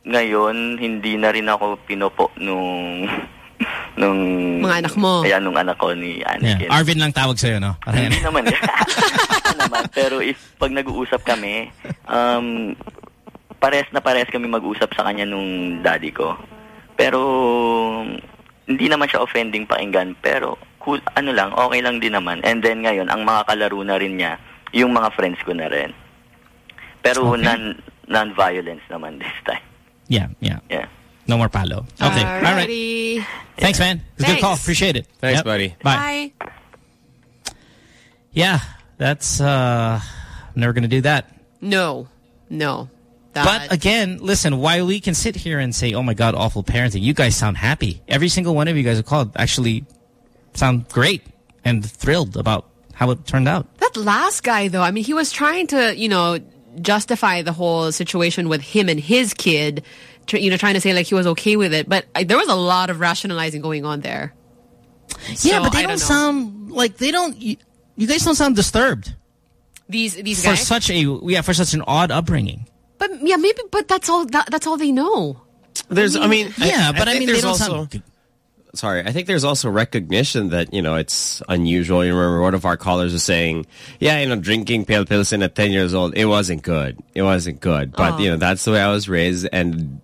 S36: ngayon, hindi na rin ako pinopo nung... nung...
S7: Mga anak mo.
S36: Kaya nung anak ko ni
S8: Yeah.
S36: Anakin.
S8: Arvin lang tawag sa'yo, no? Parang
S36: Hindi naman. Naman. Pero if pag nag-uusap kami, um, pares na pares kami mag-usap sa kanya nung daddy ko. Pero hindi naman siya offending pakinggan. Pero cool, ano lang, okay lang din naman. And then ngayon, ang mga kalaro na rin niya, yung mga friends ko na rin. Pero
S8: Okay.
S36: non, non-violence naman this time.
S8: Yeah, yeah.
S36: Yeah.
S8: No more palo. Okay, all right.
S7: Alrighty.
S8: Thanks, man. It was a good call. Appreciate it.
S10: Thanks,
S8: Yep.
S10: buddy.
S8: Bye.
S7: Bye.
S8: Yeah, that's, uh, never gonna do that.
S7: No. No. That-
S8: But again, listen, while we can sit here and say, oh my God, awful parenting, you guys sound happy. Every single one of you guys who called actually sound great and thrilled about how it turned out.
S7: That last guy, though, I mean, he was trying to, you know, justify the whole situation with him and his kid, tr- you know, trying to say like he was okay with it. But I, there was a lot of rationalizing going on there.
S8: yeah,
S7: So,
S8: but they
S7: I
S8: don't,
S7: know.
S8: sound like they don't. You, you guys don't sound disturbed
S7: These these
S8: for
S7: guys.
S8: such a yeah for such an odd upbringing.
S7: but yeah, maybe. But that's all. That, that's all they know.
S10: There's, I mean,
S8: yeah, but I,
S10: think
S8: mean, they
S10: there's
S8: don't
S10: also.
S8: sound.
S10: Sorry, I think there's also recognition that you know it's unusual. You remember one of our callers was saying, "Yeah, you know, drinking pale pilsen at 10 years old, it wasn't good. It wasn't good." But
S7: Oh.
S10: you know, that's the way I was raised, and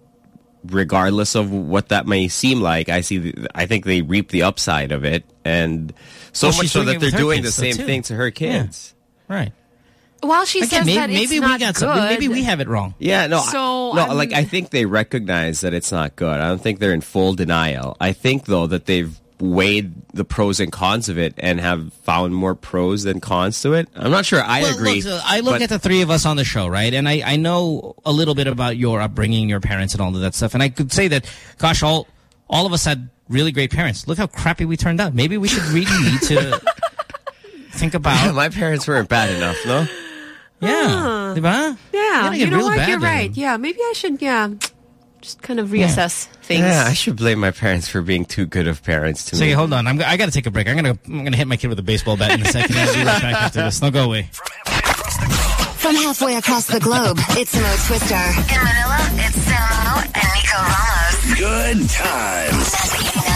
S10: regardless of what that may seem like, I see. The, I think they reap the upside of it, and so
S8: Well,
S10: much so that they're doing the same
S8: too.
S10: thing to her kids.
S8: Right.
S7: While she
S8: Again,
S7: says
S8: maybe,
S7: that it's
S8: maybe
S7: not
S8: we got
S7: good,
S8: some, maybe we have it wrong.
S10: Yeah, no, I- no,
S7: I'm-
S10: like I think they recognize that it's not good. I don't think they're in full denial. I think though that they've weighed the pros and cons of it and have found more pros than cons to it. I'm not sure I
S8: Well,
S10: agree.
S8: Look, uh, I look
S10: but-
S8: at the three of us on the show, right? And I, I know a little bit about your upbringing, your parents, and all of that stuff. And I could say that, gosh, all all of us had really great parents. Look how crappy we turned out. Maybe we should really need to think about.
S10: My parents weren't bad enough, no?
S8: Yeah, diba?
S7: Yeah, you know what? You're
S8: then.
S7: right. Yeah, maybe I should. Yeah, just kind of reassess things.
S10: Yeah, I should blame my parents for being too good of parents to
S8: So
S10: me.
S8: okay, hold on. I'm, I got to take a break. I'm gonna I'm gonna hit my kid with a baseball bat in a second. I'll be right back after this. No, go away.
S37: From halfway across the globe, it's Mo Twister. In Manila, it's Samo and Nico Ramos.
S28: Good times.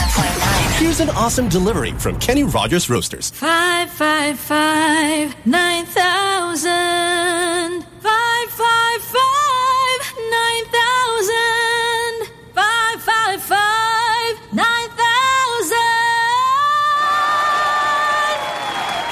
S38: Here's an awesome delivery from Kenny Rogers Roasters.
S39: Five five five nine thousand. Five five five nine thousand. Five five five nine thousand.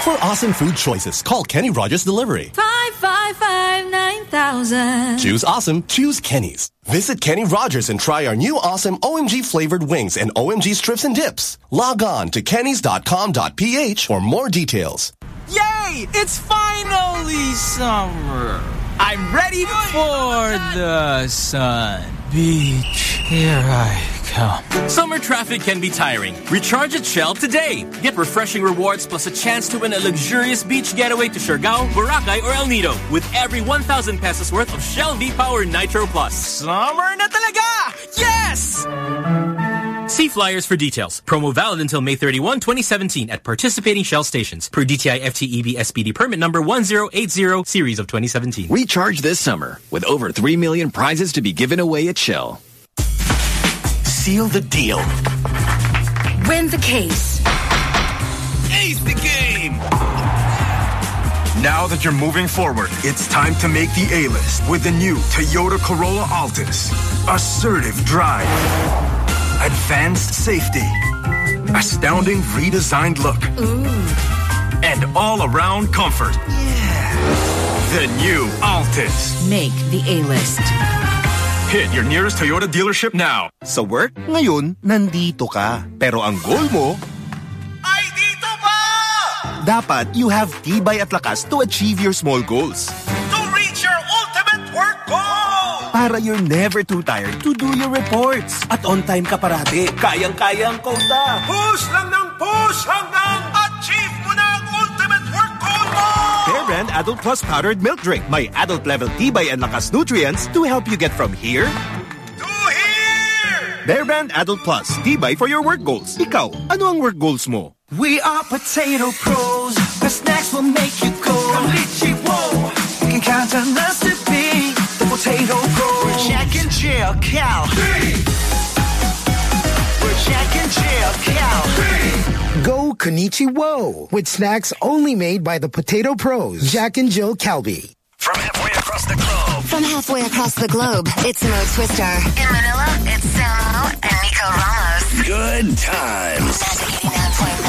S38: For awesome food choices, call Kenny Rogers Delivery.
S39: Five five five thousand.
S38: Choose awesome, choose Kenny's. Visit Kenny Rogers and try our new awesome OMG flavored wings and OMG strips and dips. Log on to kennys.com.ph for more details.
S40: Yay! It's finally summer. I'm ready for the sun. Beach, here I
S41: come.
S2: Summer traffic can be tiring. Recharge at Shell today. Get refreshing rewards plus a chance to win a luxurious beach getaway to Siargao, Boracay, or El Nido with every 1,000 pesos worth of Shell V-Power Nitro Plus.
S41: Summer na talaga! Yes!
S2: See flyers for details. Promo valid until May 31, 2017 at participating Shell stations per DTI FTEB SPD permit number 1080 series of 2017.
S42: Recharge this summer with over 3 million prizes to be given away at Shell. Seal the deal.
S11: Win the case.
S42: Ace the game.
S17: Now that you're moving forward, it's time to make the A-list with the new Toyota Corolla Altis. Assertive drive. Advanced safety. Astounding redesigned look. And all-around comfort. Yeah. The new Altis.
S20: Make the A-list.
S17: Hit your nearest Toyota dealership now.
S18: Sa work, ngayon, nandito ka. Pero ang goal mo, ay dito pa! Dapat you have tibay at lakas to achieve your small goals. Para you're never too tired to do your reports. At on time ka parati. Kayang-kaya ang quota.
S39: Push lang ng push hanggang achieve mo na ang ultimate work goal mo!
S18: Bear Brand Adult Plus Powdered Milk Drink. May adult level tibay and lakas nutrients to help you get from here
S39: To here!
S18: Bear Brand Adult Plus. Tibay for your work goals. Ikaw, ano ang work goals mo?
S39: We are potato pros. The snacks will make you go. Konnichiwa. You can count on us to be the potato pros. We're Jack and Jill Cal. We're Jack and Jill Cal.
S43: Go Konichiwo with snacks only made by the Potato Pros, Jack and Jill Calbee.
S42: From halfway across the globe.
S11: From halfway across the globe, it's Mo Twister. In Manila, it's Samo and Nico Ramos.
S42: Good times.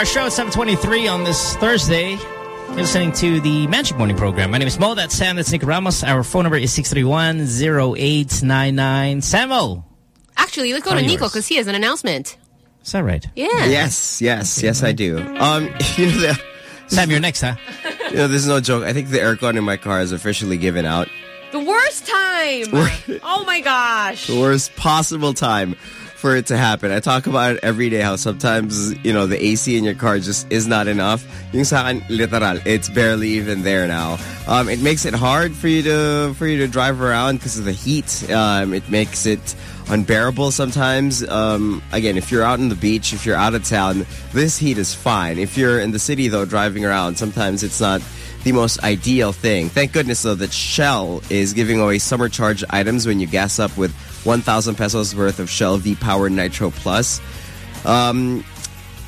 S8: Our show, 723 on this Thursday. You're listening to the Magic Morning Program. My name is Mo. That's Sam. That's Nick Ramos. Our phone number is 631-0899. Samo.
S7: Actually, let's go to Nico because he has an announcement.
S8: Is that right?
S7: Yeah.
S10: Yes, yes, yes, I do. Um, you know, the,
S8: Sam, you're next, huh?
S10: you know, this is no joke. I think the aircon in my car has officially given out.
S7: The worst time. oh my gosh.
S10: the worst possible time for it to happen. I talk about it every day how sometimes, you know, the AC in your car just is not enough. Yung sa akin, literal, it's barely even there now. Um, it makes it hard for you to for you to drive around because of the heat. Um, it makes it unbearable sometimes. Um, again, if you're out on the beach, if you're out of town, this heat is fine. If you're in the city though, driving around, sometimes it's not the most ideal thing. Thank goodness though that Shell is giving away summer charge items when you gas up with 1,000 pesos worth of Shell V-Power Nitro Plus. Um,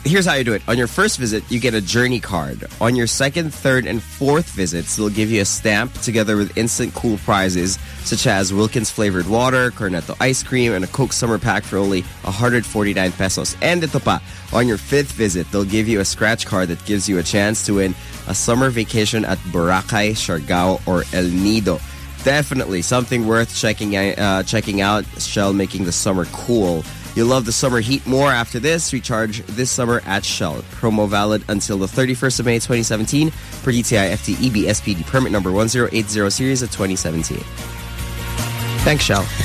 S10: here's how you do it. On your first visit, you get a journey card. On your second, third, and fourth visits, they'll give you a stamp together with instant cool prizes such as Wilkins flavored water, Cornetto ice cream, and a Coke summer pack for only 149 pesos. And ito pa, on your fifth visit, they'll give you a scratch card that gives you a chance to win a summer vacation at Boracay, Siargao, or El Nido. Definitely something worth checking uh, checking out. Shell making the summer cool. You'll love the summer heat more after this. Recharge this summer at Shell. Promo valid until the 31st of May 2017 per DTI FTEB SPD permit number 1080 series of 2017. Thanks, Shell.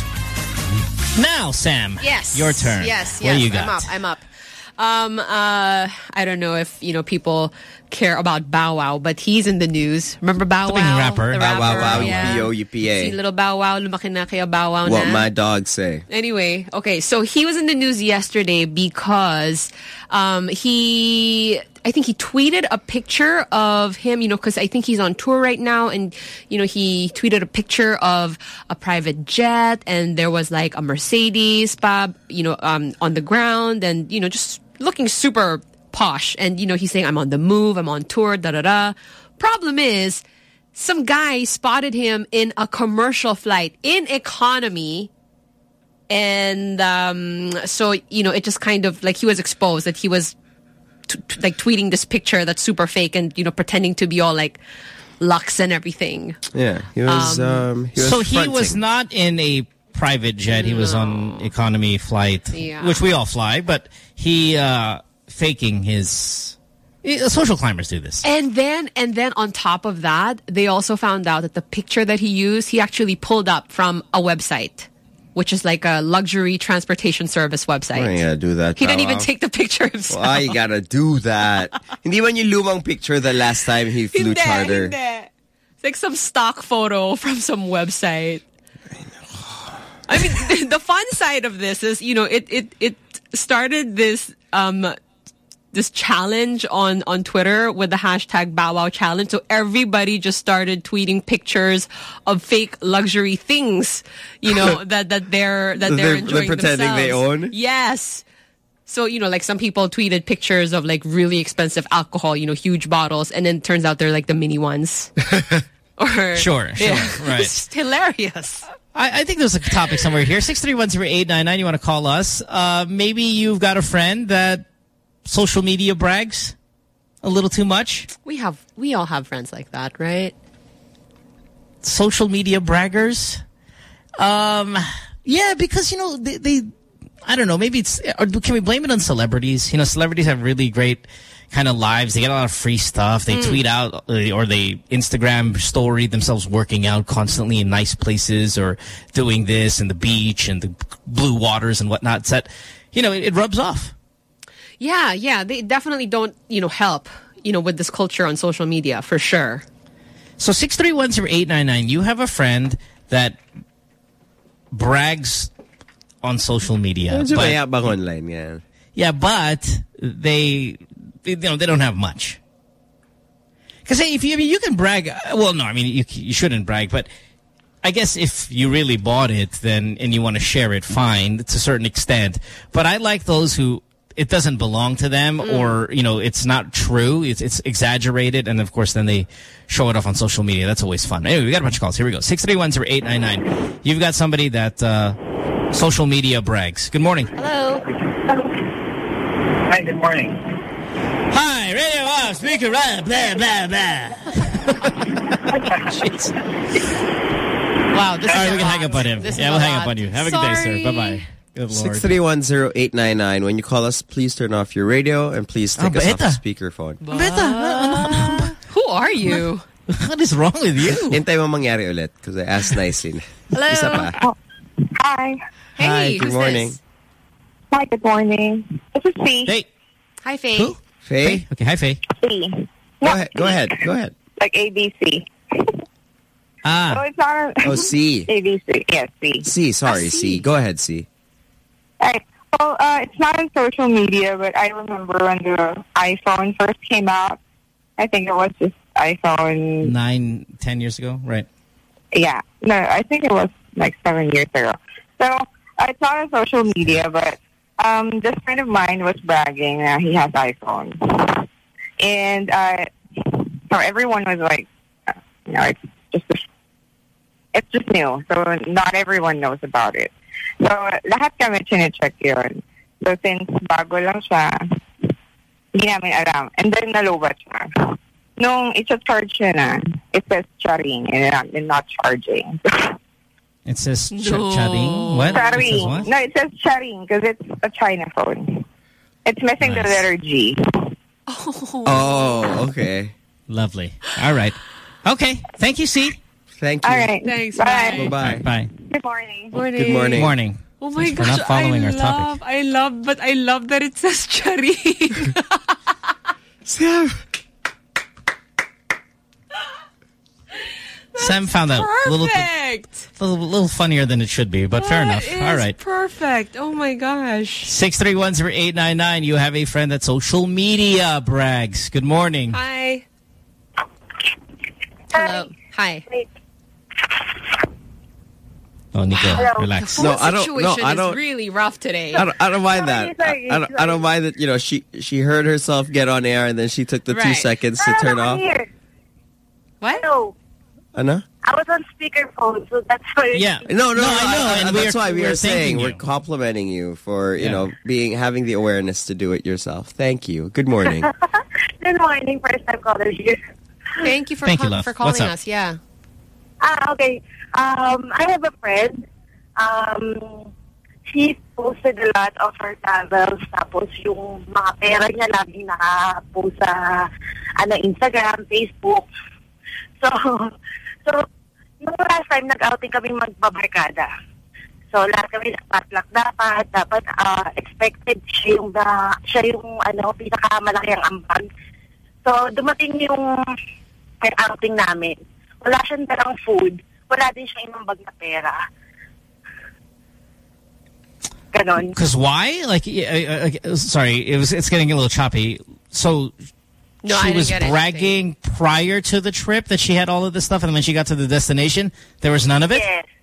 S8: Now, Sam.
S7: Yes.
S8: Your turn.
S7: Yes,
S8: What
S7: yes.
S8: do you got?
S7: I'm up. I'm up. Um, uh, I don't know if, you know, people care about Bow Wow, but he's in the news. Remember Bow Wow?
S10: rapper.
S7: The
S10: Bow Wow Wow,
S7: yeah.
S10: UPO, UPA.
S7: Si little Bow Wow, lumaki na kaya Bow Wow
S10: What
S7: na.
S10: my dog say.
S7: Anyway, okay, so he was in the news yesterday because um, he, I think he tweeted a picture of him, you know, because I think he's on tour right now, and you know, he tweeted a picture of a private jet, and there was like a Mercedes, Bob, you know, um, on the ground, and you know, just looking super posh, and you know, he's saying, "I'm on the move, I'm on tour, da da da." Problem is. Some guy spotted him in a commercial flight in economy and um, so you know it just kind of like he was exposed that he was t- t- like tweeting this picture that's super fake and you know pretending to be all like lux and everything
S10: Yeah, he was.
S7: Um,
S10: Um, he was
S8: so he was not in a private jet. He was on economy flight,
S7: Yeah.
S8: which we all fly, but he uh, faking his... eh, Social climbers do this.
S7: and then and then on top of that they also found out that the picture that he used he actually pulled up from a website which is like a luxury transportation service website
S10: Why you gotta do that?
S7: he didn't even take the picture himself
S10: Why you gotta do that? Hindi man yung lumang picture the last time he flew
S7: Hindi,
S10: charter.
S7: hindi. It's like some stock photo from some website. I mean, the fun side of this is, you know, it it it started this um this challenge on on Twitter with the hashtag Bow Wow Challenge. So everybody just started tweeting pictures of fake luxury things, you know, that that they're that
S10: That
S7: they're,
S10: they're-
S7: enjoying
S10: they're pretending they own?
S7: Yes. So, you know, like some people tweeted pictures of like really expensive alcohol, you know, huge bottles, and then turns out they're like the mini ones. or
S8: Sure, sure, right.
S7: It's just hilarious.
S8: I, I think there's a topic somewhere here. 6310899, you want to call us. Uh, maybe you've got a friend that social media brags a little too much.
S7: We have, we all have friends like that, right?
S8: Social media braggers. Um, yeah, because, you know, they, they I don't know, maybe it's, or can we blame it on celebrities? You know, celebrities have really great kind of lives. They get a lot of free stuff. They
S7: Mm.
S8: tweet out uh, or they Instagram story themselves working out constantly in nice places or doing this and the beach and the blue waters and whatnot. It's that, you know, it, it rubs off.
S7: Yeah, yeah. They definitely don't, you know, help, you know, with this culture on social media for sure.
S8: So 6310899, you have a friend that brags on social media.
S10: Medyo
S8: but-
S10: mayabang online yan.
S8: Yeah, but they, you know, they don't have much. Because hey, if you, I mean, you can brag. uh, Well, no, I mean, you you shouldn't brag, but I guess if you really bought it, then and you want to share it, fine, to a certain extent. But I like those who it doesn't belong to them, or you know, it's not true. It's it's exaggerated, and of course, then they show it off on social media. That's always fun. Anyway, we got a bunch of calls. Here we go. Six three one zero eight nine nine. You've got somebody that uh, social media brags. Good morning.
S7: Hello.
S34: Hi, good morning.
S8: Hi, radio off, speaker blah, blah, blah, blah. Jeez.
S7: Wow, this
S8: All right,
S7: is
S8: we can hang up on him.
S7: This
S8: yeah, we'll hang up on you. Have a good day, sir. Bye-bye. Good lord.
S10: Six three one zero eight nine nine. When you call us, please turn off your radio and please take
S8: Ah,
S10: us off the speakerphone.
S8: beta.
S10: speakerphone.
S7: Who are you?
S8: What is wrong with you?
S10: Hintay mo mangyari ulit because I asked nicely.
S7: Hello.
S10: Isa pa.
S24: Hi.
S7: Hey,
S10: Hi, good morning.
S7: this?
S24: Hi, good morning. This is Faye.
S8: Hey.
S7: Hi, Faye.
S8: Who?
S10: Faye?
S8: Okay, hi, Faye.
S24: Faye.
S10: Go ahead. Go ahead. Go ahead.
S24: Like ABC. So
S8: Ah,
S24: it's not
S10: Oh, C.
S24: ABC. Yes, C.
S10: C. Sorry, C. Go ahead, C.
S24: Right. Well, uh, it's not on social media, but I remember when the iPhone first came out. I think it was just iPhone.
S8: nine, ten years ago, right?
S24: Yeah. No, I think it was like seven years ago. So uh, it's not on social media, but um, this friend of mine was bragging that he has iPhone, and uh, so everyone was like, you know, it's just it's just new, so not everyone knows about it. So lahat kami chine-check yun. So since bago lang siya, hindi namin alam. And then nalobat siya. Nung isa-charge siya na, it says charing and not, and not charging.
S8: It says ch-
S7: No.
S8: charing. What? It says
S24: Charing.
S8: what?
S24: No, it says charing because it's a China phone. It's missing the letter G.
S10: Oh. oh, okay.
S8: Lovely. All right. Okay. Thank you, C.
S10: Thank you.
S24: All right.
S7: Thanks,
S24: Bye.
S7: bye.
S10: Bye-bye.
S8: Bye.
S24: Good morning.
S7: Morning.
S10: Good morning.
S8: Good morning.
S7: Oh my
S8: Thanks for
S7: gosh,
S8: not following
S7: I
S8: our
S7: love,
S8: topic.
S7: I love, but I love that it says charing.
S10: Sam.
S8: Sam found that a little, bit,
S7: Perfect.
S8: little, little funnier than it should be, but fair enough.
S7: is
S8: All right.
S7: Perfect. Oh my gosh.
S8: 6310899. You have a friend that social media brags. Good morning.
S7: Hi. Hello. Hi.
S8: Oh, Nico,
S24: Hello.
S8: relax.
S7: The
S10: No, I don't- no, I don't-
S7: really rough today.
S10: I don't, I don't mind that. I, I don't, I don't mind that, you know, she she heard herself get on air and then she took the two seconds to turn off.
S24: Here.
S7: What?
S24: No,
S10: Ano?
S24: I was on speakerphone, so that's why.
S8: Yeah.
S10: No, no,
S8: No, I know,
S10: I-
S8: and
S10: that's why we
S8: we're
S10: saying
S8: thanking
S10: we're complimenting you for you
S8: Yeah.
S10: know being having the awareness to do it yourself. Thank you. Good morning.
S24: Good morning, first time caller here.
S7: Thank you for
S8: Thank you, love.
S7: for calling
S8: What's up?
S7: us. Yeah.
S24: Ah, okay. Um, I have a friend. Um, she posted a lot of her travels. Tapos yung mga pera niya lagi naka-post sa ano, Instagram, Facebook. So, so, nung last time nag-outing kami magbabarkada. So, lahat kami nakapatlak dapat. Dapat ah, expected siya yung, na, siya yung ano, pinakamalaki ang ambag. So, dumating yung outing namin. Wala siyang dalang food. Wala din siyang imambag na pera. Ganon.
S8: Because why? Like, uh, uh, sorry, it was. It's getting a little choppy. So
S7: No,
S8: she was
S7: get anything.
S8: bragging prior to the trip that she had all of this stuff, and when she got to the destination, there was none of it.
S24: Yes.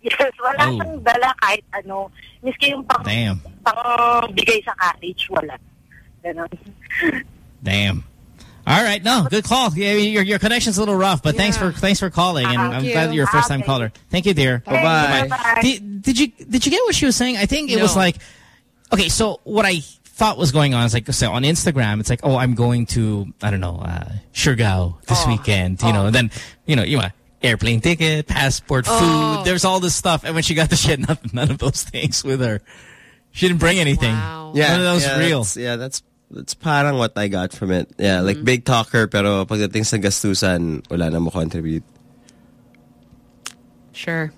S24: Yes, wala
S8: Oh.
S24: siyang dala kahit ano. Miski yung pang,
S8: Damn,
S24: pang bigay sa cottage, wala. Ganon.
S8: damn. All right, no, good call. Yeah, your your connection's a little rough, but thanks for thanks for calling, and
S7: Thank
S8: I'm
S7: you.
S8: glad you're a first time
S24: Okay.
S8: caller. Thank you, dear.
S10: Bye bye.
S24: Bye-bye.
S8: Did, did you did you get what she was saying? I think it was like, okay, so what I thought was going on is like, so on Instagram, it's like, oh, I'm going to, I don't know, uh, Surigao this
S7: Oh.
S8: weekend, you know, and then, you know, you want airplane ticket, passport,
S7: Oh.
S8: food, there's all this stuff. And when she got the shit, none, none of those things with her. She didn't bring anything.
S7: Wow.
S10: Yeah,
S8: None of those
S10: yeah,
S8: real.
S10: That's, yeah, that's that's parang what I got from it. Yeah,
S7: Mm-hmm.
S10: like big talker pero pagdating sa gastusan, wala na mo contribute.
S7: Sure.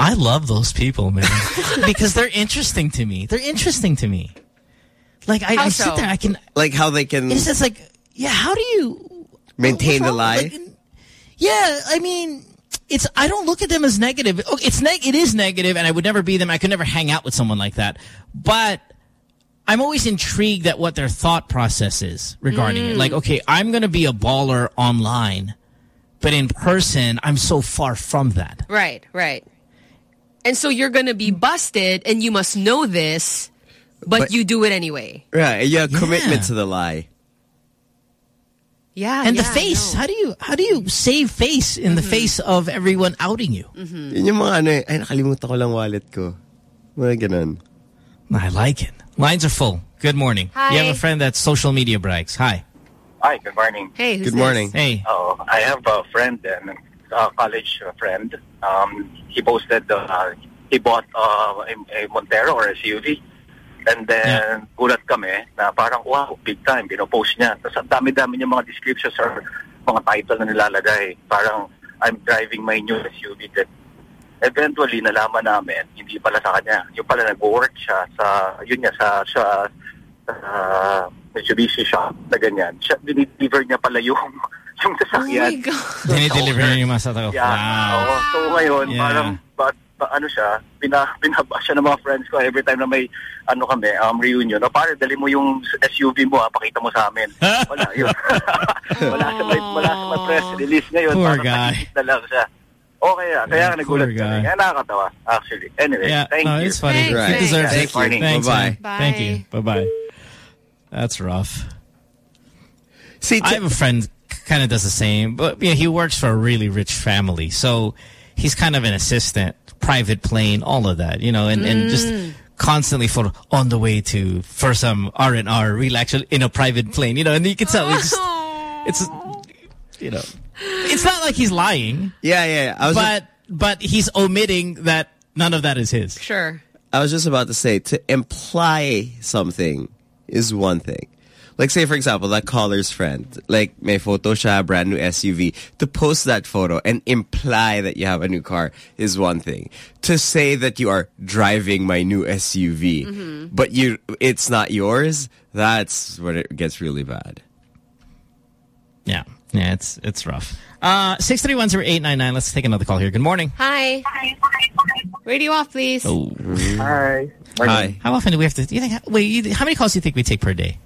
S8: I love those people, man, because they're interesting to me. They're interesting to me. Like I,
S7: How
S8: I
S7: so?
S8: sit there, I can,
S10: Like how they can
S8: it's just like, yeah, how do you,
S10: maintain the
S8: wrong?
S10: lie.
S8: Like, yeah, I mean, it's I don't look at them as negative. It's neg it is negative, and I would never be them. I could never hang out with someone like that. But I'm always intrigued at what their thought process is regarding it. Like, mm. okay, I'm going to be a baller online, but in person, I'm so far from that.
S7: Right, right. And so you're going to be busted and you must know this, but,
S10: But-
S7: you do it anyway.
S10: right, yeah, commitment
S8: Yeah.
S10: to the lie.
S7: Yeah.
S8: And the face, how do you how do you save face in the mm-hmm. face of everyone outing you? Mm-hmm.
S10: Yun yung mga ano, eh, ay nakalimutan ko lang wallet ko. Mga ganun.
S8: I like it. Lines are full. Good morning.
S4: Hi.
S8: You have a friend that social media brags. Hi.
S34: Hi, good morning.
S7: Hey,
S8: who's Good morning. Hey.
S34: Oh, I have a friend and a college friend. Um, he posted uh, he bought uh, a, a Montero or a SUV. And then, gulat kami na parang, wow, big time, pinopost niya. Tapos ang dami-dami niya mga descriptions or mga title na nilalagay. Parang, I'm driving my new SUV. Then, eventually, nalaman namin, hindi pala sa kanya. Yung pala nag-work siya sa, yun niya, sa, sa, sa Mitsubishi shop na ganyan. Siya, dinideliver niya pala yung, yung sasakyan.
S8: Dinideliver niya yung mga sasayaw.
S34: Yeah.
S8: Wow.
S34: Oo. So ngayon,
S8: Yeah.
S34: parang ba, ba, ano siya, pina, pinaba siya ng mga friends ko every time na may ano kami, um, reunion. No, pare, dali mo yung SUV mo, ha, pakita mo sa amin. Wala, yun. wala siya may, wala siya may press release ngayon.
S8: Poor
S34: parang
S8: guy.
S34: na lang siya. Okay, kaya, kaya nga nagulat
S8: Poor
S34: kami.
S8: guy.
S34: Kaya nakakatawa, actually. Anyway,
S8: Yeah,
S34: thank
S8: no,
S34: you.
S8: it's funny. He deserves
S34: Yeah,
S8: it.
S34: good morning.
S8: Thanks, man.
S34: Bye.
S8: Thank you. Bye-bye. That's rough.
S10: See,
S8: I have a friend kind of does the same, but you know, he works for a really rich family, so he's kind of an assistant, private plane, all of that, you know, and, and just constantly for on the way to for some R and R relax in a private plane, you know, and you can tell it's it's you know, it's not like he's lying.
S10: Yeah, yeah. yeah. I was
S8: but but he's omitting that none of that is his.
S7: Sure.
S10: I was just about to say to imply something is one thing. Like say for example, that caller's friend, like may photo siya, brand new SUV. To post that photo and imply that you have a new car is one thing. To say that you are driving my new SUV,
S8: Mm-hmm.
S10: but you it's not yours, that's where it gets really bad.
S8: Yeah. Yeah, it's it's rough. Uh, six three one zero eight nine nine. Let's take another call here. Good morning.
S7: Hi. Radio off, please.
S8: Oh.
S34: Hi.
S8: Hi. How often do we have to? Do you think? Wait, you, how many calls do you think we take per day?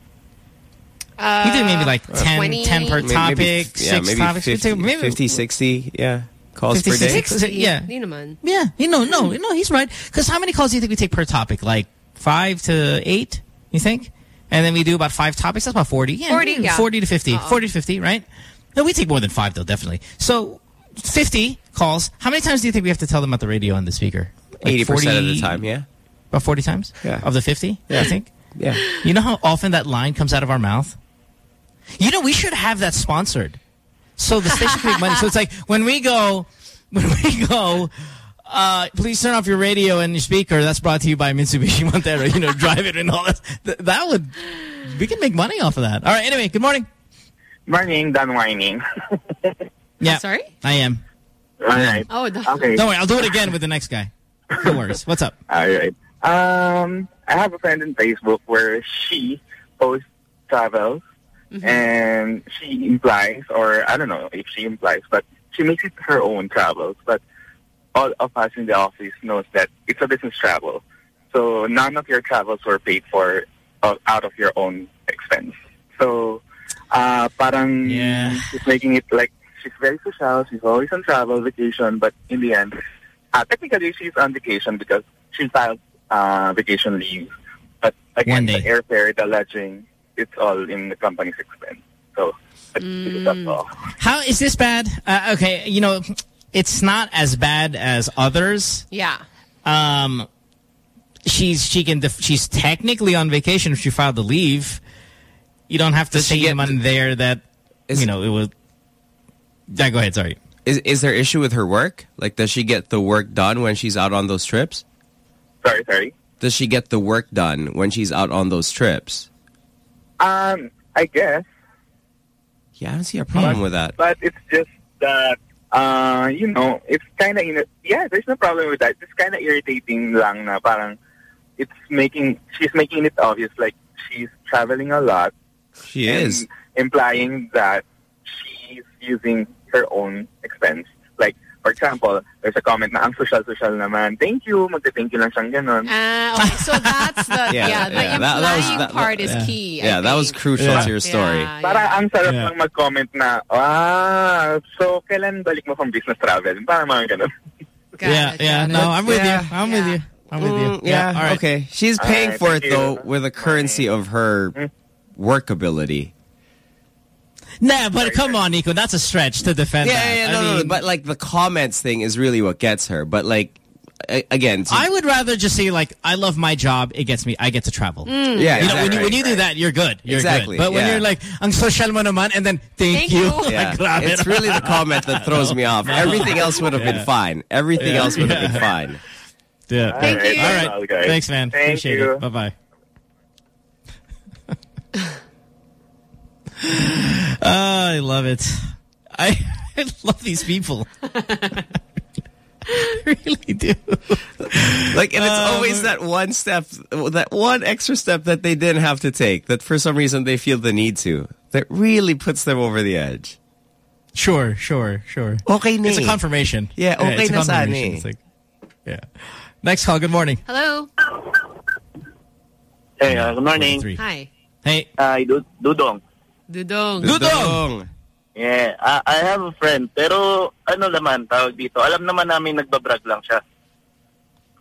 S7: Uh,
S8: you do maybe like 10,
S7: 20?
S8: 10 per
S10: Maybe-
S8: topic,
S10: maybe,
S8: six
S10: yeah, maybe
S8: topics.
S10: 50,
S8: maybe
S10: 50, 60, yeah, calls
S8: 50,
S10: per day.
S8: 60, yeah.
S7: Di.
S8: Yeah, you know, no, no, he's right. Because how many calls do you think we take per topic? Like five to eight, you think? And then we do about five topics. That's about 40. Yeah,
S7: 40, yeah.
S8: 40 to 50.
S7: Uh-oh.
S8: 40 to 50, right? No, we take more than five, though, definitely. So 50 calls. How many times do you think we have to tell them at the radio on the speaker? Like
S10: 80% of the time, yeah.
S8: About 40 times?
S10: Yeah.
S8: Of the 50,
S10: Yeah.
S8: I think?
S10: Yeah.
S8: You know how often that line comes out of our mouth? You know, we should have that sponsored. So the station can make money. So it's like when we go, when we go, uh, please turn off your radio and your speaker. That's brought to you by Mitsubishi Montero. You know, drive it and all that. Th- That would, we can make money off of that. All right. Anyway, good morning.
S34: Morning, done whining.
S8: Yeah.
S7: sorry?
S8: I am.
S34: All right.
S7: Oh,
S34: Okay.
S8: Don't worry. I'll do it again with the next guy. No worries. What's up?
S34: All right. Um, I have a friend in Facebook where she posts travels and she implies, or I don't know if she implies, but she makes it her own travels. But all of us in the office knows that it's a business travel. So none of your travels were paid for uh, out of your own expense. So uh, parang she's making it like she's very social. She's always on travel, vacation, but in the end, uh, technically she's on vacation because she filed uh, vacation leave. But again, the airfare, the lodging, it's all in the company's expense. So that's, that's all.
S8: How is this bad? Uh, okay. You know, it's not as bad as others.
S7: Yeah.
S8: Um, she's she can def she's technically on vacation if she filed the leave. You don't have to say them on there that you know it was. Yeah, go ahead. Sorry.
S10: Is is there issue with her work? Like, does she get the work done when she's out on those trips?
S34: Sorry, sorry.
S10: Does she get the work done when she's out on those trips?
S34: Um, I guess.
S10: Yeah, I don't see a problem with that.
S34: But it's just that, uh, you know, it's kind of, yeah, there's no problem with that. It's kind of irritating lang na parang it's making, she's making it obvious like she's traveling a lot.
S10: She
S34: and
S10: is.
S34: Implying that she's using her own expense. Like, for example, there's a comment na ang social-social naman. Thank you. Magte-thank you lang siyang ganon.
S7: Ah, okay. So that's the, yeah, the
S34: yeah,
S7: implying
S34: that- that was- that-
S7: part is
S34: yeah.
S7: key. I
S10: Yeah, that was
S7: think.
S10: crucial to your story.
S34: Para ang sarap lang mag-comment na, ah, so kailan balik mo from business travel? Parang mga ganon.
S8: yeah, yeah. No, I'm with
S10: Yeah.
S8: you. I'm with you. I'm with you.
S10: Mm, yeah,
S8: all right.
S10: okay. She's paying
S34: right,
S10: for it
S34: you.
S10: though with a currency of her work ability.
S8: Nah, but come on, Nico. That's a stretch to defend
S10: Yeah,
S8: that.
S10: yeah,
S8: I
S10: no, no, no,
S8: mean,
S10: but like the comments thing is really what gets her. But like, again, to-
S8: I would rather just say like, I love my job. It gets me. I get to travel.
S10: Mm. Yeah,
S8: you know, when you when you do that, you're good. You're
S10: Exactly,
S8: good. But when
S10: yeah.
S8: you're like, ang social mo naman, and then thank,
S7: Thank
S8: you.
S7: you.
S10: Yeah,
S8: grabe
S10: it's really the comment that throws me off.
S8: No.
S10: Everything else would have
S8: Yeah.
S10: been fine. Everything
S8: Yeah.
S10: else would have
S8: Yeah.
S10: been fine.
S8: Yeah.
S7: Thank you.
S8: All right.
S34: Okay.
S8: Thanks, man.
S34: Thank
S8: Appreciate
S34: you.
S8: it. Bye bye. I love it. I, I love these people. I really do.
S10: Like, and it's
S8: Um,
S10: always that one step, that one extra step that they didn't have to take, that for some reason they feel the need to, that really puts them over the edge.
S8: Sure, sure, sure.
S10: Okay na
S8: It's a confirmation.
S10: Yeah, okay
S8: it's a
S10: na sana
S8: confirmation. It's like, yeah. Next call. Good morning.
S7: Hello.
S44: Hey, uh, good morning.
S7: Hi.
S8: Hey.
S44: Hi, Du- Dudong.
S7: Dudong.
S8: Dudong!
S44: Yeah, I, I have a friend. Pero ano naman, tawag dito, alam naman namin nagbabrag lang siya.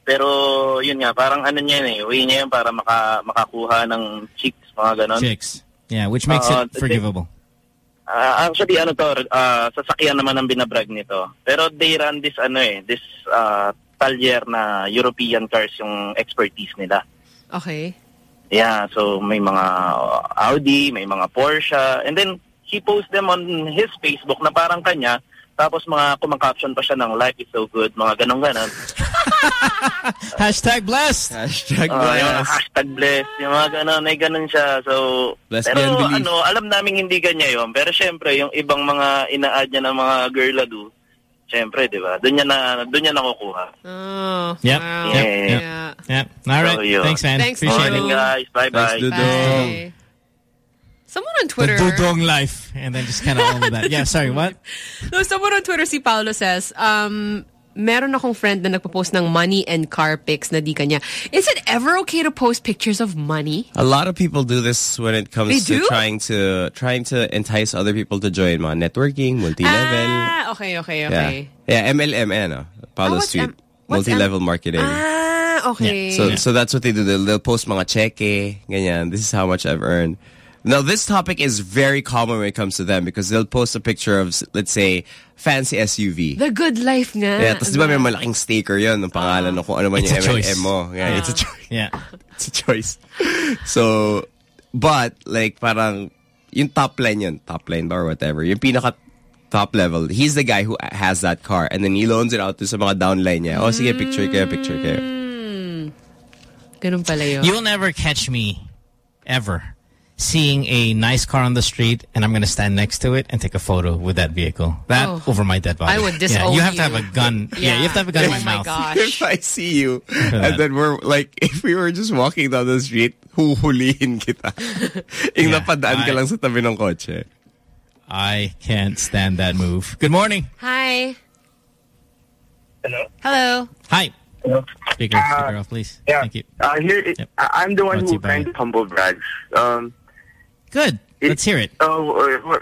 S44: Pero yun nga, parang ano niya yun eh, way niya yun para maka, makakuha ng chicks, mga ganon.
S8: Chicks. Yeah, which makes
S44: Uh,
S8: it forgivable.
S44: Ah, actually, ano to, ah, sasakyan naman ang binabrag nito. Pero they run this, ano eh, this ah, talyer na European cars yung expertise nila.
S7: Okay.
S44: Yeah, so may mga Audi, may mga Porsche, and then he posts them on his Facebook na parang kanya, tapos mga kumakaption pa siya ng life is so good, mga ganong-ganon.
S8: Hashtag blessed.
S10: Hashtag
S44: Uh, yung hashtag bless, yung mga ganon, ay ganon siya. So,
S10: Blessed
S44: pero ano, alam namin hindi kanya yon Pero syempre, yung ibang mga ina-add niya ng mga girlado, syempre, di ba? Doon niya na, doon niya nakukuha.
S7: Oh.
S8: Yep.
S7: Wow.
S44: Yeah.
S8: Yep.
S7: Yeah.
S8: Yep. All right.
S44: So.
S8: Thanks, man.
S7: Thanks,
S8: Appreciate
S44: Morning,
S8: it.
S44: guys. Bye-bye.
S10: Thanks, Dudong.
S7: Bye. Someone on Twitter.
S8: The Dudong life. And then just kind of all of that. Yeah, sorry, what?
S7: No, someone on Twitter, si Paolo says, um, meron akong friend na nagpo-post ng money and car pics na di kanya. Is it ever okay to post pictures of money?
S10: A lot of people do this when it comes
S7: They
S10: to
S7: do?
S10: trying to trying to entice other people to join mga networking, multi-level.
S7: Ah, okay, okay,
S10: yeah.
S7: okay.
S10: Yeah, MLM, ano, Paulo
S7: what's
S10: Street. Multi-level marketing.
S7: Ah, okay.
S10: So so that's what they do. They'll, they'll post mga cheque, ganyan. This is how much I've earned. Now, this topic is very common when it comes to them because they'll post a picture of, let's say, fancy SUV.
S7: The good life nga.
S10: Yeah, tapos di ba may malaking sticker yun ng pangalan ng kung ano man
S8: It's
S10: yung
S8: a choice.
S10: MLM mo. Yeah, it's a choice.
S8: Yeah.
S10: It's a choice. So, but, like, parang, yung top line yun, top line bar or whatever, yung pinaka top level, he's the guy who has that car and then he loans it out to sa mga downline niya. Oh, sige, picture kayo, picture kayo.
S7: Hmm. Ganun pala yun.
S8: You'll never catch me, ever, seeing a nice car on the street and I'm going to stand next to it and take a photo with that vehicle. That
S7: Oh.
S8: over my dead body.
S7: I would
S8: yeah,
S7: disown
S8: You have to have a gun. Yeah, you have to have a gun in
S7: Oh
S8: my
S7: my
S8: mouth.
S7: gosh.
S10: If I see you,
S8: that.
S10: and then we're like, if we were just walking down the street, huhulihin kita. Yung
S8: Yeah,
S10: napadaan ka
S8: I-
S10: lang sa tabi ng kotse.
S8: I can't stand that move. Good morning.
S7: Hi.
S34: Hello.
S7: Hello.
S8: Hi.
S34: Hello.
S8: Speaker, speaker off, please.
S34: Yeah.
S8: Thank you.
S34: Uh, here, it,
S8: Yep.
S34: I- I'm the one
S8: Brought to
S34: who
S8: you by-
S34: kind of humble brags. Um,
S8: Good. Let's hear it.
S34: Oh,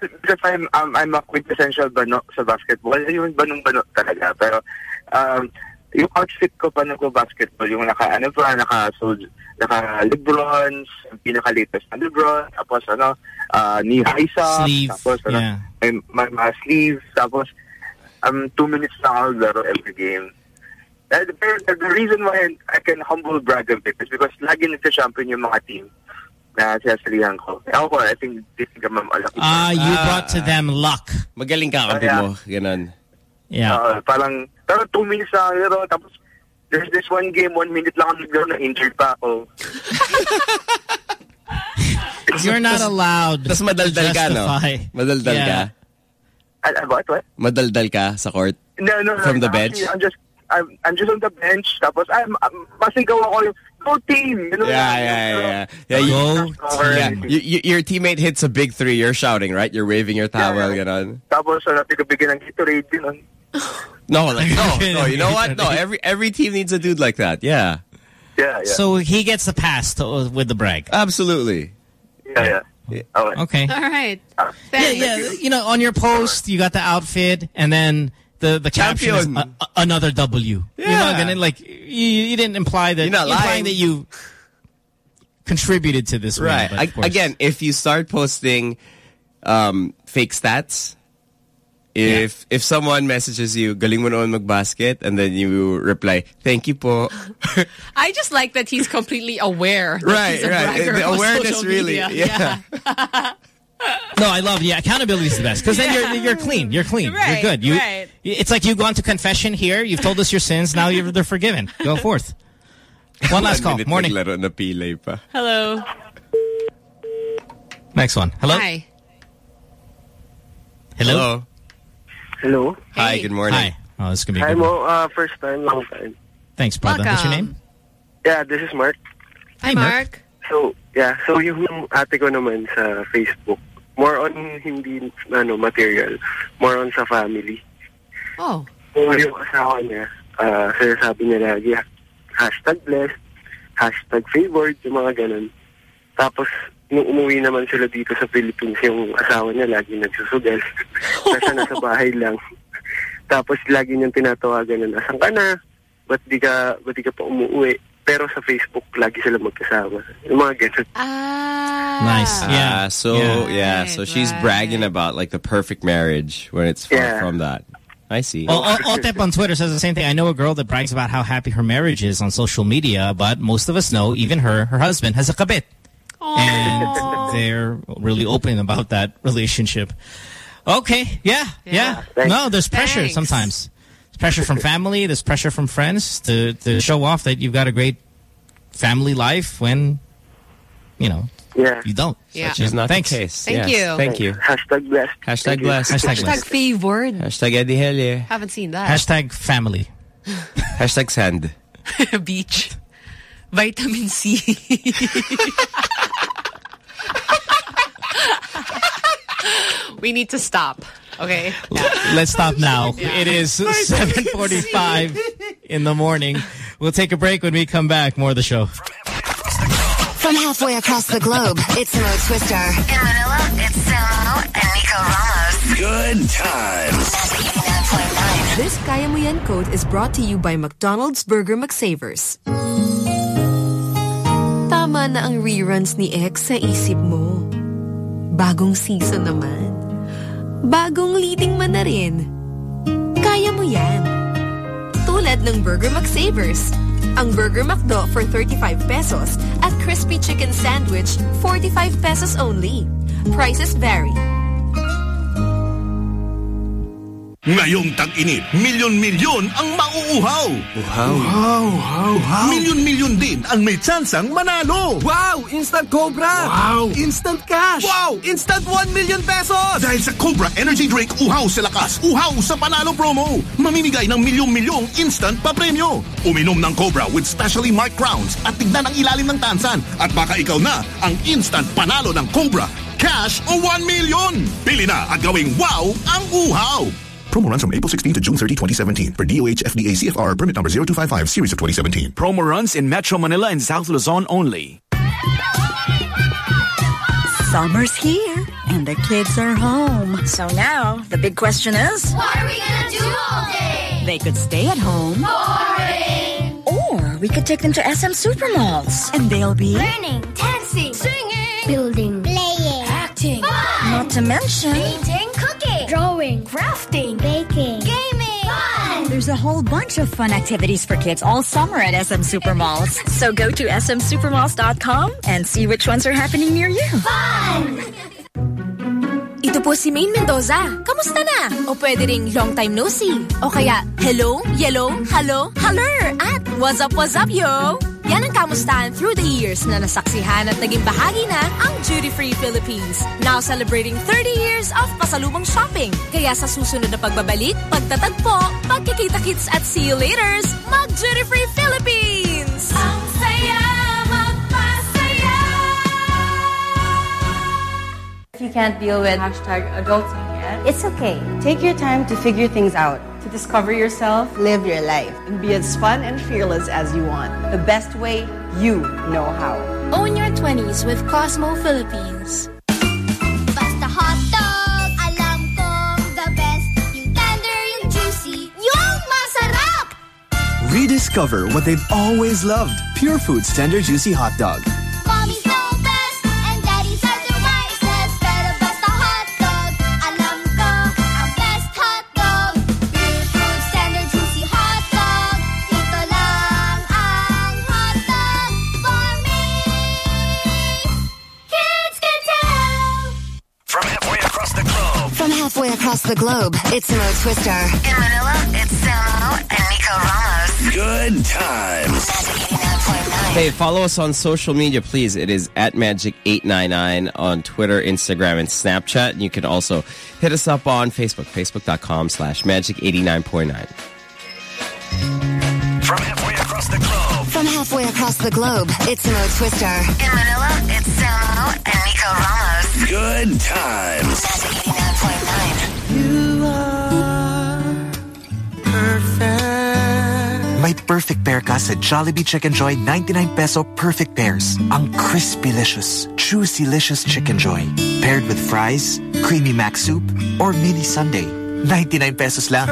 S34: because I'm I'm I'm a quintessential bano sa basketball. Yung banong bano talaga. Pero um, yung outfit ko pa nagko-basketball, yung naka ano pa, naka so, naka Lebrons, pinaka-latest na Lebron, tapos ano, uh, knee high socks,
S8: Sleeve,
S34: tapos ano,
S8: yeah.
S34: may, may mga sleeves, tapos um, two minutes lang ako laro every game. The, the, the reason why I can humble brag a bit is because lagi nagsa-champion yung mga team na sinasalihan ko. Ako ko, I think this is ma'am alaki.
S8: Ah, you brought to them luck.
S10: Magaling ka, kampi
S34: yeah.
S10: mo. Ganon.
S8: Yeah.
S34: Uh, parang, pero two minutes lang ako tapos there's this one game, one minute lang ako naglaro na injured pa ako.
S8: You're not allowed
S10: Tapos
S8: to
S10: madaldal ka, no?
S8: justify.
S10: Madaldal ka.
S8: Yeah.
S34: Uh, what, what?
S10: Madaldal ka sa court.
S34: No, no, no.
S10: From the
S34: Actually,
S10: bench?
S34: I'm just, I'm, I'm just on the bench, tapos, I'm, I'm masigaw ako yung, go team! You know,
S10: Yeah, yeah, yeah, yeah. yeah you, yeah. You, you, your teammate hits a big three, you're shouting, right? You're waving your towel,
S34: Yeah, yeah.
S10: ganon.
S34: Tapos, ng Gatorade, yun. Ah.
S10: No, like, no, no, you know what? No, every every team needs a dude like that. Yeah.
S34: Yeah, yeah.
S8: So he gets the pass to, with the brag.
S10: Absolutely.
S34: yeah, yeah. Okay.
S8: Okay.
S7: All right. Ah.
S8: Yeah,
S7: Thanks.
S8: yeah. You know, on your post, you got the outfit, and then the the caption is a, a- another W. You know,
S10: Yeah.
S8: and then like you, you didn't imply that
S10: You're not
S8: implying
S10: lying.
S8: that you contributed to this. win,
S10: Right.
S8: but
S10: I, again, if you start posting um, fake stats, If if someone messages you, galing mo naman magbasket, and then you reply, thank you po.
S7: I just like that he's completely aware. That
S10: Right,
S7: he's a
S10: right. The
S7: on
S10: awareness
S7: social
S10: really,
S7: media.
S10: yeah.
S8: No, I love yeah. Accountability is the best because then
S7: Yeah.
S8: you're you're clean. You're clean.
S7: Right,
S8: you're good. You.
S7: right.
S8: It's like you've gone to confession here. You've told us your sins. Now you're they're forgiven. Go forth. One last call.
S10: minute
S8: Morning.
S10: naglaro na pilay pa.
S7: Hello.
S8: Next one. Hello.
S7: Hi.
S8: Hello.
S45: Hello.
S10: Hi, good morning.
S8: Hi. Oh, this is gonna be a
S45: Hi
S8: good. one.
S45: Mo, uh, first time, long time.
S8: Thanks, brother. What's your name?
S45: Yeah, this is Mark.
S7: Hi, Mark.
S45: So, yeah, so yung ate ko naman sa Facebook, more on hindi ano, material, more on sa family.
S7: Oh.
S45: So, yung asawa niya, uh, sinasabi niya lagi, hashtag blessed, hashtag favored, yung mga ganun. Tapos, nung umuwi naman sila dito sa Philippines, yung asawa niya lagi nagsusugal. Kasi nasa bahay lang. Tapos, lagi niyang tinatawagan na, nasan ka na? Ba't di ka, ba't di ka pa umuwi? Pero sa Facebook, lagi sila magkasama. Yung mga ganun. Ah.
S8: Nice.
S10: Ah, yeah. so
S8: Yeah.
S10: yeah. so she's bragging about like the perfect marriage when it's far
S8: Yeah.
S10: from that. I see.
S8: Well, O- Otep on Twitter says the same thing. I know a girl that brags about how happy her marriage is on social media, but most of us know, even her, her husband has a kabit. And they're really open about that relationship. Okay, yeah, yeah. No, there's pressure
S7: Thanks.
S8: sometimes. There's pressure from family, there's pressure from friends to, to show off that you've got a great family life when, you know,
S45: Yeah.
S8: you don't.
S7: Yeah.
S10: Which is not
S8: Thanks.
S10: the case.
S7: Thank
S10: Yes,
S7: you.
S10: Thank you.
S45: Hashtag blessed.
S10: Hashtag
S45: Thank you.
S10: blessed.
S8: Hashtag
S7: Hashtag
S8: blessed.
S7: favored.
S10: Hashtag Eddie Helye.
S7: Haven't seen that.
S8: Hashtag family.
S10: Hashtag sand.
S7: Beach. Vitamin C. we need to stop. Okay.
S8: Let's stop now. It is 7.45 in the morning. We'll take a break when we come back. More of the show.
S11: From halfway across the globe, it's Mo Twister. In Manila, it's Samo and Nico Ramos.
S22: Good times.
S20: This Kaya Mo Yan code is brought to you by McDonald's Burger McSavers. Tama na ang reruns ni X sa isip mo. Bagong season naman. Bagong leading man na rin. Kaya mo yan. Tulad ng Burger McSavers. Ang Burger McDo for 35 pesos at Crispy Chicken Sandwich 45 pesos only. Prices vary.
S15: Ngayong tag-init, milyon-milyon ang mauuhaw.
S22: Uhaw. Uhaw, uhaw, uhaw.
S15: Milyon-milyon din ang may tsansang manalo.
S1: Wow! Instant Cobra!
S15: Wow!
S1: Instant cash!
S15: Wow!
S1: Instant 1 million pesos!
S15: Dahil sa Cobra Energy Drink, uhaw sa lakas, uhaw sa panalo promo. Mamimigay ng milyong-milyong instant pa premyo. Uminom ng Cobra with specially marked crowns at tignan ang ilalim ng tansan. At baka ikaw na ang instant panalo ng Cobra. Cash o 1 million. Pili na at gawing wow ang uhaw.
S46: Promo runs from April 16 to June 30, 2017. For DOH FDA CFR permit number 0255 series of 2017.
S22: Promo runs in Metro Manila and South Luzon only.
S47: Summer's here and the kids are home. So now the big question is
S4: What are we gonna do all day?
S47: they could stay at home
S4: Boring.
S47: or we could take them to SM Supermalls and they'll be
S4: Learning, dancing, singing, building, playing, acting, fun.
S47: not to mention
S4: Painting, cooking, drawing, crafting, baking, gaming, fun.
S47: There's a whole bunch of fun activities for kids all summer at SM Supermalls. So go to smsupermalls.com and see which ones are happening near you.
S4: Fun!
S20: Ito po si Maine Mendoza. Kamusta na? O pwede ring long time no see. O kaya, hello, yellow, hello, holler, at what's up, what's up, yo? Yan ang kamustahan through the years na nasaksihan at naging bahagi na ang Duty Free Philippines. Now celebrating 30 years of pasalubong shopping. Kaya sa susunod na pagbabalik, pagtatagpo, pagkikita-kits at see you laters, mag Duty Free Philippines!
S4: Ang
S48: you can't deal with hashtag adulting yet, it's okay. Take your time to figure things out, to discover yourself, live your life, and be as fun and fearless as you want. The best way you know how.
S4: Own your 20s with Cosmo Philippines. Basta hot dog, alam kong the best. Tender, juicy, yung masarap!
S22: Rediscover what they've always loved. Purefoods Tender Juicy Hot Dog.
S4: Mommy's the
S11: globe, it's Mo Twister. In Manila, it's Samo and Nico Ramos.
S49: Good times.
S10: Hey, follow us on social media, please. It is at Magic899 on Twitter, Instagram, and Snapchat. And you can also hit us up on Facebook, facebook.com slash Magic89.9.
S49: From halfway across the globe.
S11: From halfway across the globe, it's Mo Twister. In Manila, it's Samo and Nico Ramos.
S49: Good times.
S39: Magic 89.9. perfect.
S50: May perfect pair ka sa Jollibee Chicken Joy 99 peso perfect pairs. Ang crispy-licious, juicy-licious Chicken Joy. Paired with fries, creamy mac soup, or mini sundae. 99 pesos lang.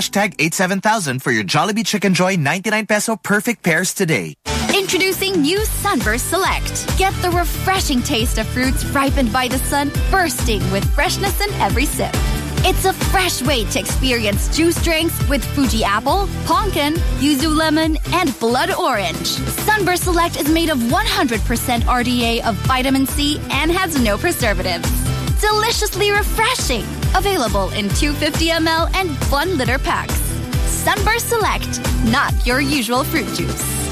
S50: Hashtag 87000 for your Jollibee Chicken Joy 99 peso perfect pairs today.
S51: Introducing new Sunburst Select. Get the refreshing taste of fruits ripened by the sun, bursting with freshness in every sip. It's a fresh way to experience juice drinks with Fuji apple, pumpkin, yuzu lemon, and blood orange. Sunburst Select is made of 100% RDA of vitamin C and has no preservatives. Deliciously refreshing. Available in 250 ml and 1 liter packs. Sunburst Select, not your usual fruit juice.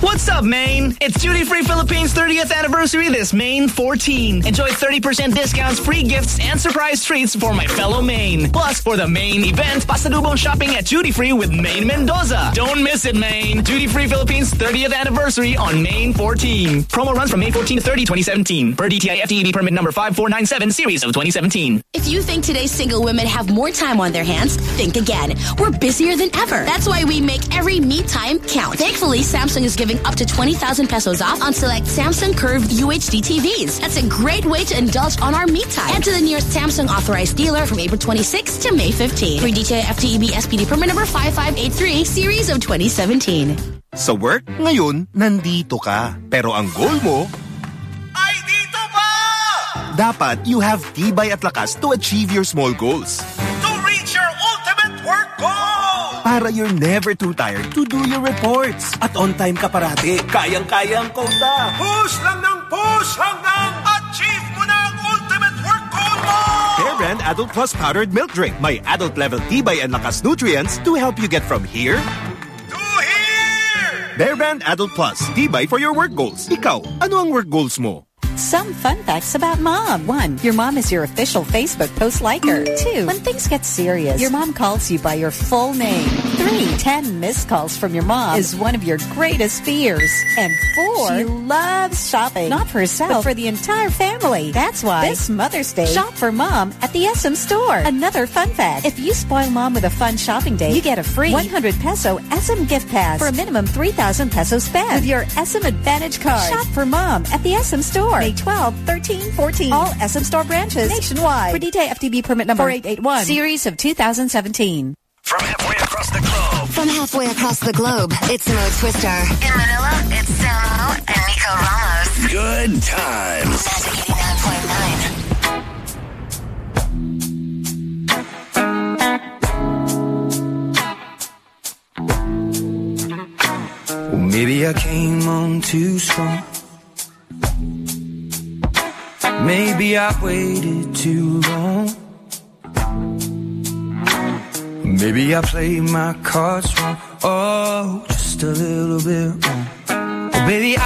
S2: What's up, Maine? It's Duty Free Philippines 30th anniversary this Maine 14. Enjoy 30% discounts, free gifts, and surprise treats for my fellow Maine. Plus, for the Maine event, pasalubong shopping at Duty Free with Maine Mendoza. Don't miss it, Maine. Duty Free Philippines 30th anniversary on Maine 14. Promo runs from May 14 to 30, 2017. Per DTI FTEB permit number 5497, series of 2017.
S5: If you think today's single women have more time on their hands, think again. We're busier than ever. That's why we make every me time count. Thankfully, Samsung is giving up to 20,000 pesos off on select Samsung curved UHD TVs. That's a great way to indulge on our me time. Head to the nearest Samsung authorized dealer from April 26 to May 15. For DTI FTEB SPD permit number 5583, series of 2017.
S18: Sa work, ngayon, nandito ka. Pero ang goal mo, dapat you have tibay at lakas to achieve your small goals.
S52: To reach your ultimate work goal!
S18: Para you're never too tired to do your reports.
S52: At on time ka parati. Kayang-kaya ang kota. Push lang ng push hanggang achieve mo na ang ultimate work goal mo!
S18: Bear Brand Adult Plus Powdered Milk Drink. May adult level tibay and lakas nutrients to help you get from here
S52: To here!
S18: Bear Brand Adult Plus. Tibay for your work goals. Ikaw, ano ang work goals mo?
S47: Some fun facts about mom. One, your mom is your official Facebook post liker. Two, when things get serious, your mom calls you by your full name. Three, ten missed calls from your mom is one of your greatest fears. And four, she loves shopping. Not for herself, but for the entire family. That's why this Mother's Day, shop for mom at the SM store. Another fun fact, if you spoil mom with a fun shopping day, you get a free 100 peso SM gift pass for a minimum 3,000 pesos spent with your SM Advantage card. Shop for mom at the SM store. May 12, 13, 14. All SM store branches nationwide. For DTI FTB permit number 4881. Series of 2017.
S49: From halfway across the globe.
S11: From halfway across the globe, it's Mo Twister. In Manila, it's Samo and Nico Ramos.
S49: Good times.
S39: Well, maybe I came on too strong. Maybe I waited too long. Maybe I played my cards wrong. Oh, just a little bit wrong. Oh, baby, I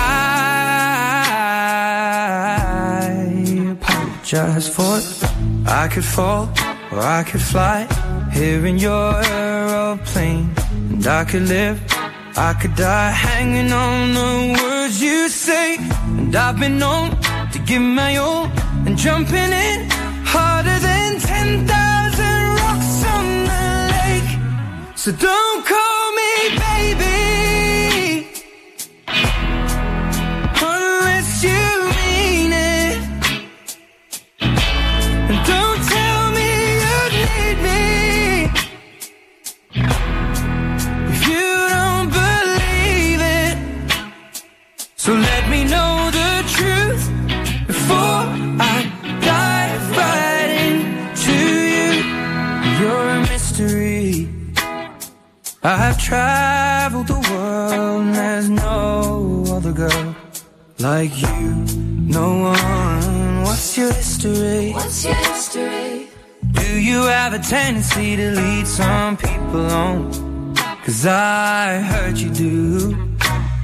S39: apologize for it. I could fall or I could fly here in your aeroplane. And I could live, I could die hanging on the words you say. And I've been known to give my all and jumping in harder than 10,000 rocks on the lake. So don't call I've traveled the world and there's no other girl like you. No one. What's your history?
S53: What's your history?
S39: Do you have a tendency to lead some people on? Cause I heard you do.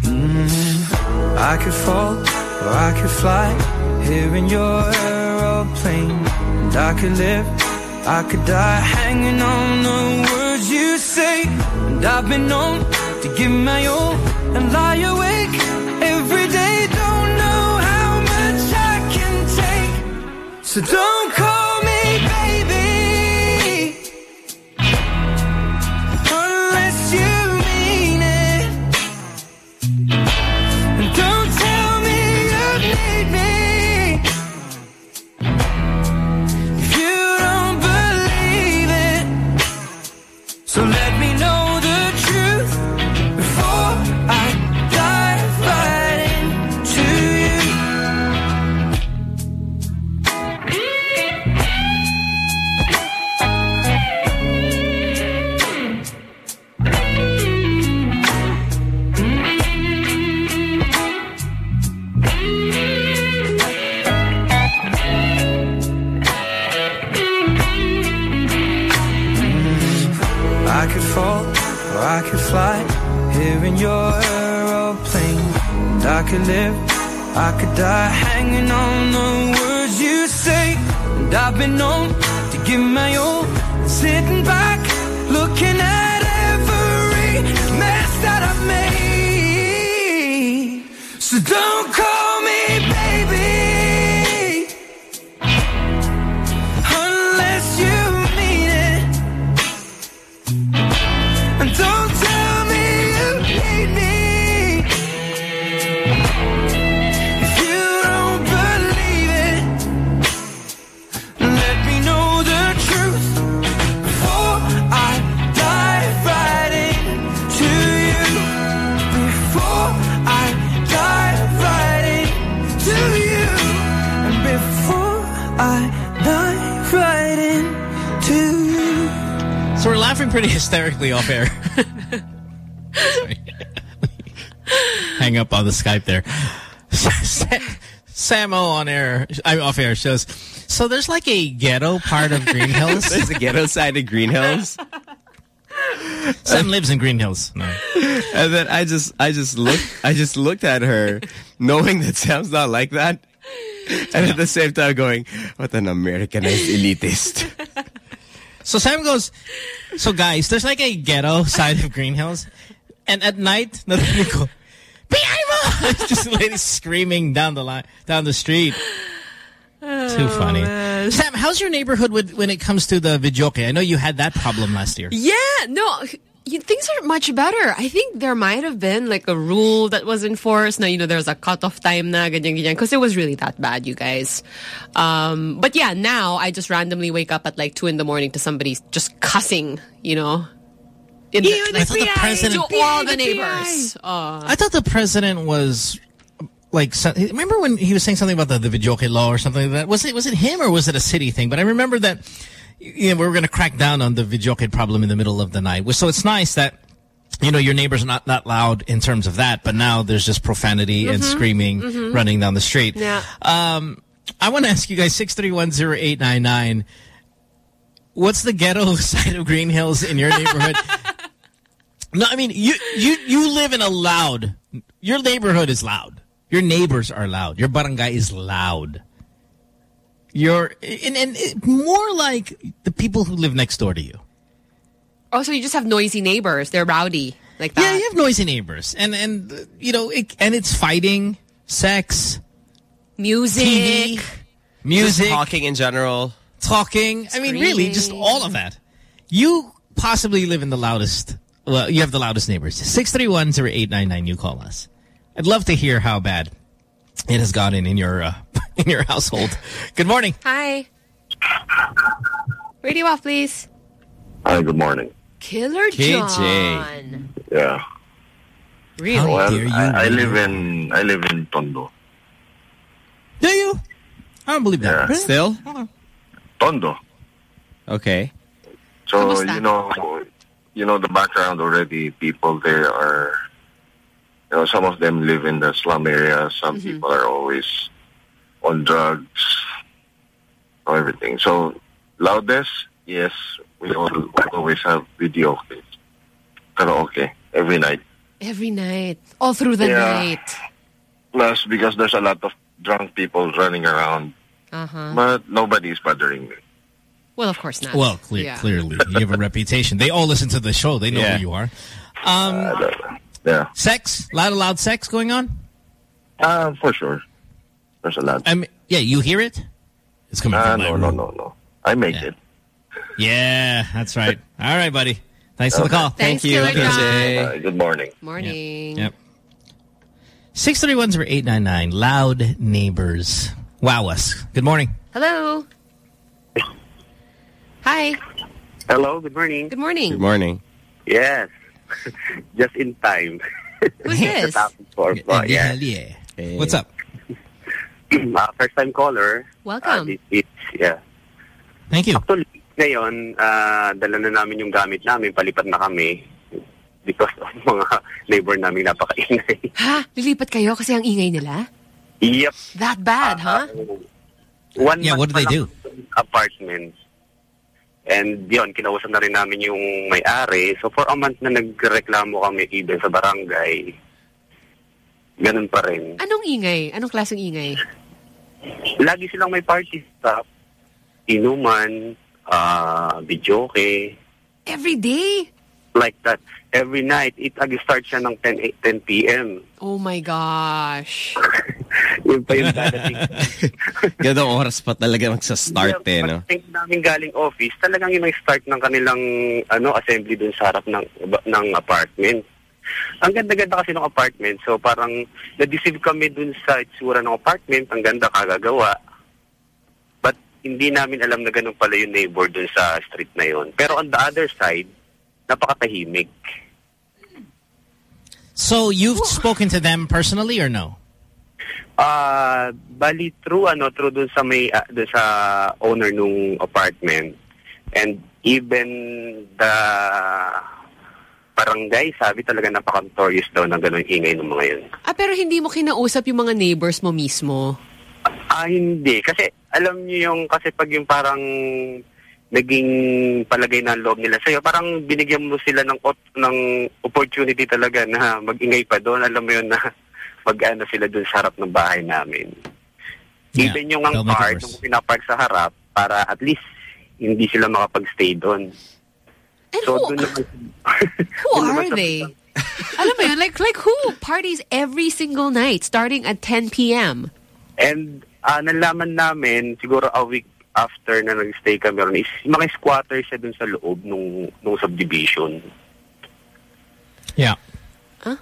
S39: Mm. I could fall or I could fly here in your aeroplane. And I could live, I could die hanging on the words you say. And I've been known to give my all and lie awake every day. Don't know how much I can take. So don't call in your aeroplane. And I could live, I could die hanging on the words you say. And I've been known to give my all, sitting back, looking at every mess that I've made. So don't call
S8: pretty hysterically off air. Hang up on the Skype there. Samo on air, I'm off air shows. So there's like a ghetto part of Greenhills.
S10: There's a ghetto side of Greenhills.
S8: Sam lives in Greenhills. No.
S10: And then I just I just looked I just looked at her knowing that Sam's not like that. And at the same time going, what an Americanized elitist.
S8: So Sam goes, so guys, there's like a ghetto side of Greenhills. And at night, narinig ko, Piano! It's just a lady screaming down the line, down the street. Too oh, funny. Sam, how's your neighborhood with, when it comes to the videoke? I know you had that problem last year.
S7: Yeah, no, you, things are much better. I think there might have been like a rule that was enforced. Now, you know, there's a cutoff time na, ganyan, ganyan, because it was really that bad, you guys. Um, but yeah, now I just randomly wake up at like 2 in the morning to somebody just cussing, you know. In the,
S8: I thought the president-
S7: to all the neighbors. Uh,
S8: I thought the president was like remember when he was saying something about the, the videoke law or something like that was it was it him or was it a city thing but I remember that you know, we were going to crack down on the videoke problem in the middle of the night so it's nice that you know your neighbors are not that loud in terms of that but now there's just profanity and
S7: Mhm.
S8: screaming
S7: Mhm.
S8: running down the street
S7: Yeah.
S8: um I want to ask you guys 6310899 what's the ghetto side of Greenhills in your neighborhood no, I mean you you you live in a loud. Your neighborhood is loud. Your neighbors are loud. Your barangay is loud. Your and, and it- more like the people who live next door to you.
S7: oh, so you just have noisy neighbors. They're rowdy. Like that.
S8: Yeah, you have noisy neighbors, and and you know, it, and it's fighting, sex,
S7: music,
S8: TV, music,
S10: Just talking in general.
S8: talking. I mean, really, just all of that. You possibly live in the loudest. Well, you have the loudest neighbors. Six three one zero eight nine nine. You call us. I'd love to hear how bad it has gotten in your uh, in your household. Good morning.
S7: Hi. Radio off, please.
S54: Hi, good morning.
S7: Killer
S54: KJ.
S7: John.
S54: Yeah.
S7: Really?
S54: Well,
S8: dare you,
S54: I, I live in I live in Tondo.
S8: Do you? I don't believe that.
S54: Yeah.
S10: Still?
S54: Tondo.
S10: Okay.
S54: So you know, you know, the background already, people there are, you know, some of them live in the slum area. Some people are always on drugs, or everything. So, loudest, yes, we, all, always have video karaoke every night.
S7: Every night. All through the
S54: Yeah.
S7: night.
S54: Plus, because there's a lot of drunk people running around,
S7: Uh-huh.
S54: but nobody's bothering me.
S7: Well, of course not.
S8: Well, cle-
S7: Yeah.
S8: clearly. You have a reputation. They all listen to the show. They know
S54: Yeah.
S8: who you are. Um,
S54: yeah.
S8: Sex? Loud, loud sex going on?
S54: Uh, for sure. There's a lot.
S8: I mean, yeah, you hear it? It's coming
S54: Ah,
S8: from my
S54: no,
S8: room.
S54: no, no, no. I make it.
S8: Yeah, that's right. All right, buddy. Thanks for the call.
S7: Thanks, Thank you, Killer John. KJ.
S54: Uh, good morning.
S7: Morning.
S8: Yep. 631-0899. Loud neighbors. Wow us. Good morning.
S7: Hello. Hi.
S53: Hello, good morning.
S7: Good morning.
S10: Good morning.
S53: Yes. Just in time.
S7: Who's this?
S53: For, uh, yeah.
S8: What's up?
S53: uh, first time caller.
S7: Welcome.
S53: Uh, it, it's, yeah.
S8: Thank you.
S53: Actually, ngayon, uh, dala na namin yung gamit namin, palipat na kami because of mga neighbor namin napakaingay.
S7: Ha? Lilipat kayo kasi ang ingay nila?
S53: yep.
S7: That bad, huh?
S53: One
S8: Yeah, what do they
S53: do? yung Apartment. And yun, kinausap na rin namin yung may-ari. So for a month na nagreklamo kami even sa barangay, ganun pa rin.
S7: Anong ingay? Anong klaseng ingay?
S53: Lagi silang may party stop, inuman, uh, videoke,
S7: Every day?
S53: like that. Every night, it ag-start siya ng 10, eh, 10 p.m.
S7: Oh my gosh.
S53: Yun pa yung dadating.
S10: Ganong oras pa talaga magsa-start eh, no?
S53: Pag namin galing office, talagang yung start ng kanilang ano assembly dun sa harap ng ng apartment. Ang ganda-ganda kasi ng apartment. So parang na-deceive kami dun sa itsura ng apartment. Ang ganda kagagawa. But hindi namin alam na ganun pala yung neighbor dun sa street na yon. Pero on the other side, napakatahimik.
S8: So you've spoken to them personally or no?
S53: Ah, bali through ano, through dun sa may ah, dun sa owner nung apartment. And even the barangay, sabi talaga napaka-notorious daw na gano'ng ingay ng mga yun.
S7: Ah, pero hindi mo kinausap yung mga neighbors mo mismo?
S53: Ah, hindi. Kasi alam niyo yung, kasi pag yung parang naging palagay na loob nila sa'yo, parang binigyan mo sila ng, op- ng opportunity talaga na mag-ingay pa doon. Alam mo yun na mag-ano sila doon sa harap ng bahay namin. Even yung ang car, nung pinapark sa harap, para at least hindi sila makapag-stay doon. so, doon naman,
S7: Who are they? Alam mo yun, like, like who parties every single night starting at 10 p.m.?
S53: And ah, nalaman namin, siguro a week after na nag-stay kami ron, is yung mga squatters siya dun sa loob nung, nung subdivision.
S8: Yeah.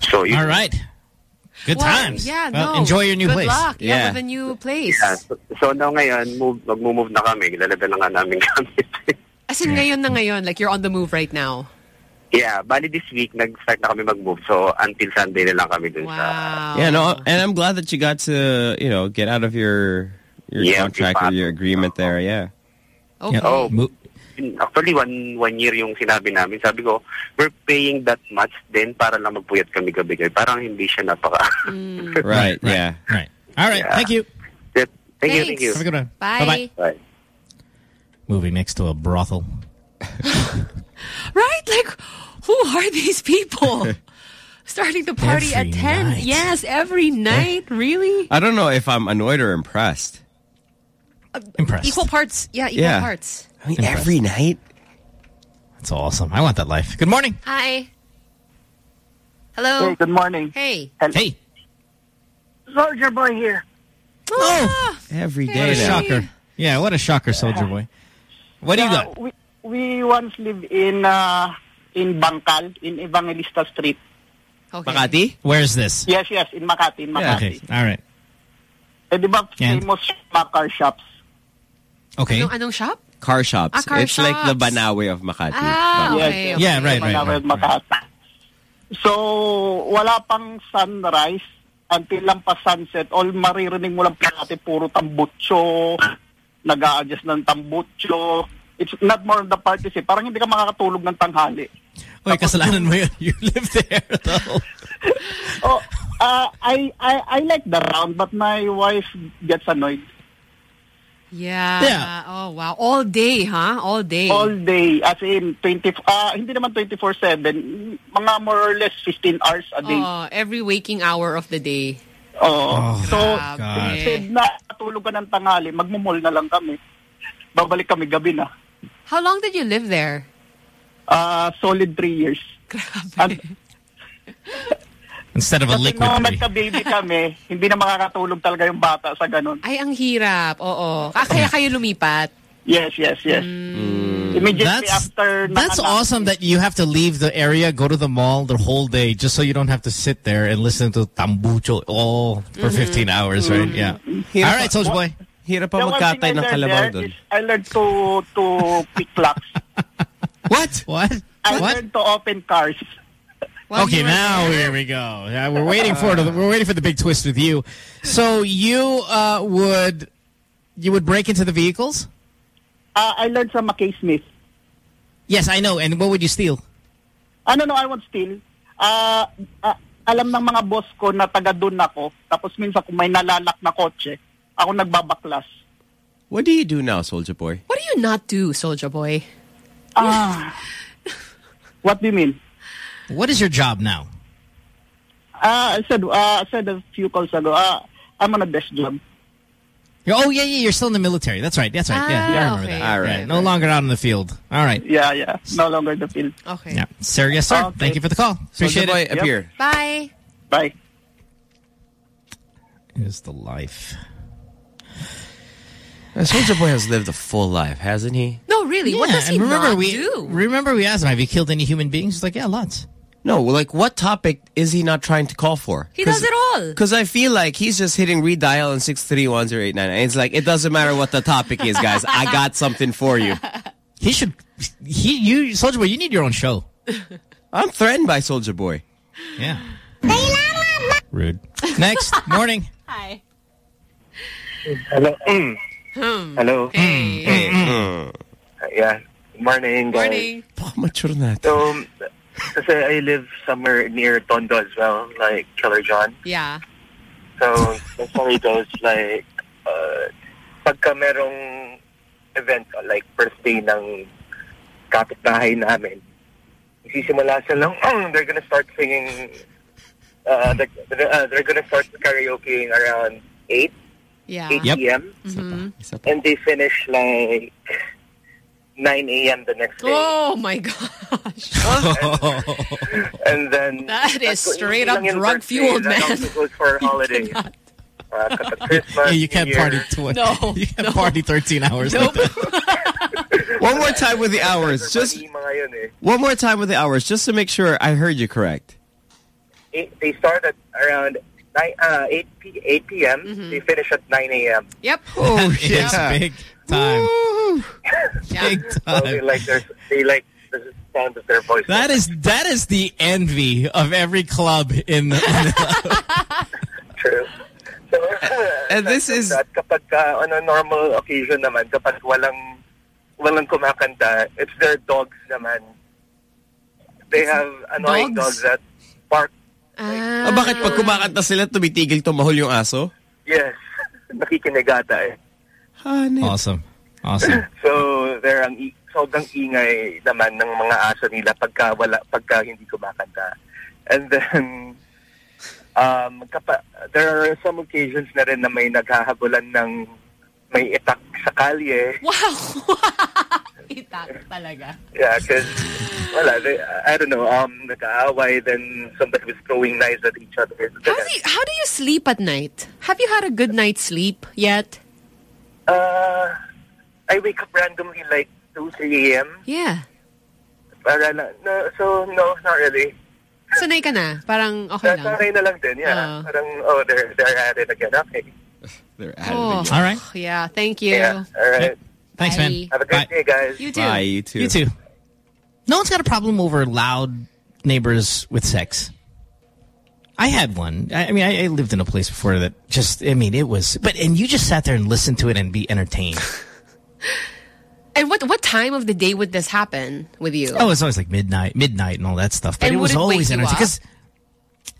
S53: So, yun.
S8: All right. Good
S7: Well,
S8: times.
S7: Yeah,
S8: Well,
S7: no.
S8: enjoy your new
S7: Good
S8: place.
S7: luck. Yeah, with the new place.
S53: Yeah, so, so now ngayon, move, mag-move na kami. Lalagyan na nga namin gamit.
S7: As in ngayon na ngayon, like you're on the move right now.
S53: yeah, bali this week, nag-start na kami mag-move. So, until Sunday na lang kami dun sa...
S10: Yeah, no, and I'm glad that you got to, you know, get out of your your
S53: Yeah,
S10: contract or your agreement there. Yeah.
S7: Okay.
S53: Oh, oh actually, one one year yung sinabi namin. Sabi ko, we're paying that much then para lang magpuyat kami gabi-gabi. Parang hindi siya napaka... Hmm.
S10: Right. Yeah.
S8: Right. All right. Thank you.
S53: Thank you, thank you.
S8: Have a good one.
S7: Bye.
S8: Bye-bye.
S53: Bye.
S8: Moving next to a brothel.
S7: Right? Like, who are these people? Starting the party
S10: Every
S7: at 10?
S10: night.
S7: Yes, every night? Eh? Really?
S10: I don't know if I'm annoyed or impressed.
S8: Impressed.
S7: Equal parts. Yeah, equal
S10: Yeah.
S7: parts.
S10: I mean, every night.
S8: That's awesome. I want that life. Good morning.
S7: Hi. Hello.
S55: Hey, good morning.
S7: Hey.
S8: Hey.
S55: Soldier Boy here.
S7: Oh.
S10: Every
S8: What a shocker. Yeah, what a shocker, Soldier Boy. What do you
S55: Yeah,
S8: got?
S55: We, we once lived in uh, in Bangkal, in Evangelista Street.
S10: Makati?
S8: Where is this?
S55: Yes, yes, in Makati, in Makati.
S8: Okay. All right.
S55: Eh, di ba
S8: And?
S55: famous car shops?
S8: Okay.
S7: Anong, anong shop?
S10: Car shops.
S7: Ah, car
S10: it's like the
S7: shops.
S10: Banawe of Makati.
S7: Ah,
S10: Banawe.
S7: okay.
S8: Yeah, right, right,
S55: Manawag,
S8: right.
S55: Makati. So, wala pang sunrise until lang pa sunset. All maririnig mo lang parati puro tambutso, nag-a-adjust ng tambutso. It's not more of the parties eh. Parang hindi ka makakatulog ng tanghali.
S8: Wait, kasalanan mo yun. You live there, though.
S55: Oh, uh, I, I I like the round, but my wife gets annoyed.
S7: Yeah.
S55: Yeah.
S7: Oh, wow. All day, huh? All day.
S55: All day, as in 20, ah hindi naman 24-7, mga more or less 15 hours a day.
S7: Oh, every waking hour of the day.
S55: Oo. so,
S7: grabe.
S55: instead na tulog ka ng tanghali, magmumol na lang kami. Babalik kami gabi na.
S7: How long did you live there?
S55: Ah, solid three years. Grabe.
S8: Instead of a liquid
S55: nung
S8: three.
S55: nagka-baby kami, hindi na makakatulog talaga yung bata sa ganun.
S7: Ay, ang hirap. Oo. Ah, kaya kayo lumipat.
S55: Yes, yes, yes. Immediately
S8: That's,
S55: after
S8: that's awesome that you have to leave the area, go to the mall the whole day just so you don't have to sit there and listen to tambucho all for
S55: Mhm.
S8: 15 hours, right?
S55: Mhm.
S8: Yeah.
S55: Hirap
S8: All right,
S55: pa-
S8: Soldier Boy.
S10: Hirap
S55: The one thing I learned there is I learned to to pick locks.
S8: What? What?
S55: I
S8: What?
S55: learned to open cars.
S8: Okay, now here we go. Yeah, we're waiting for the we're waiting for the big twist with you. So you uh, would you would break into the vehicles?
S55: Uh, I learned from McKay Smith.
S8: Yes, I know. And what would you steal?
S55: Ano no, I won't steal. Ah, ah, alam ng mga boss ko na taga doon ako. Tapos minsan kung may nalalak na kotse, ako nagbabaklas.
S10: What do you do now, Soldier Boy?
S7: What do you not do, Soldier Boy?
S55: Ah. what do you mean?
S8: What is your job now?
S55: Ah, I said uh, I said a few calls ago. Ah, I'm on a desk job.
S8: You're, oh yeah, yeah. You're still in the military. That's right. That's right. yeah,
S55: Ah,
S8: yeah, I remember
S55: okay,
S8: that.
S55: All right.
S8: Yeah,
S55: right,
S8: no longer out in the field. All right.
S55: Yeah, yeah. No longer in the field.
S7: Okay.
S8: Yeah, sir. Yes, sir.
S55: Okay.
S8: Thank you for the call. Appreciate
S10: Soldier
S8: it.
S10: Boy, appear.
S7: Bye.
S55: Bye.
S8: Is the life.
S10: Soldier Boy has lived a full life, hasn't he?
S7: No, really. what does he
S8: and remember
S7: not
S8: we
S7: do?
S8: remember we asked him, "Have you killed any human beings?" He's like, "Yeah, lots."
S10: No, like what topic is he not trying to call for?
S7: He does it all.
S10: Because I feel like he's just hitting redial on 6310899. It's like, it doesn't matter what the topic is, guys. I got something for you.
S8: He should, he, you, Soldier Boy, you need your own show.
S10: I'm threatened by Soldier Boy.
S8: Yeah. Rude. Next, morning.
S7: Hi.
S34: Hello. Mm.
S7: Hmm.
S34: Hello.
S7: Hey.
S34: Mm. Yeah. Morning, guys.
S7: Morning.
S10: mature na.
S34: So, kasi I live somewhere near Tondo as well, like Killer John.
S7: Yeah.
S34: So, the story goes like, uh, pagka merong event, like birthday ng kapitbahay namin, sisimula silang, they're gonna start singing, uh, they're, uh, they're gonna start karaokeing around 8,
S7: Yeah.
S34: 8
S8: Yep.
S34: p.m.
S7: Mhm.
S34: And they finish like 9 a.m. the next day.
S7: Oh my gosh.
S34: And then
S7: That is
S34: straight-up
S7: drug
S34: birthday,
S7: fueled,
S34: that
S7: man.
S34: also goes for holiday. Uh,
S8: Yeah, you can't
S34: New Year.
S8: party tw-
S7: No,
S8: You can't party 13 hours.
S7: Nope.
S10: One more time with the hours. Just
S34: Mga yun
S10: one more time with the hours, just to make sure I heard you correct.
S34: Eight, they start at around 9, uh, 8, p 8 p.m.
S7: Mm-hmm.
S34: They finish at 9 a.m.
S7: Yep.
S10: Oh,
S8: That is
S10: yeah.
S8: big time. Big
S34: So they
S8: time.
S34: like, their, they like the sound of their voice.
S8: That is that is the envy of every club in the...
S34: True. So,
S10: And this is
S34: that kapag ka, on a normal occasion naman, kapag walang walang kumakanta, it's their dogs naman. They have annoying
S7: Dogs?
S34: dogs, that bark.
S7: Ah.
S10: Ah, bakit pag kumakanta sila, tumitigil tumahol yung aso?
S34: Yes. Nakikinigata eh.
S10: Hanip.
S8: awesome. Awesome.
S34: So, they're ang sobrang ingay naman ng mga aso nila pagka, wala, pagka hindi kumakanta. And then, um, kapa, there are some occasions na rin na may naghahabulan ng may itak sa kalye.
S7: Wow. Itak talaga.
S34: Yeah, because, wala, they, I don't know, um, nag-aaway, then somebody was throwing knives at each other.
S7: How do, you, how do you sleep at night? Have you had a good night's sleep yet?
S34: Uh, I wake up randomly like 2, 3 a.m.
S7: Yeah.
S34: Para na, no, so, no, not really.
S7: Sanay ka na. Parang okay lang.
S34: Sanay na lang din, yeah.
S7: Ah.
S34: Parang, oh, they're, they're at it again. Okay.
S10: They're at
S7: Oh.
S10: it again.
S8: All right.
S7: Yeah, thank you.
S34: Yeah, all right.
S8: Thanks, man.
S34: Have a good day, guys.
S7: You too.
S10: Bye, you too.
S8: You too. No one's got a problem over loud neighbors with sex. I had one. I, I mean, I, I lived in a place before that just, I mean, it was, but, and you just sat there and listened to it and be entertained.
S7: And what what time of the day would this happen with you?
S8: Oh, it's always like midnight, midnight and all that stuff. But
S7: And
S8: it was
S7: it
S8: always
S7: you
S8: energy because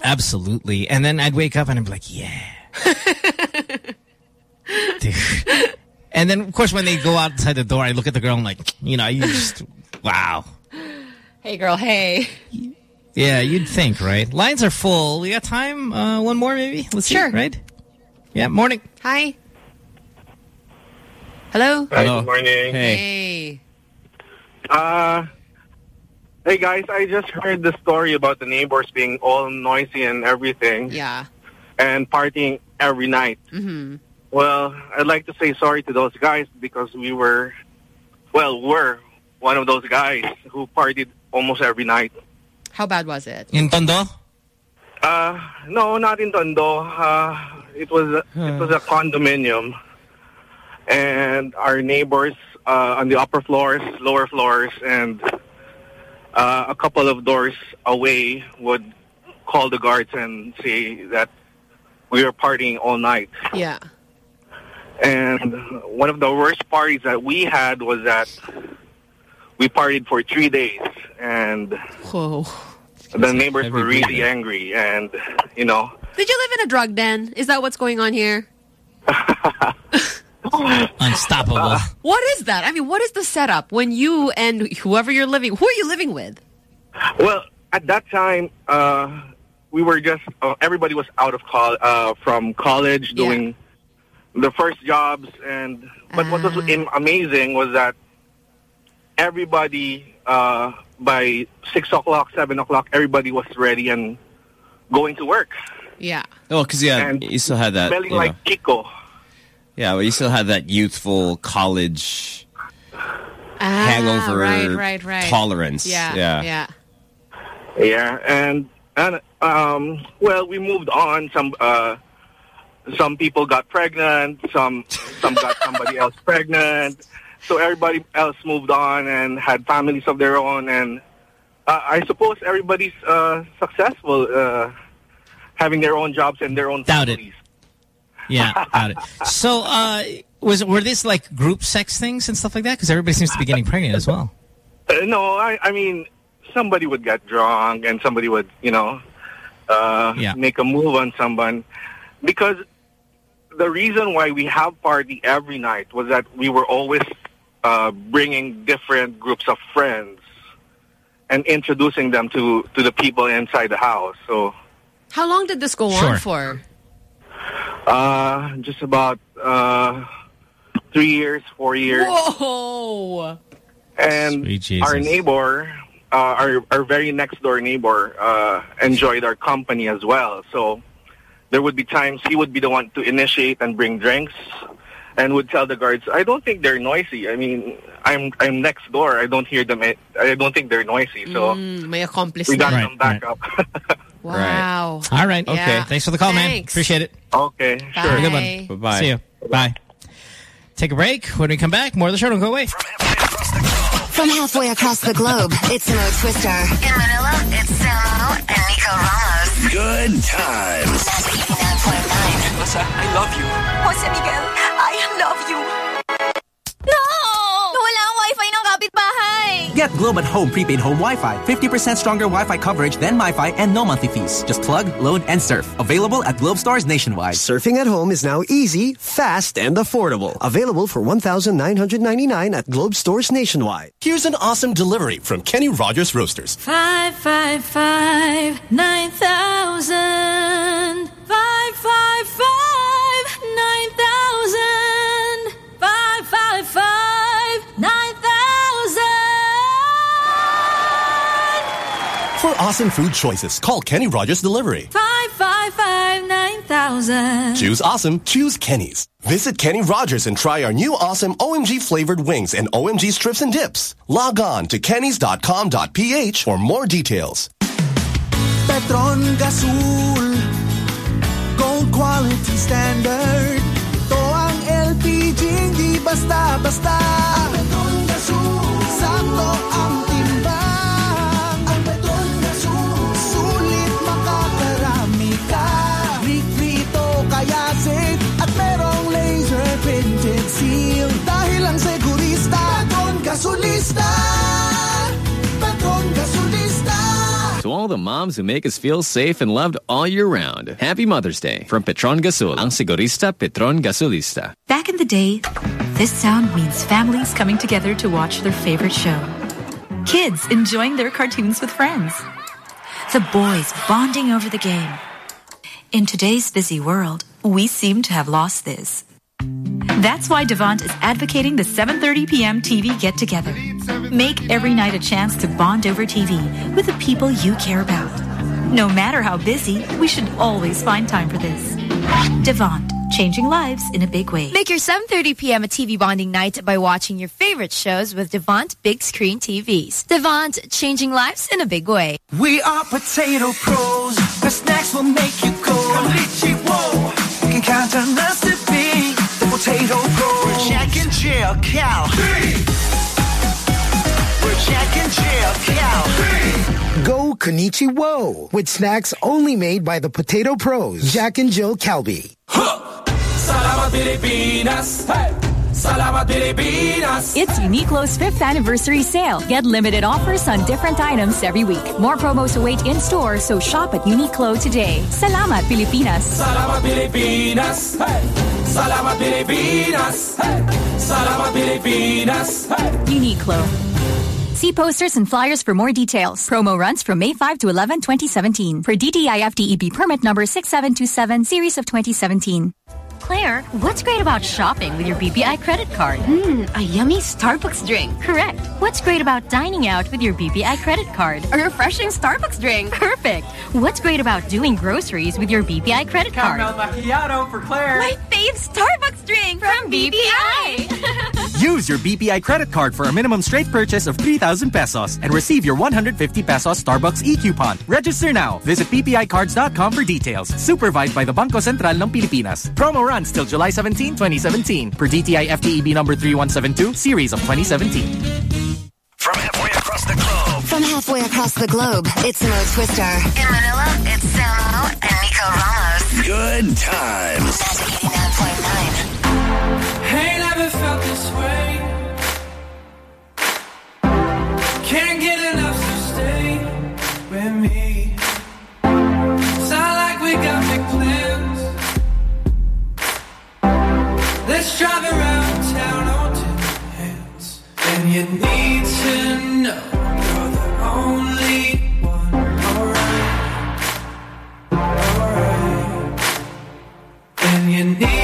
S8: absolutely. And then I'd wake up and I'd be like, yeah. Dude. And then of course when they go outside the door, I look at the girl and like, you know, you just wow.
S7: Hey, girl. Hey.
S8: Yeah, you'd think, right? Lines are full. We got time? Uh, one more maybe? Let's see,
S7: Sure.
S8: right? Yeah, morning.
S7: Hi. Hello.
S52: Hi, good morning.
S7: Hey.
S52: Uh, hey guys, I just heard the story about the neighbors being all noisy and everything.
S7: Yeah.
S52: And partying every night.
S7: Mm-hmm.
S52: Well, I'd like to say sorry to those guys because we were, well, were one of those guys who partied almost every night.
S7: How bad was it?
S8: In Tondo?
S52: Uh, no, not in Tondo. Uh, it was a, it was a condominium, and our neighbors uh, on the upper floors, lower floors, and uh, a couple of doors away would call the guards and say that we were partying all night.
S7: Yeah.
S52: And one of the worst parties that we had was that we partied for three days, and
S7: Whoa.
S52: the neighbors were really angry, and you know.
S7: Did you live in a drug den? Is that what's going on here?
S8: Unstoppable.
S7: What is that? I mean, what is the setup when you and whoever you're living, who are you living with?
S52: Well, at that time, uh, we were just uh, everybody was out of col- uh, from college doing the first jobs, and but what was amazing was that everybody uh, by six o'clock, seven o'clock, everybody was ready and going to work,
S7: Yeah.
S10: Oh, because yeah,
S52: And
S10: you still had that.
S52: smelling
S10: you
S52: like
S10: know.
S52: Kiko.
S10: Yeah, well, you still had that youthful college
S7: Ah,
S10: hangover
S7: right, right, right.
S10: tolerance.
S7: Yeah,
S10: yeah.
S7: yeah.
S52: Yeah, and and um, well, we moved on. Some uh, some people got pregnant. Some some got somebody else pregnant. So everybody else moved on and had families of their own. And uh, I suppose everybody's uh, successful, uh, having their own jobs and their own
S8: Doubt it.
S52: families.
S8: Yeah, got it. So, uh, was were these like group sex things and stuff like that? Because everybody seems to be getting pregnant as well.
S52: Uh, no, I, I mean, somebody would get drunk and somebody would, you know, uh,
S8: Yeah.
S52: make a move on someone. Because the reason why we have party every night was that we were always uh, bringing different groups of friends and introducing them to, to the people inside the house. So
S7: How long did this go
S52: Sure.
S7: on for?
S52: uh, just about uh, three years, four years.
S7: Whoa.
S52: And our neighbor, uh, our our very next door neighbor, uh, enjoyed our company as well. So there would be times he would be the one to initiate and bring drinks, and would tell the guards, "I don't think they're noisy. I mean, I'm I'm next door. I don't hear them. I don't think they're noisy." So
S7: Mm, may accomplice
S52: we got
S7: na.
S52: them back up.
S7: Wow.
S8: All right.
S7: Yeah.
S8: Okay. Thanks for the call, man.
S7: Thanks.
S8: Appreciate it.
S52: Okay.
S8: Sure. Good one.
S10: Bye-bye.
S8: See you. Bye. Take a break. When we come back, more of the show. Don't go away.
S11: From halfway across the globe, it's Mo Twister. In Manila, it's Samo and Nico Ramos.
S56: Good times.
S11: Lisa, I love you. Jose Miguel, I love you.
S2: Get Globe at Home prepaid home Wi-Fi. 50% stronger Wi-Fi coverage than MiFi and no monthly fees. Just plug, load, and surf. Available at Globe stores nationwide.
S57: Surfing at home is now easy, fast, and affordable. Available for 1,999 at Globe stores nationwide.
S38: Here's an awesome delivery from Kenny Rogers Roasters.
S1: Five five five nine thousand. Five five five
S38: awesome food choices, call Kenny Rogers Delivery.
S1: Five five five nine thousand.
S38: Choose awesome, choose Kenny's. Visit Kenny Rogers and try our new awesome OMG flavored wings and OMG strips and dips. Log on to kennys.com.ph for more details.
S1: Petron Gasul Gold quality standard Ito ang LPG Hindi basta-basta Petron Gasul Sakto ang
S58: the moms who make us feel safe and loved all year round. Happy Mother's Day from Petron Gasul, ang sigurista Petron Gasolista.
S59: Back in the day, this sound means families coming together to watch their favorite show. Kids enjoying their cartoons with friends. The boys bonding over the game. In today's busy world, we seem to have lost this. That's why Devant is advocating the 7:30 p.m. TV get together. Make every night a chance to bond over TV with the people you care about. No matter how busy, we should always find time for this. Devant, changing lives in a big way.
S20: Make your 7.30 p.m. a TV bonding night by watching your favorite shows with Devant Big Screen TVs. Devant, changing lives in a big way.
S39: We are potato pros. The snacks will make you go. Konnichiwa. You can count on us to be the potato pros. We're Jack and Jill Cow. We're Jack and Jill Cow.
S38: Go Konichiwo with snacks only made by the Potato Pros, Jack and Jill Calbee.
S39: Salamat Pilipinas. Hey! Salamat Pilipinas.
S60: It's Uniqlo's fifth anniversary sale. Get limited offers on different items every week. More promos await in store, so shop at Uniqlo today. Salamat Pilipinas.
S39: Salamat Pilipinas. Hey! Salamat Pilipinas. Hey! Salamat Pilipinas. Hey!
S60: Uniqlo. See posters and flyers for more details. Promo runs from May 5 to 11, 2017. For DTI FTEB permit number 6727, series of 2017.
S61: Claire, what's great about shopping with your BPI credit card?
S62: Mmm, a yummy Starbucks drink.
S61: Correct. What's great about dining out with your BPI credit card?
S62: A refreshing Starbucks drink.
S61: Perfect. What's great about doing groceries with your BPI credit card?
S63: Caramel macchiato for Claire.
S61: My fave Starbucks drink from, BPI.
S2: Use your BPI credit card for a minimum straight purchase of 3,000 pesos and receive your 150 pesos Starbucks e-coupon. Register now. Visit bpicards.com for details. Supervised by the Bangko Sentral ng Pilipinas. Promo runs till July 17, 2017. Per DTI FTEB number 3172, series of 2017.
S39: From halfway across the globe.
S11: From halfway across the globe, it's Mo Twister. In Manila, it's Samo and Nico Ramos.
S39: Good times. Hey, never felt this way. Can't get enough drive around town on two hands. And you need to know you're the only one. Alright. Alright. And you need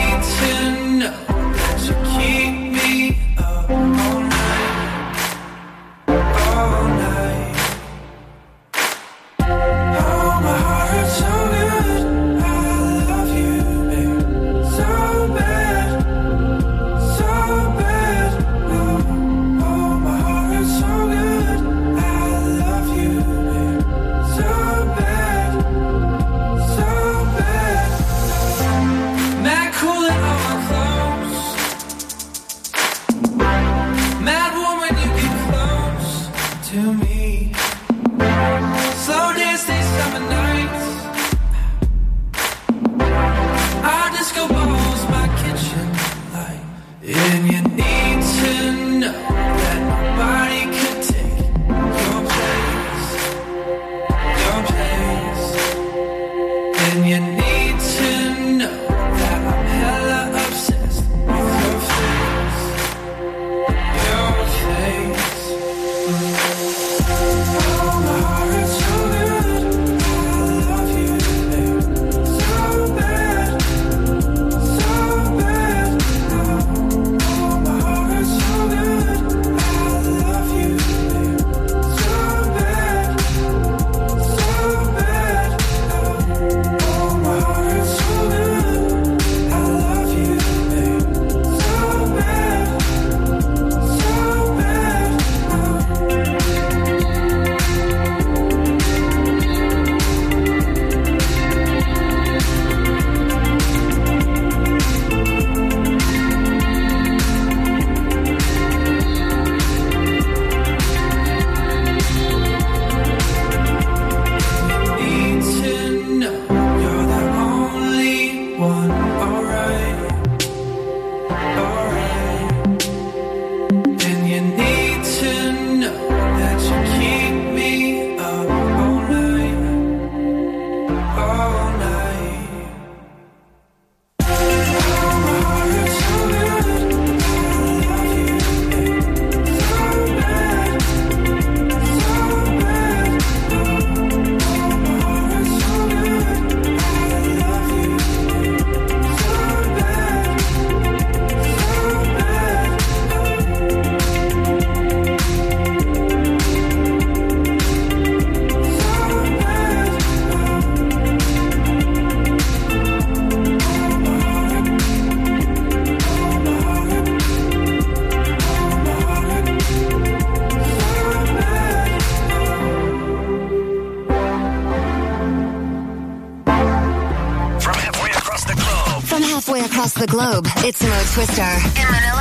S4: Twister. In Manila,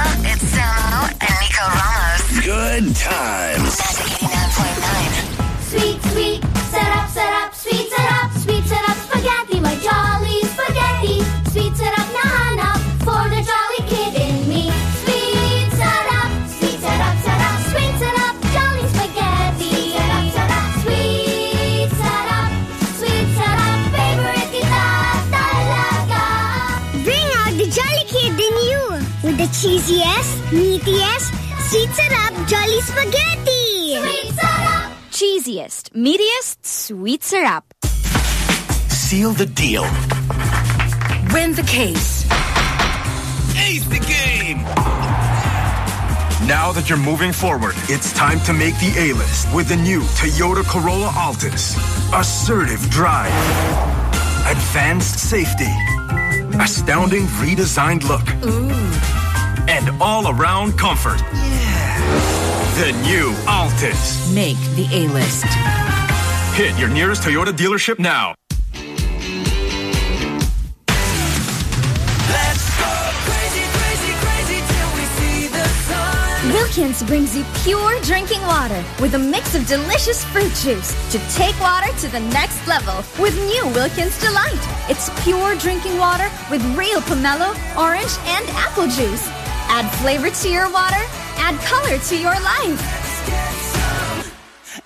S22: Seal the deal.
S60: Win the case.
S22: Ace the game. Now that you're moving forward, it's time to make the A-list with the new Toyota Corolla Altis. Assertive drive. Advanced safety. Astounding redesigned look. Ooh. And all-around comfort. Yeah. The new Altis.
S60: Make the A-list.
S22: Hit your nearest Toyota dealership now.
S64: Wilkins brings you pure drinking water with a mix of delicious fruit juice to take water to the next level with new Wilkins Delight. It's pure drinking water with real pomelo, orange, and apple juice. Add flavor to your water, add color to your life.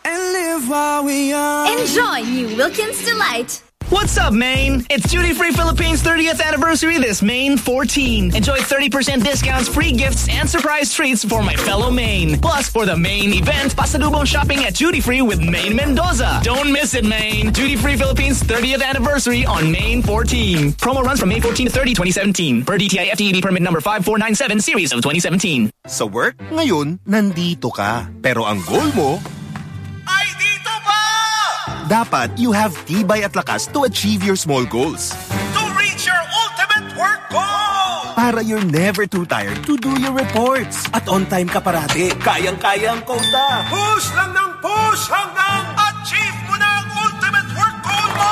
S39: And live while we young.
S64: Enjoy new Wilkins Delight.
S8: What's up, Maine? It's Duty Free Philippines 30th anniversary this Maine 14. Enjoy 30% discounts, free gifts, and surprise treats for my fellow Maine. Plus, for the Maine event, pasalubong shopping at Duty Free with Maine Mendoza. Don't miss it, Maine. Duty Free Philippines 30th anniversary on Maine 14. Promo runs from May 14 to 30, 2017. Per DTI FTEB E permit number 5497 series of 2017.
S18: Sa work, ngayon, nandito ka. Pero ang goal mo, dapat you have tibay at lakas to achieve your small goals.
S39: To reach your ultimate work goal!
S18: Para you're never too tired to do your reports. At on time ka parati. Kayang-kaya ang quota.
S39: Push lang ng push hanggang achieve mo na ang ultimate work goal mo!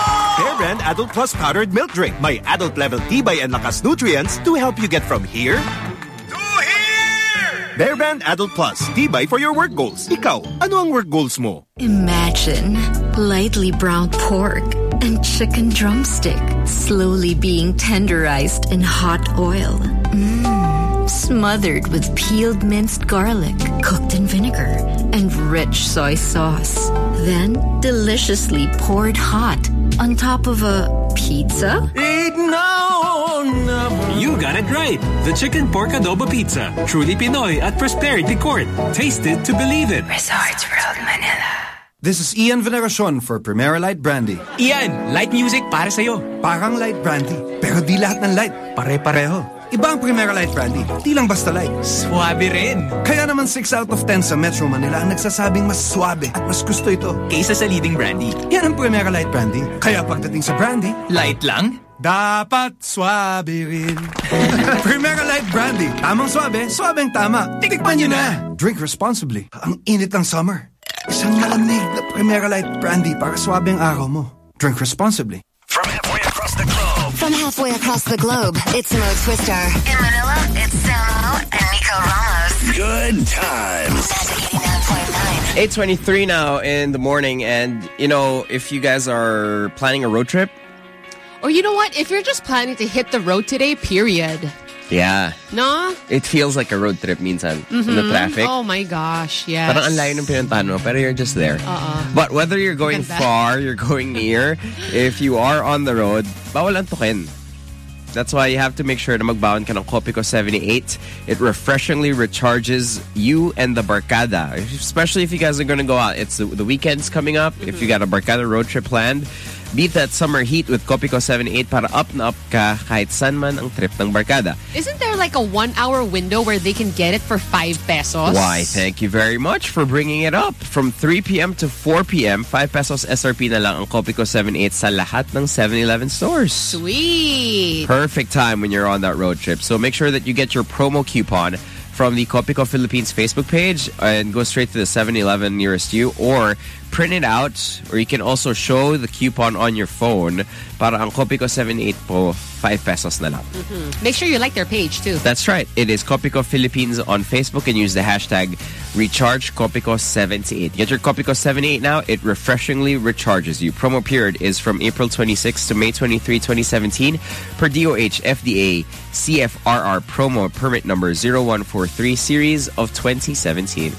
S18: Brand Adult Plus Powdered Milk Drink. May adult level tibay and lakas nutrients to help you get from here
S39: To here!
S18: Bear Brand Adult Plus. Tibay for your work goals. Ikaw, ano ang work goals mo?
S60: Imagine lightly browned pork and chicken drumstick slowly being tenderized in hot oil. Mmm. Smothered with peeled minced garlic, cooked in vinegar, and rich soy sauce. Then deliciously poured hot on top of a pizza?
S2: You got it right. The chicken pork adobo pizza. Truly Pinoy at Prosperity Court. Taste it to believe it.
S60: Resorts World Manila.
S1: This is Ian Veneracion for Primera Light Brandy.
S2: Ian, light music para sa'yo.
S1: Parang light brandy, pero di lahat ng light. Pare-pareho. Iba ang Primera Light Brandy, di lang basta light.
S2: Swabe rin.
S1: Kaya naman 6 out of 10 sa Metro Manila ang nagsasabing mas swabe at mas gusto ito.
S2: Kaysa sa leading brandy.
S1: Yan ang Primera Light Brandy. Kaya pagdating sa brandy,
S2: Light lang?
S1: dapat swabe rin. Primera Light Brandy. Tamang swabe, swabeng tama. Tikman nyo na. Drink responsibly. Ang init ng summer. Isang malamig na Primera Light Brandy para swabe ang araw mo. Drink responsibly.
S4: From halfway across the globe, it's Mo Twister. In Manila, it's Samo and Nico Ramos.
S22: Good times.
S10: 8.23 now in the morning and, you know, if you guys are planning a road trip,
S7: Or you know what? If you're just planning to hit the road today, period.
S10: Yeah,
S7: No?
S10: it feels like a road trip minsan in the
S7: Mhm.
S10: traffic.
S7: Oh my gosh, yes.
S10: Parang ang layo ng pinuntahan mo, pero you're just there.
S7: Uh-uh.
S10: But whether you're going far, you're going near, if you are on the road, bawal antukin. That's why you have to make sure na magbaon ka ng Kopiko 78. It refreshingly recharges you and the barkada. Especially if you guys are going to go out. It's the, the weekends coming up. If you got a barkada road trip planned, beat that summer heat with Kopiko 78 para up na up ka kahit man ang trip ng barkada.
S7: Isn't there like a one hour window where they can get it for five pesos?
S10: Why, thank you very much for bringing it up. From 3 p.m. to 4 p.m., 5 pesos SRP na lang ang Kopiko 78 sa lahat ng 7-Eleven stores.
S7: Sweet.
S10: Perfect time when you're on that road trip. So make sure that you get your promo coupon from the Kopiko Philippines Facebook page and go straight to the 7-Eleven nearest you or print it out or you can also show the coupon on your phone. Para ang Kopiko 78 po, 5 pesos na lang.
S7: Mhm. Make sure you like their page too.
S10: That's right. It is Kopiko Philippines on Facebook and use the hashtag recharge Kopiko78. Get your Kopiko 78 now. It refreshingly recharges you. Promo period is from April 26 to May 23, 2017 per DOH FDA CFRR promo permit number 0143 series of 2017.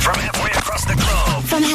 S11: From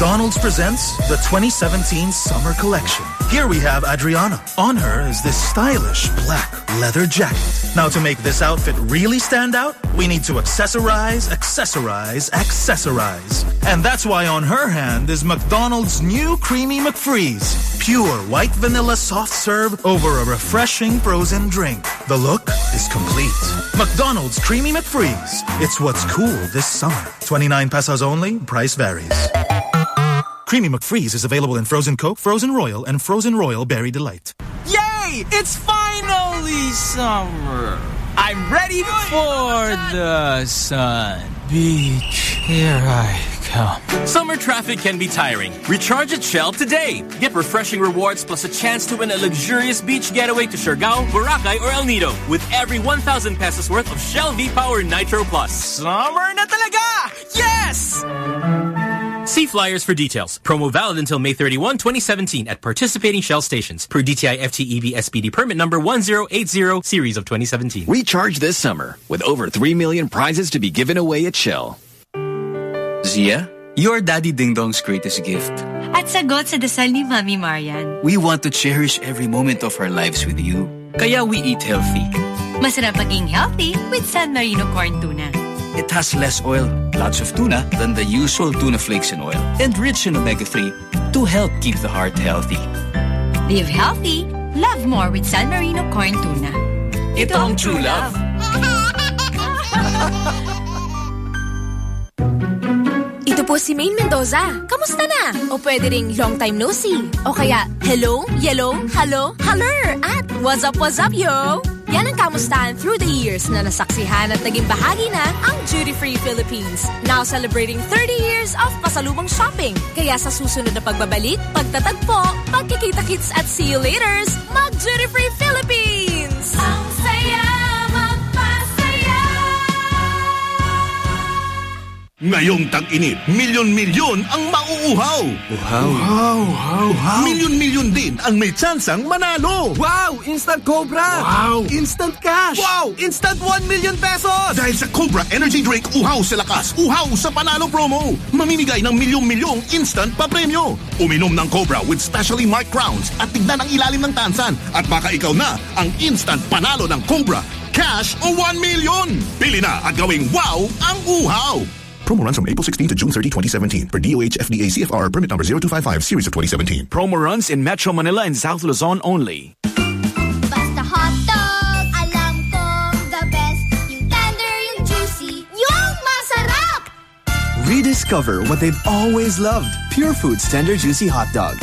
S65: McDonald's presents the 2017 Summer Collection. Here we have Adriana. On her is this stylish black leather jacket. Now, to make this outfit really stand out, we need to accessorize, accessorize, accessorize. And that's why on her hand is McDonald's new Creamy McFreeze. Pure white vanilla soft serve over a refreshing frozen drink. The look is complete. McDonald's Creamy McFreeze. It's what's cool this summer. 29 pesos only, price varies. Creamy McFreeze is available in Frozen Coke, Frozen Royal, and Frozen Royal Berry Delight.
S66: Yay! It's finally summer. I'm ready for the sun. Beach, here I come.
S2: Summer traffic can be tiring. Recharge at Shell today. Get refreshing rewards plus a chance to win a luxurious beach getaway to Siargao, Boracay, or El Nido with every 1,000 pesos worth of Shell V-Power Nitro Plus.
S66: Summer na talaga! Yes!
S2: See flyers for details. Promo valid until May 31, 2017 at participating Shell stations per DTI FTEB SPD permit number 1080 series of 2017.
S67: Recharge this summer with over 3 million prizes to be given away at Shell.
S68: Zia, you're Daddy Ding Dong's greatest gift.
S59: At sagot sa dasal ni Mami Marian.
S68: We want to cherish every moment of our lives with you. Kaya we eat healthy.
S59: Masarap maging healthy with San Marino corn tuna.
S68: It has less oil, lots of tuna, than the usual tuna flakes and oil, and rich in omega-3 to help keep the heart healthy.
S59: Live healthy, love more with San Marino corn tuna.
S68: Ito ang true love.
S20: po si Maine Mendoza. Kamusta na? O pwede ring long time no see. O kaya, hello, yellow, hello, holler, at what's up, what's up, yo? Yan ang kamustahan through the years na nasaksihan at naging bahagi na ang Duty Free Philippines. Now celebrating 30 years of pasalubong shopping. Kaya sa susunod na pagbabalik, pagtatagpo, pagkikita-kits at see you laters, mag Duty Free Philippines!
S15: Ngayong tag-init, milyon-milyon ang mauuhaw.
S1: Uhaw. Uhaw, uhaw, uhaw.
S15: Milyon-milyon din ang may tsansang manalo.
S1: Wow! Instant Cobra!
S15: Wow!
S1: Instant cash!
S15: Wow!
S1: Instant 1 million pesos!
S15: Dahil sa Cobra Energy Drink, uhaw sa lakas, uhaw sa panalo promo. Mamimigay ng milyong-milyong instant pa premyo. Uminom ng Cobra with specially marked crowns at tignan ang ilalim ng tansan. At baka ikaw na ang instant panalo ng Cobra. Cash o 1 million. Pili na at gawing wow ang uhaw.
S69: Promo runs from April 16 to June 30, 2017 for DOH FDA CFR permit number 0255 series of 2017.
S70: Promo runs in Metro Manila and South Luzon only.
S60: Basta hot dog, alam kong the best. Yung tender, yung juicy, yung masarap!
S71: Rediscover what they've always loved. Purefoods Tender Juicy Hot Dog.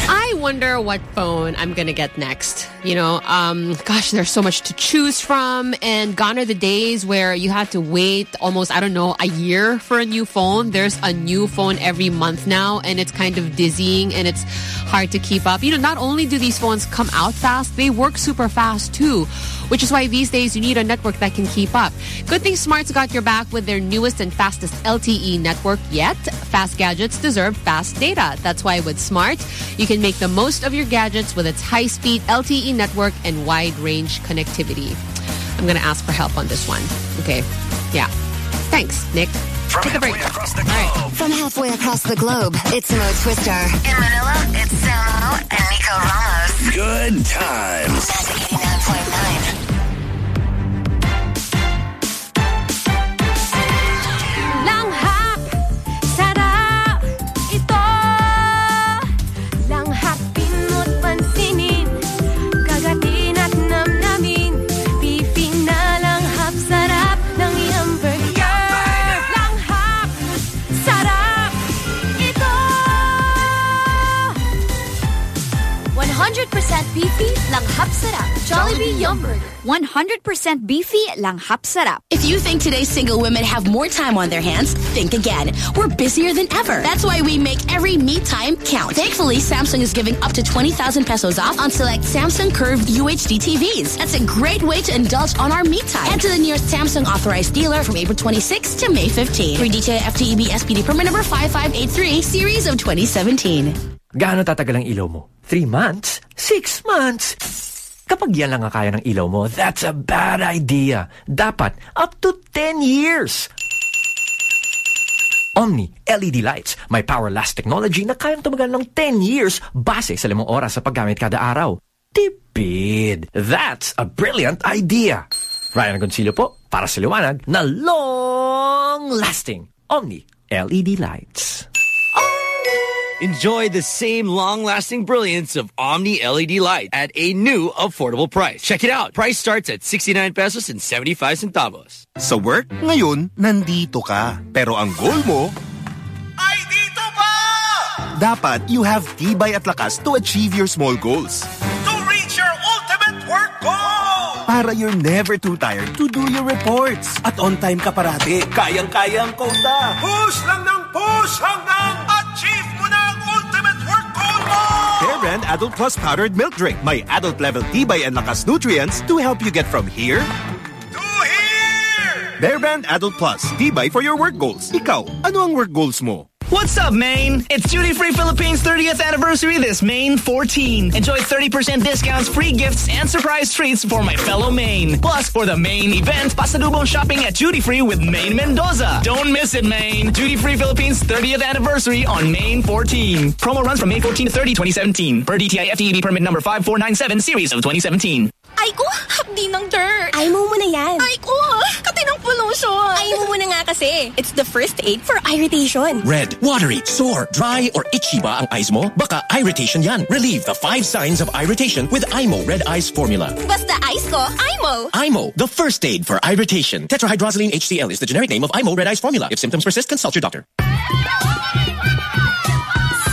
S7: I wonder what phone I'm gonna get next. You know, um, gosh, there's so much to choose from, and gone are the days where you had to wait almost, I don't know, a year for a new phone. There's a new phone every month now, and it's kind of dizzying and it's hard to keep up. You know, not only do these phones come out fast, they work super fast too, which is why these days you need a network that can keep up. Good thing Smart's got your back with their newest and fastest LTE network yet. Fast gadgets deserve fast data. That's why with Smart, you can make the most of your gadgets with its high-speed LTE network and wide-range connectivity. I'm going to ask for help on this one. Okay. Yeah. Thanks, Nick.
S11: From
S7: Take a break.
S11: across the globe. From halfway across the globe, it's Mo Twister. In Manila, it's Samo and Nico Ramos.
S28: Good times.
S20: Hapsarap Jollibee Yum Burger.
S72: 100% beefy lang hapsarap.
S5: If you think today's single women have more time on their hands, think again. We're busier than ever. That's why we make every me time count. Thankfully, Samsung is giving up to 20,000 pesos off on select Samsung curved UHD TVs. That's a great way to indulge on our me time. Head to the nearest Samsung authorized dealer from April 26 to May 15. For DTI FTEB SPD permit number 5583, series of 2017.
S73: Gaano tatagal ang ilaw mo? Three months? Six months? Kapag yan lang ang kaya ng ilaw mo, that's a bad idea. Dapat up to 10 years. Omni LED lights, may power last technology na kayang tumagal ng 10 years base sa limang oras sa paggamit kada araw. Tipid! That's a brilliant idea! Ryan Agoncillo po, para sa liwanag na long-lasting Omni LED lights.
S74: Enjoy the same long-lasting brilliance of Omni LED light at a new affordable price. Check it out. Price starts at 69 pesos and 75 centavos.
S18: Sa work, ngayon, nandito ka. Pero ang goal mo,
S39: Ay, dito pa!
S18: dapat you have tibay at lakas to achieve your small goals.
S39: To reach your ultimate work goal!
S18: Para you're never too tired to do your reports.
S2: At on time ka parati. Kayang-kaya ang quota.
S39: Push lang ng push hanggang
S2: Brand Adult Plus Powdered Milk Drink. May adult level tibay and lakas nutrients to help you get from here
S39: To here!
S2: Bear Brand Adult Plus. Tibay for your work goals. Ikaw, ano ang work goals mo?
S8: What's up, Maine? It's Duty Free Philippines 30th anniversary this Maine 14. Enjoy 30% discounts, free gifts, and surprise treats for my fellow Maine. Plus, for the Maine event, pasalubong shopping at Duty Free with Maine Mendoza. Don't miss it, Maine. Duty Free Philippines 30th anniversary on Maine 14. Promo runs from May 14 to 30, 2017. Per DTI FTEB permit number 5497, series of 2017.
S20: Ay ko, hapdi ng dirt. Ay mo muna yan. Ay ko, kati ng pollution. Ay mo muna nga kasi. It's the first aid for irritation.
S30: Red, watery, sore, dry, or itchy ba ang eyes mo? Baka irritation yan. Relieve the five signs of irritation with Eye Mo Red Eyes Formula.
S20: Basta ice ko, Eye Mo.
S30: IMO, the first aid for irritation. Tetrahydrozoline HCl is the generic name of Eye Mo Red Eyes Formula. If symptoms persist, consult your doctor.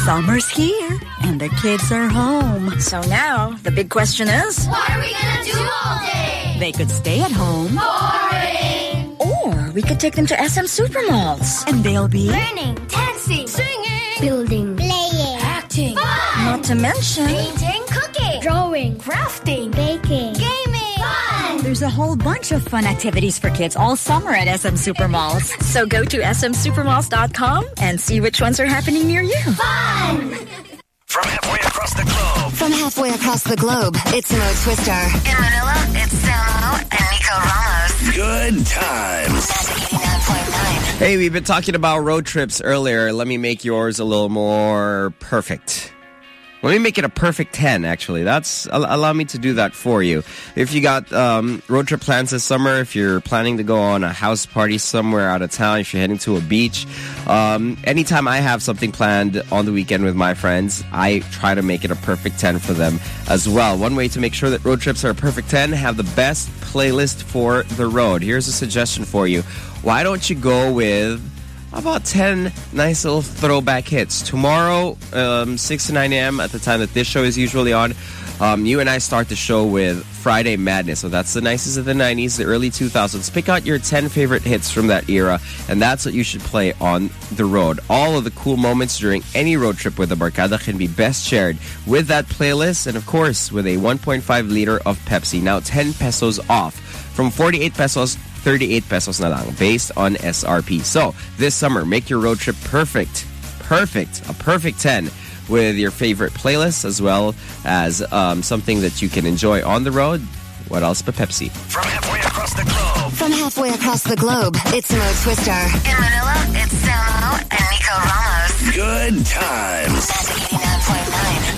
S60: Summer's here, and the kids are home. So now, the big question is
S4: What are we gonna do all day?
S60: they could stay at home,
S4: Boring!
S60: or we could take them to SM Supermalls, and they'll be.
S4: Learning, dancing, singing, building, playing, acting, fun!
S60: Not to mention,
S4: Painting, cooking, drawing, crafting, baking, gaming, fun!
S60: there's a whole bunch of fun activities for kids all summer at SM Supermalls. So go to smsupermalls.com and see which ones are happening near you.
S4: Fun!
S11: From halfway across the globe. From halfway across the globe, it's Mo Twister. In Manila, it's Samo and Nico Ramos.
S30: Good times.
S10: Hey, we've been talking about road trips earlier. Let me make yours a little more perfect. Let me make it a perfect 10, actually. That's Allow me to do that for you. If you got um, road trip plans this summer, if you're planning to go on a house party somewhere out of town, if you're heading to a beach, um, anytime I have something planned on the weekend with my friends, I try to make it a perfect 10 for them as well. One way to make sure that road trips are a perfect 10, have the best playlist for the road. Here's a suggestion for you. Why don't you go with about 10 nice little throwback hits. Tomorrow, um, 6 to 9 a.m. at the time that this show is usually on, um, you and I start the show with Friday Madness. So that's the nicest of the 90s, the early 2000s. Pick out your 10 favorite hits from that era, and that's what you should play on the road. All of the cool moments during any road trip with the Barcada can be best shared with that playlist, and of course, with a 1.5 liter of Pepsi. Now 10 pesos off. From 48 pesos 38 pesos na lang based on SRP. So, this summer, make your road trip perfect. Perfect. A perfect 10 with your favorite playlists as well as um, something that you can enjoy on the road. What else but Pepsi?
S11: From halfway across the globe. From halfway across the globe, it's Mo Twister. In Manila, it's Samo and Nico Ramos.
S30: Good times.
S11: Magic 89.9.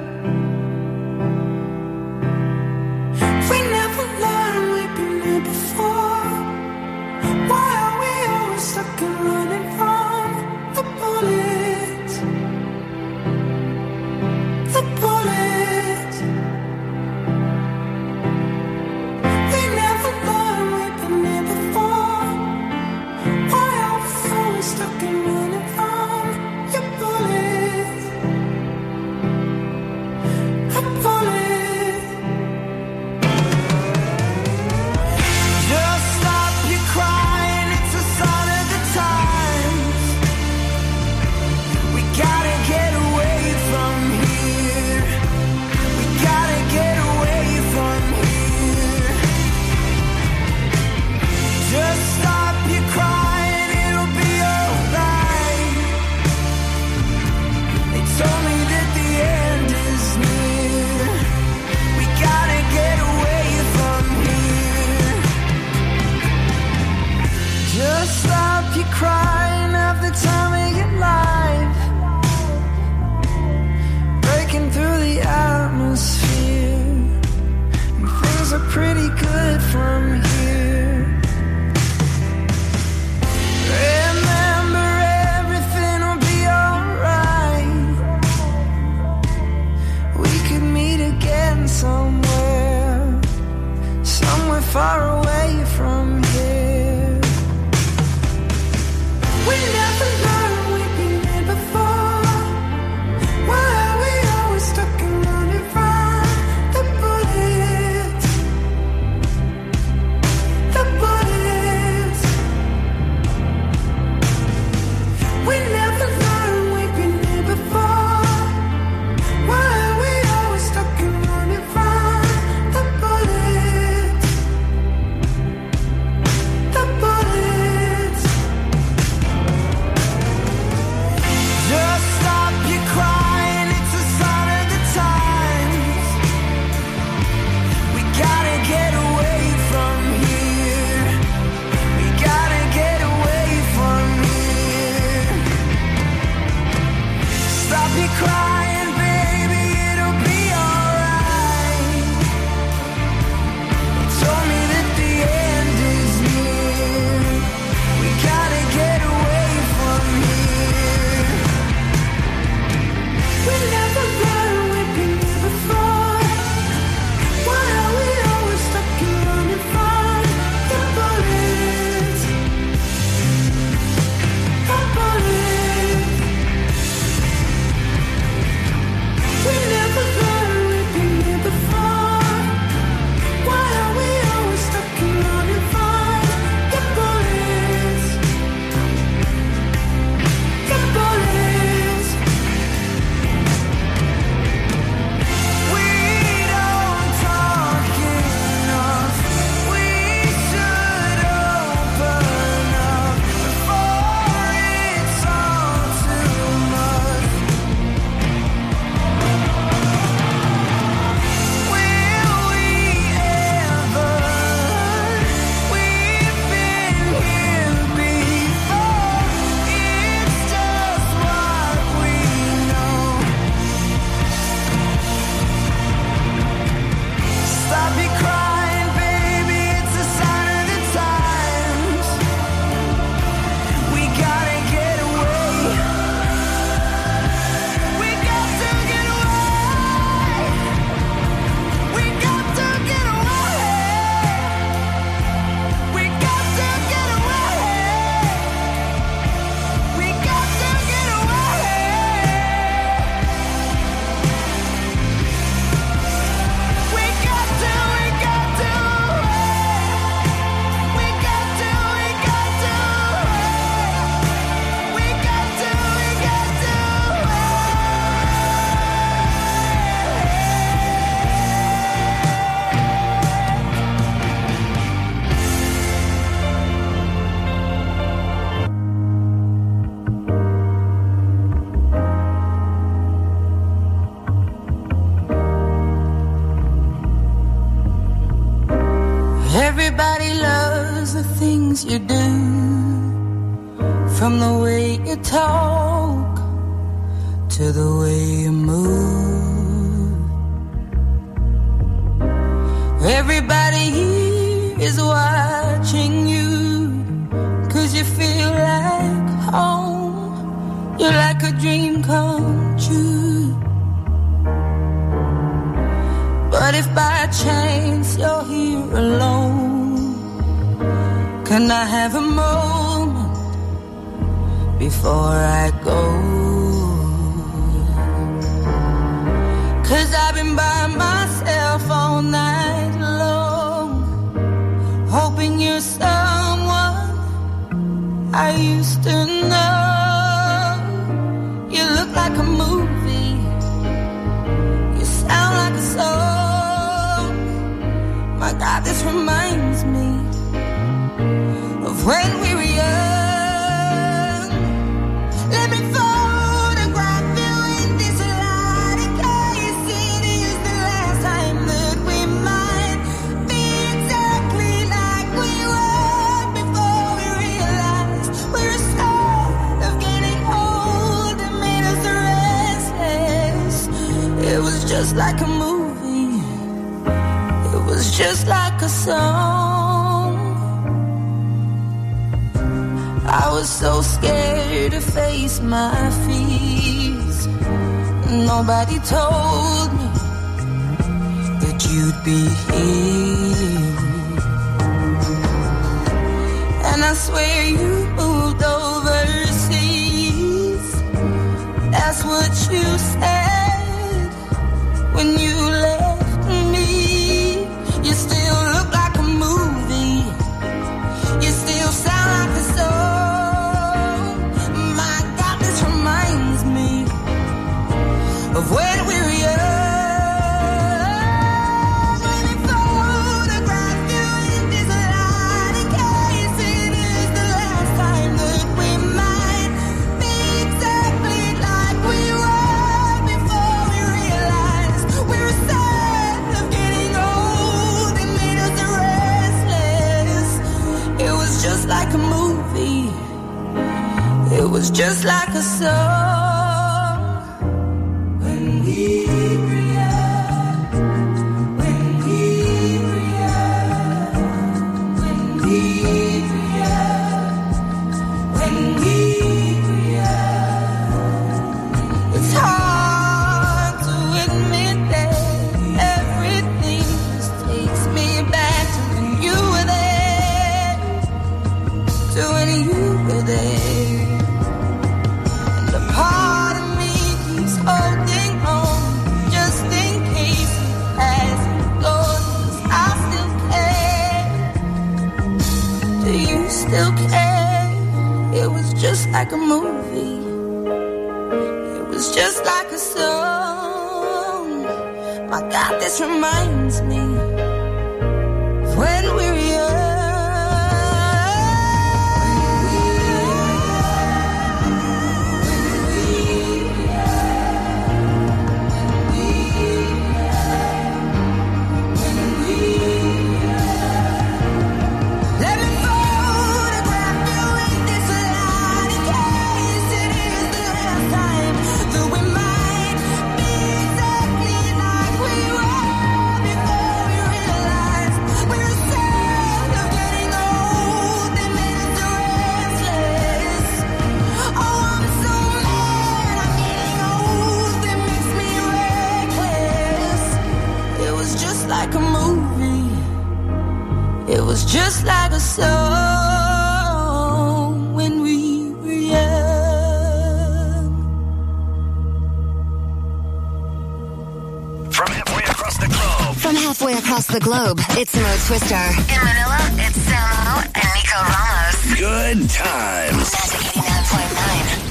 S39: the
S11: globe, it's Mo Twister. In Manila, it's Samo and Nico Ramos.
S75: Good times.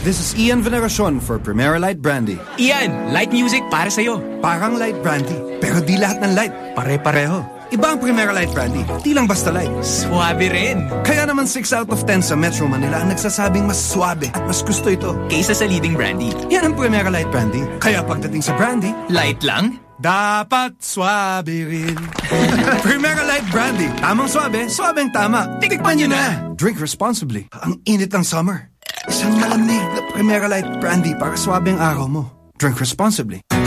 S1: This is Ian Veneracion for Primera Light Brandy.
S2: Ian, light music para sa'yo.
S1: Parang light brandy, pero di lahat ng light. Pare-pareho. Iba ang Primera Light brandy, di lang basta light.
S2: Suwabe rin.
S1: Kaya naman 6 out of 10 sa Metro Manila ang nagsasabing mas suwabe at mas gusto ito.
S2: Kaysa sa leading brandy.
S1: Yan ang Primera Light Brandy. Kaya pagdating sa brandy...
S2: Light lang?
S1: Dapat suwabe rin. Primera Light Brandy. Tamang suwabe, suwabeng tama. Tikman nyo na. Drink responsibly. Ang init ng summer. Isang malamig na Primera Light Brandy para suwabeng araw mo. Drink responsibly.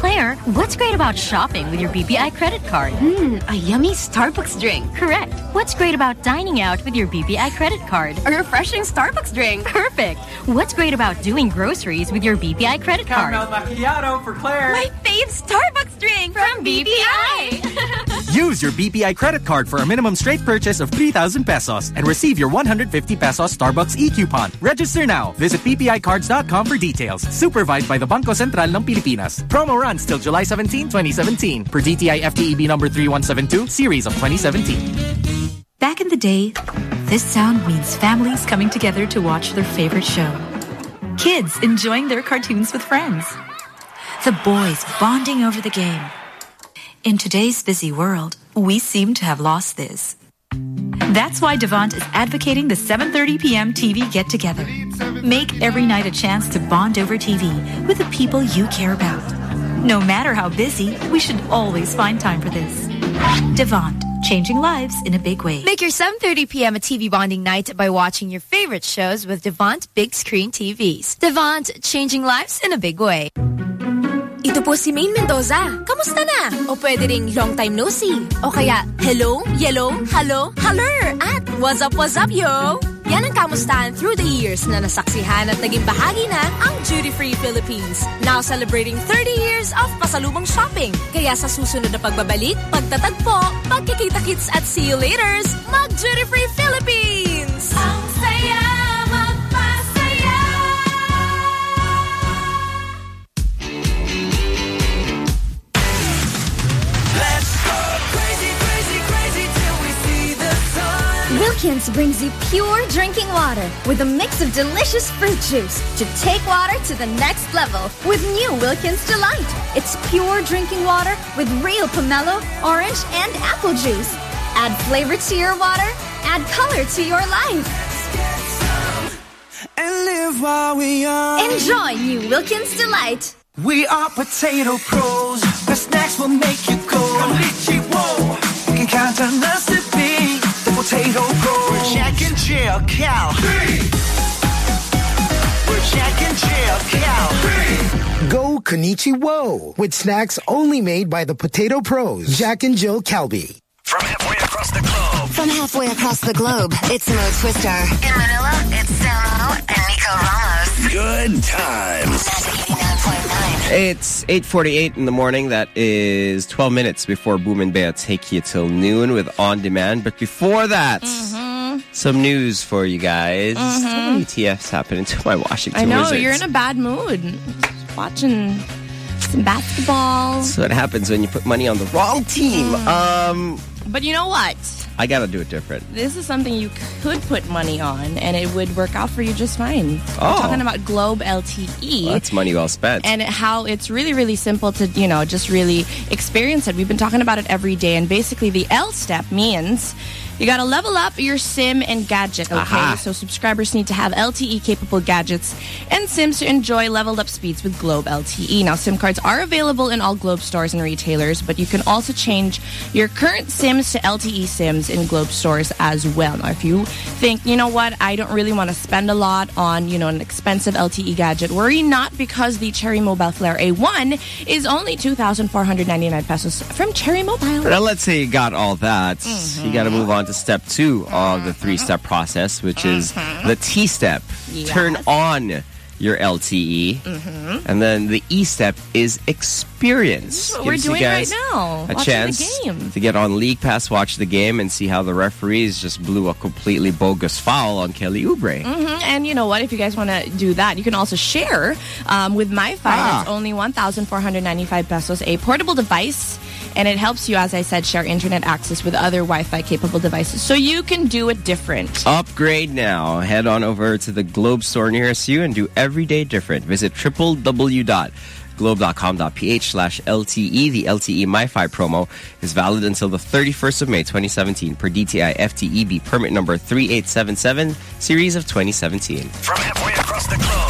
S59: Claire, what's great about shopping with your BPI credit card?
S76: Mmm, a yummy Starbucks drink.
S59: Correct. What's great about dining out with your BPI credit card?
S76: A refreshing Starbucks drink.
S59: Perfect. What's great about doing groceries with your BPI credit card?
S77: Caramel macchiato for Claire.
S76: My fave Starbucks drink from, BPI.
S8: Use your BPI credit card for a minimum straight purchase of 3,000 pesos and receive your 150 pesos Starbucks e-coupon. Register now. Visit bpicards.com for details. Supervised by the Bangko Sentral ng Pilipinas. Promo runs till July 17, 2017 per DTI FTEB number 3172 series of 2017.
S59: Back in the day, this sound means families coming together to watch their favorite show. Kids enjoying their cartoons with friends. The boys bonding over the game. In today's busy world, we seem to have lost this. That's why Devant is advocating the 7:30 p.m. TV get together. Make every night a chance to bond over TV with the people you care about. No matter how busy, we should always find time for this. Devant, changing lives in a big way.
S20: Make your 7.30 p.m. a TV bonding night by watching your favorite shows with Devant Big Screen TVs. Devant, changing lives in a big way. Ito po si Maine Mendoza. Kamusta na? O pwede ring long time no see. O kaya, hello, yellow, hello, holler, at what's up, what's up, yo? Yan ang kamustahan through the years na nasaksihan at naging bahagi na ang Duty Free Philippines. Now celebrating 30 years of pasalubong shopping. Kaya sa susunod na pagbabalik, pagtatagpo, pagkikita-kits at see you laters, mag Duty Free Philippines!
S78: Wilkins brings you pure drinking water with a mix of delicious fruit juice to take water to the next level with new Wilkins Delight. It's pure drinking water with real pomelo, orange, and apple juice. Add flavor to your water, add color to your life.
S39: And live while we young.
S78: Enjoy new Wilkins Delight.
S39: We are potato pros. The snacks will make you go. Konnichiwa. You can count on us the potato pros. We're Jack and Jill Cal. We're Jack and Jill Cal.
S43: Go Konichiwo with snacks only made by the Potato Pros, Jack and Jill Calbee.
S11: From halfway across the globe. From halfway across the globe, it's Mo Twister. In Manila, it's Samo and Nico Ramos.
S79: Good times.
S10: It's 8.48 in the morning. That is 12 minutes before Boom and Bea take you till noon with On Demand. But before that,
S80: Mm-hmm.
S10: some news for you guys. So many TFs happening to my Washington
S80: I know
S10: Wizards.
S80: you're in a bad mood. Just watching some basketball.
S10: That's what happens when you put money on the wrong team.
S80: Mm.
S10: Um,
S80: But you know what?
S10: I gotta do it different.
S80: This is something you could put money on, and it would work out for you just fine.
S10: Oh.
S80: We're talking about Globe LTE.
S10: Well, that's money well spent.
S80: and how it's really, really simple to, you know, just really experience it. We've been talking about it every day, and basically the L step means you got to level up your SIM and gadget, okay?
S81: Aha.
S80: So subscribers need to have LTE-capable gadgets and SIMs to enjoy leveled up speeds with Globe LTE. Now, SIM cards are available in all Globe stores and retailers, but you can also change your current SIMs to LTE SIMs in Globe stores as well. Now, if you think, you know what, I don't really want to spend a lot on, you know, an expensive LTE gadget, worry not because the Cherry Mobile Flare A1 is only 2,499 pesos from Cherry Mobile.
S10: Now, let's say you got all that.
S80: Mm-hmm.
S10: You got to move on to step two of the three step process, which is
S80: Mm-hmm.
S10: the T step.
S80: Yes.
S10: Turn on your LTE.
S80: Mhm.
S10: And then the E step is experience.
S80: What we're
S10: Gives you
S80: doing right now,
S10: A
S80: watching the
S10: chance
S80: game.
S10: to get on League Pass, watch the game, and see how the referees just blew a completely bogus foul on Kelly Oubre.
S80: And you know what? If you guys want to do that, you can also share um, with MyFi.
S10: Ah.
S80: It's only 1,495 pesos, a portable device. And it helps you, as I said, share internet access with other Wi-Fi capable devices. So you can do it different.
S10: Upgrade now. Head on over to the Globe store nearest you and do every day different. Visit www.globe.com.ph slash LTE. The LTE MiFi promo is valid until the 31st of May 2017 per DTI FTEB permit number 3877 series of 2017.
S11: From halfway across the globe.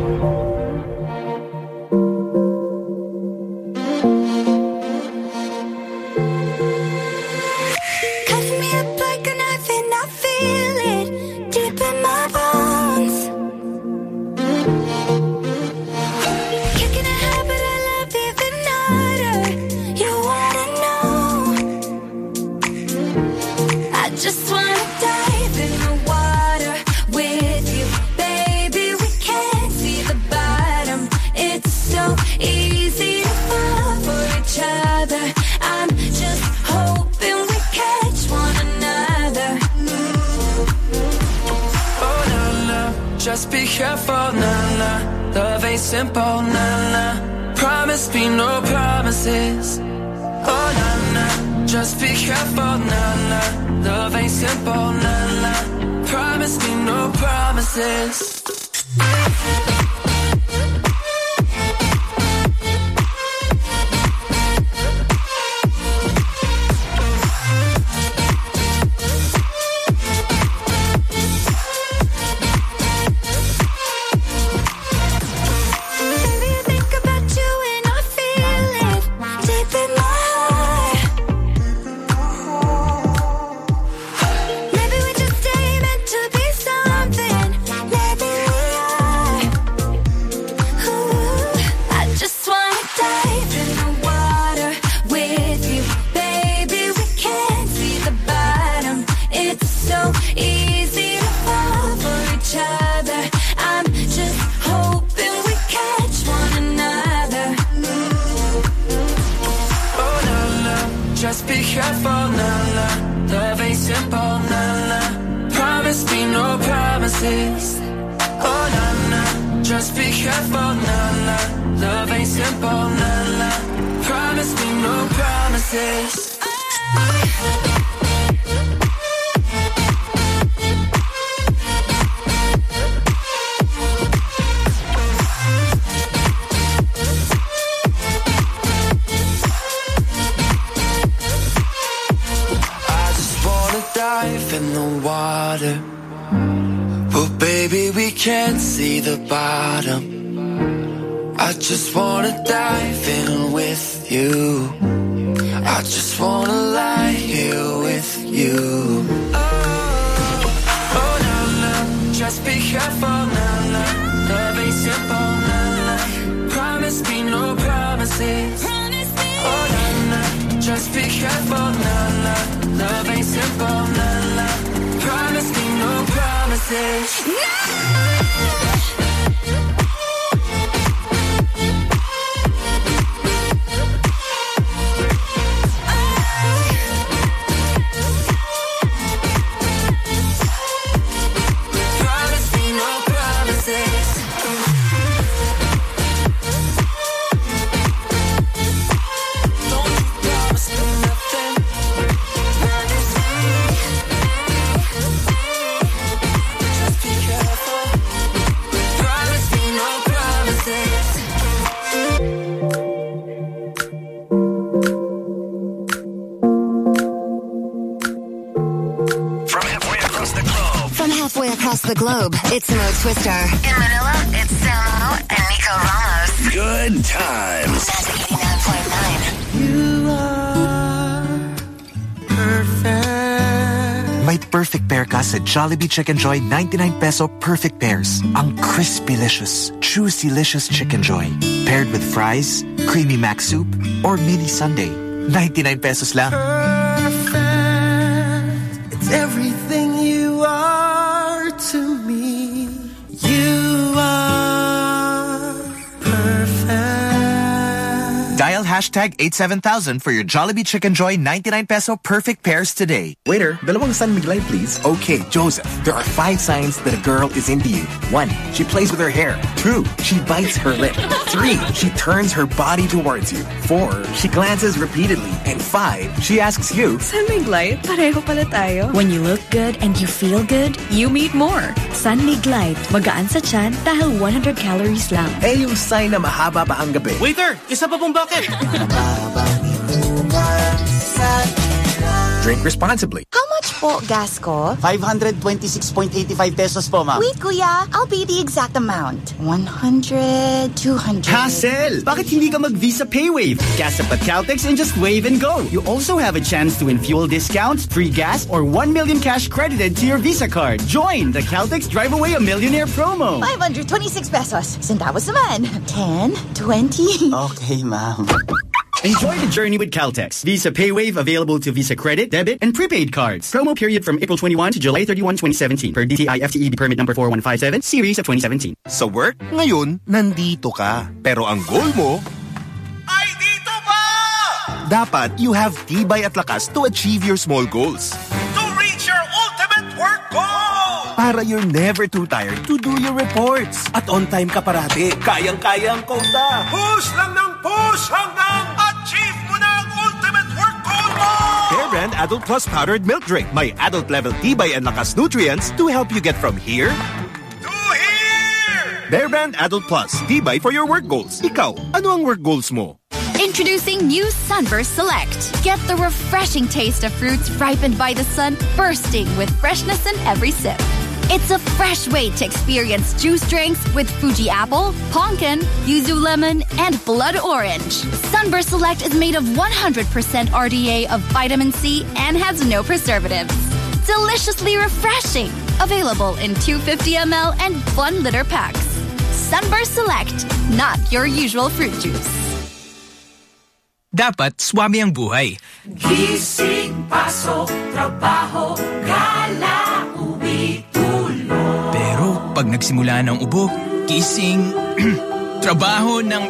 S82: Just
S39: be careful, na, na. Love ain't simple, na, na. Promise me no promises. Oh, na, na. Just be careful, na, na. Love ain't simple, na, na. Promise me no promises.
S83: Jollibee Chicken Joy 99 peso perfect pairs. Ang crispy-licious, juicy-licious Chicken Joy. Paired with fries, creamy mac soup, or mini sundae.
S39: 99 pesos lang. Hashtag 87000 for your Jollibee Chicken Joy 99 peso perfect pairs today.
S83: Waiter, dalawang San Mig Light, please. Okay, Joseph, there are five signs that a girl is into you. One, she plays with her hair. Two, she bites her lip. Three, she turns her body towards you. Four, she glances repeatedly. And five, she asks you,
S84: San Mig Light, pareho pala tayo. When you look good and you feel good, you meet more. San Mig Light, magaan sa chan dahil 100 calories lang.
S83: eh yung sign na mahaba pa ang gabi.
S85: Waiter, isa pa pong bucket ba.
S83: Drink responsibly.
S4: How much po gas ko?
S85: 526.85 pesos po, ma'am.
S4: Wait, kuya. I'll pay the exact amount. 100, 200.
S85: Hassle! Bakit hindi ka mag-Visa PayWave? Gas up at Caltex and just wave and go. You also have a chance to win fuel discounts, free gas, or 1 million cash credited to your Visa card. Join the Caltex Drive Away a Millionaire promo.
S4: 526 pesos. Centavos naman. 10, 20.
S85: Okay, ma'am. Enjoy the journey with Caltex. Visa PayWave available to Visa Credit, Debit, and Prepaid cards. Promo period from April 21 to July 31, 2017 per DTI FTEB permit number 4157, series of 2017.
S18: Sa work, ngayon, nandito ka. Pero ang goal mo, Idito ba! dapat you have tibay at lakas to achieve your small goals.
S22: To reach your ultimate work goal!
S18: Para you're never too tired to do your reports. At on time ka parati. Kayang-kaya ang quota.
S22: Push lang ng push hanggang
S18: Brand Adult Plus Powdered Milk Drink. May adult level tibay and lakas nutrients to help you get from here
S22: To here!
S18: Bear Brand Adult Plus. Tibay for your work goals. Ikaw, ano ang work goals mo?
S20: Introducing new Sunburst Select. Get the refreshing taste of fruits ripened by the sun, bursting with freshness in every sip. It's a fresh way to experience juice drinks with Fuji apple, pumpkin, yuzu lemon, and blood orange. Sunburst Select is made of 100% RDA of vitamin C and has no preservatives. Deliciously refreshing. Available in 250 ml and 1 liter packs. Sunburst Select, not your usual fruit juice.
S2: Dapat swabe ang buhay.
S22: Gising, pasok, trabaho, gala, uwi, tulog.
S2: Pero pag nagsimula ng ubo, gising, trabaho ng...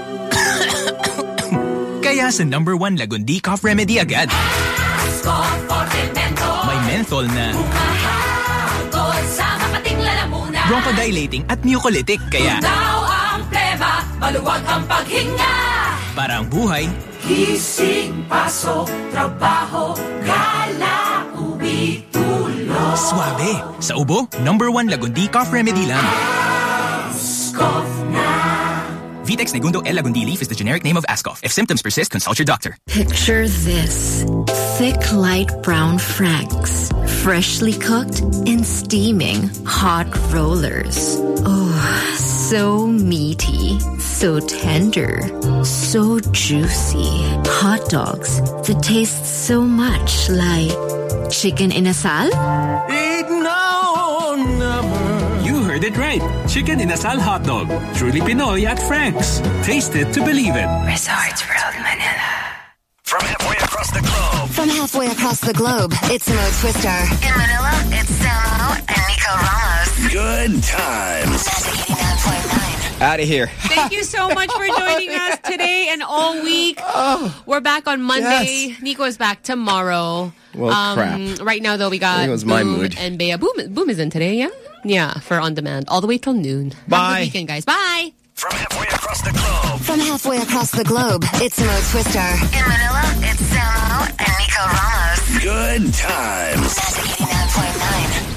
S2: Kaya sa number one Lagundi Cough Remedy agad. May menthol na bronchodilating at mucolytic. Kaya
S22: Now ang pleba, maluwag ang paghinga.
S2: para ang buhay,
S22: Gising, pasok, trabaho, gala, uwi, tulog.
S2: swabe. Sa ubo, number one Lagundi Cough Remedy lang.
S22: Ascof na.
S2: Vitex Negundo L. Lagundi leaf is the generic name of Ascof. If symptoms persist, consult your doctor.
S84: Picture this thick, light brown franks, freshly cooked in steaming hot rollers. Oh, so meaty, so tender, so juicy. Hot dogs that taste so much like chicken inasal? Eat no
S86: You heard it right. Chicken inasal hot dog. Truly Pinoy at Frank's. Taste it to believe it.
S84: Resorts World Manila.
S87: From halfway across the globe.
S11: From halfway across the globe, it's Mo Twister. In Manila, it's Samo and Nico Ramos.
S87: Good times.
S10: Out of here.
S7: Thank you so much for joining us today and all week. Oh, We're back on Monday. Yes. Nico's back tomorrow.
S10: Well, um, crap.
S7: Right now, though, we got
S10: it was my mood.
S7: and Bea. Boom, Boom is in today, yeah? Yeah, for On Demand. All the way till noon.
S11: Bye.
S7: Have weekend, guys. Bye.
S87: From halfway across the globe.
S11: From halfway across the globe, it's Mo Twister. In Manila, it's Samo and Nico Ramos.
S87: Good times.
S88: 89.9.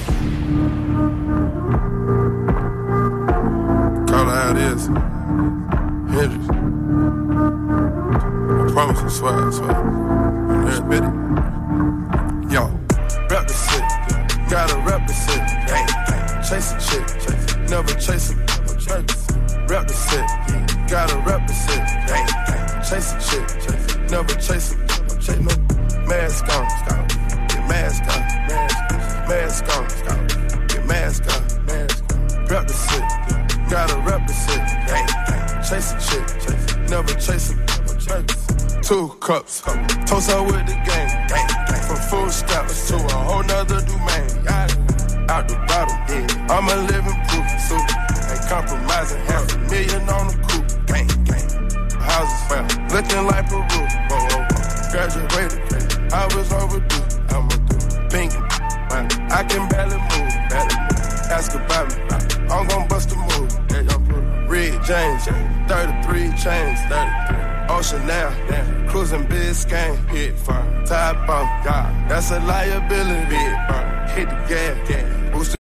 S88: Shout Hendrix. I promise I swear, I swear. And everybody. Yo, rap the shit. Gotta rap the shit. Chase a chick. Never chase a Rep the shit. Gotta rap the shit. Chase a chick. Never chase a Chase no mask on. Get mask on. Mask on. Get mask on. Rep the shit. Gotta represent. Gang, gang. Chase a chick. Chase. Never chase a
S83: two cups. Toast up with the gang. gang, gang. From food stamps to a whole nother domain. Out the bottle, yeah. I'm a living proof. So ain't compromising. Half a million on the coupe. Gang, gang. Houses well, looking like Peru. Whoa, whoa. Graduated, I was overdue. I'm a. Pink. I can barely move. Barely move. Ask about me. I'm gon' bust a move. Red James, 33 chains, 33. Ocean now, yeah. cruising Biscayne, hit fire, top off, God, that's a liability. Hit the gas, yeah.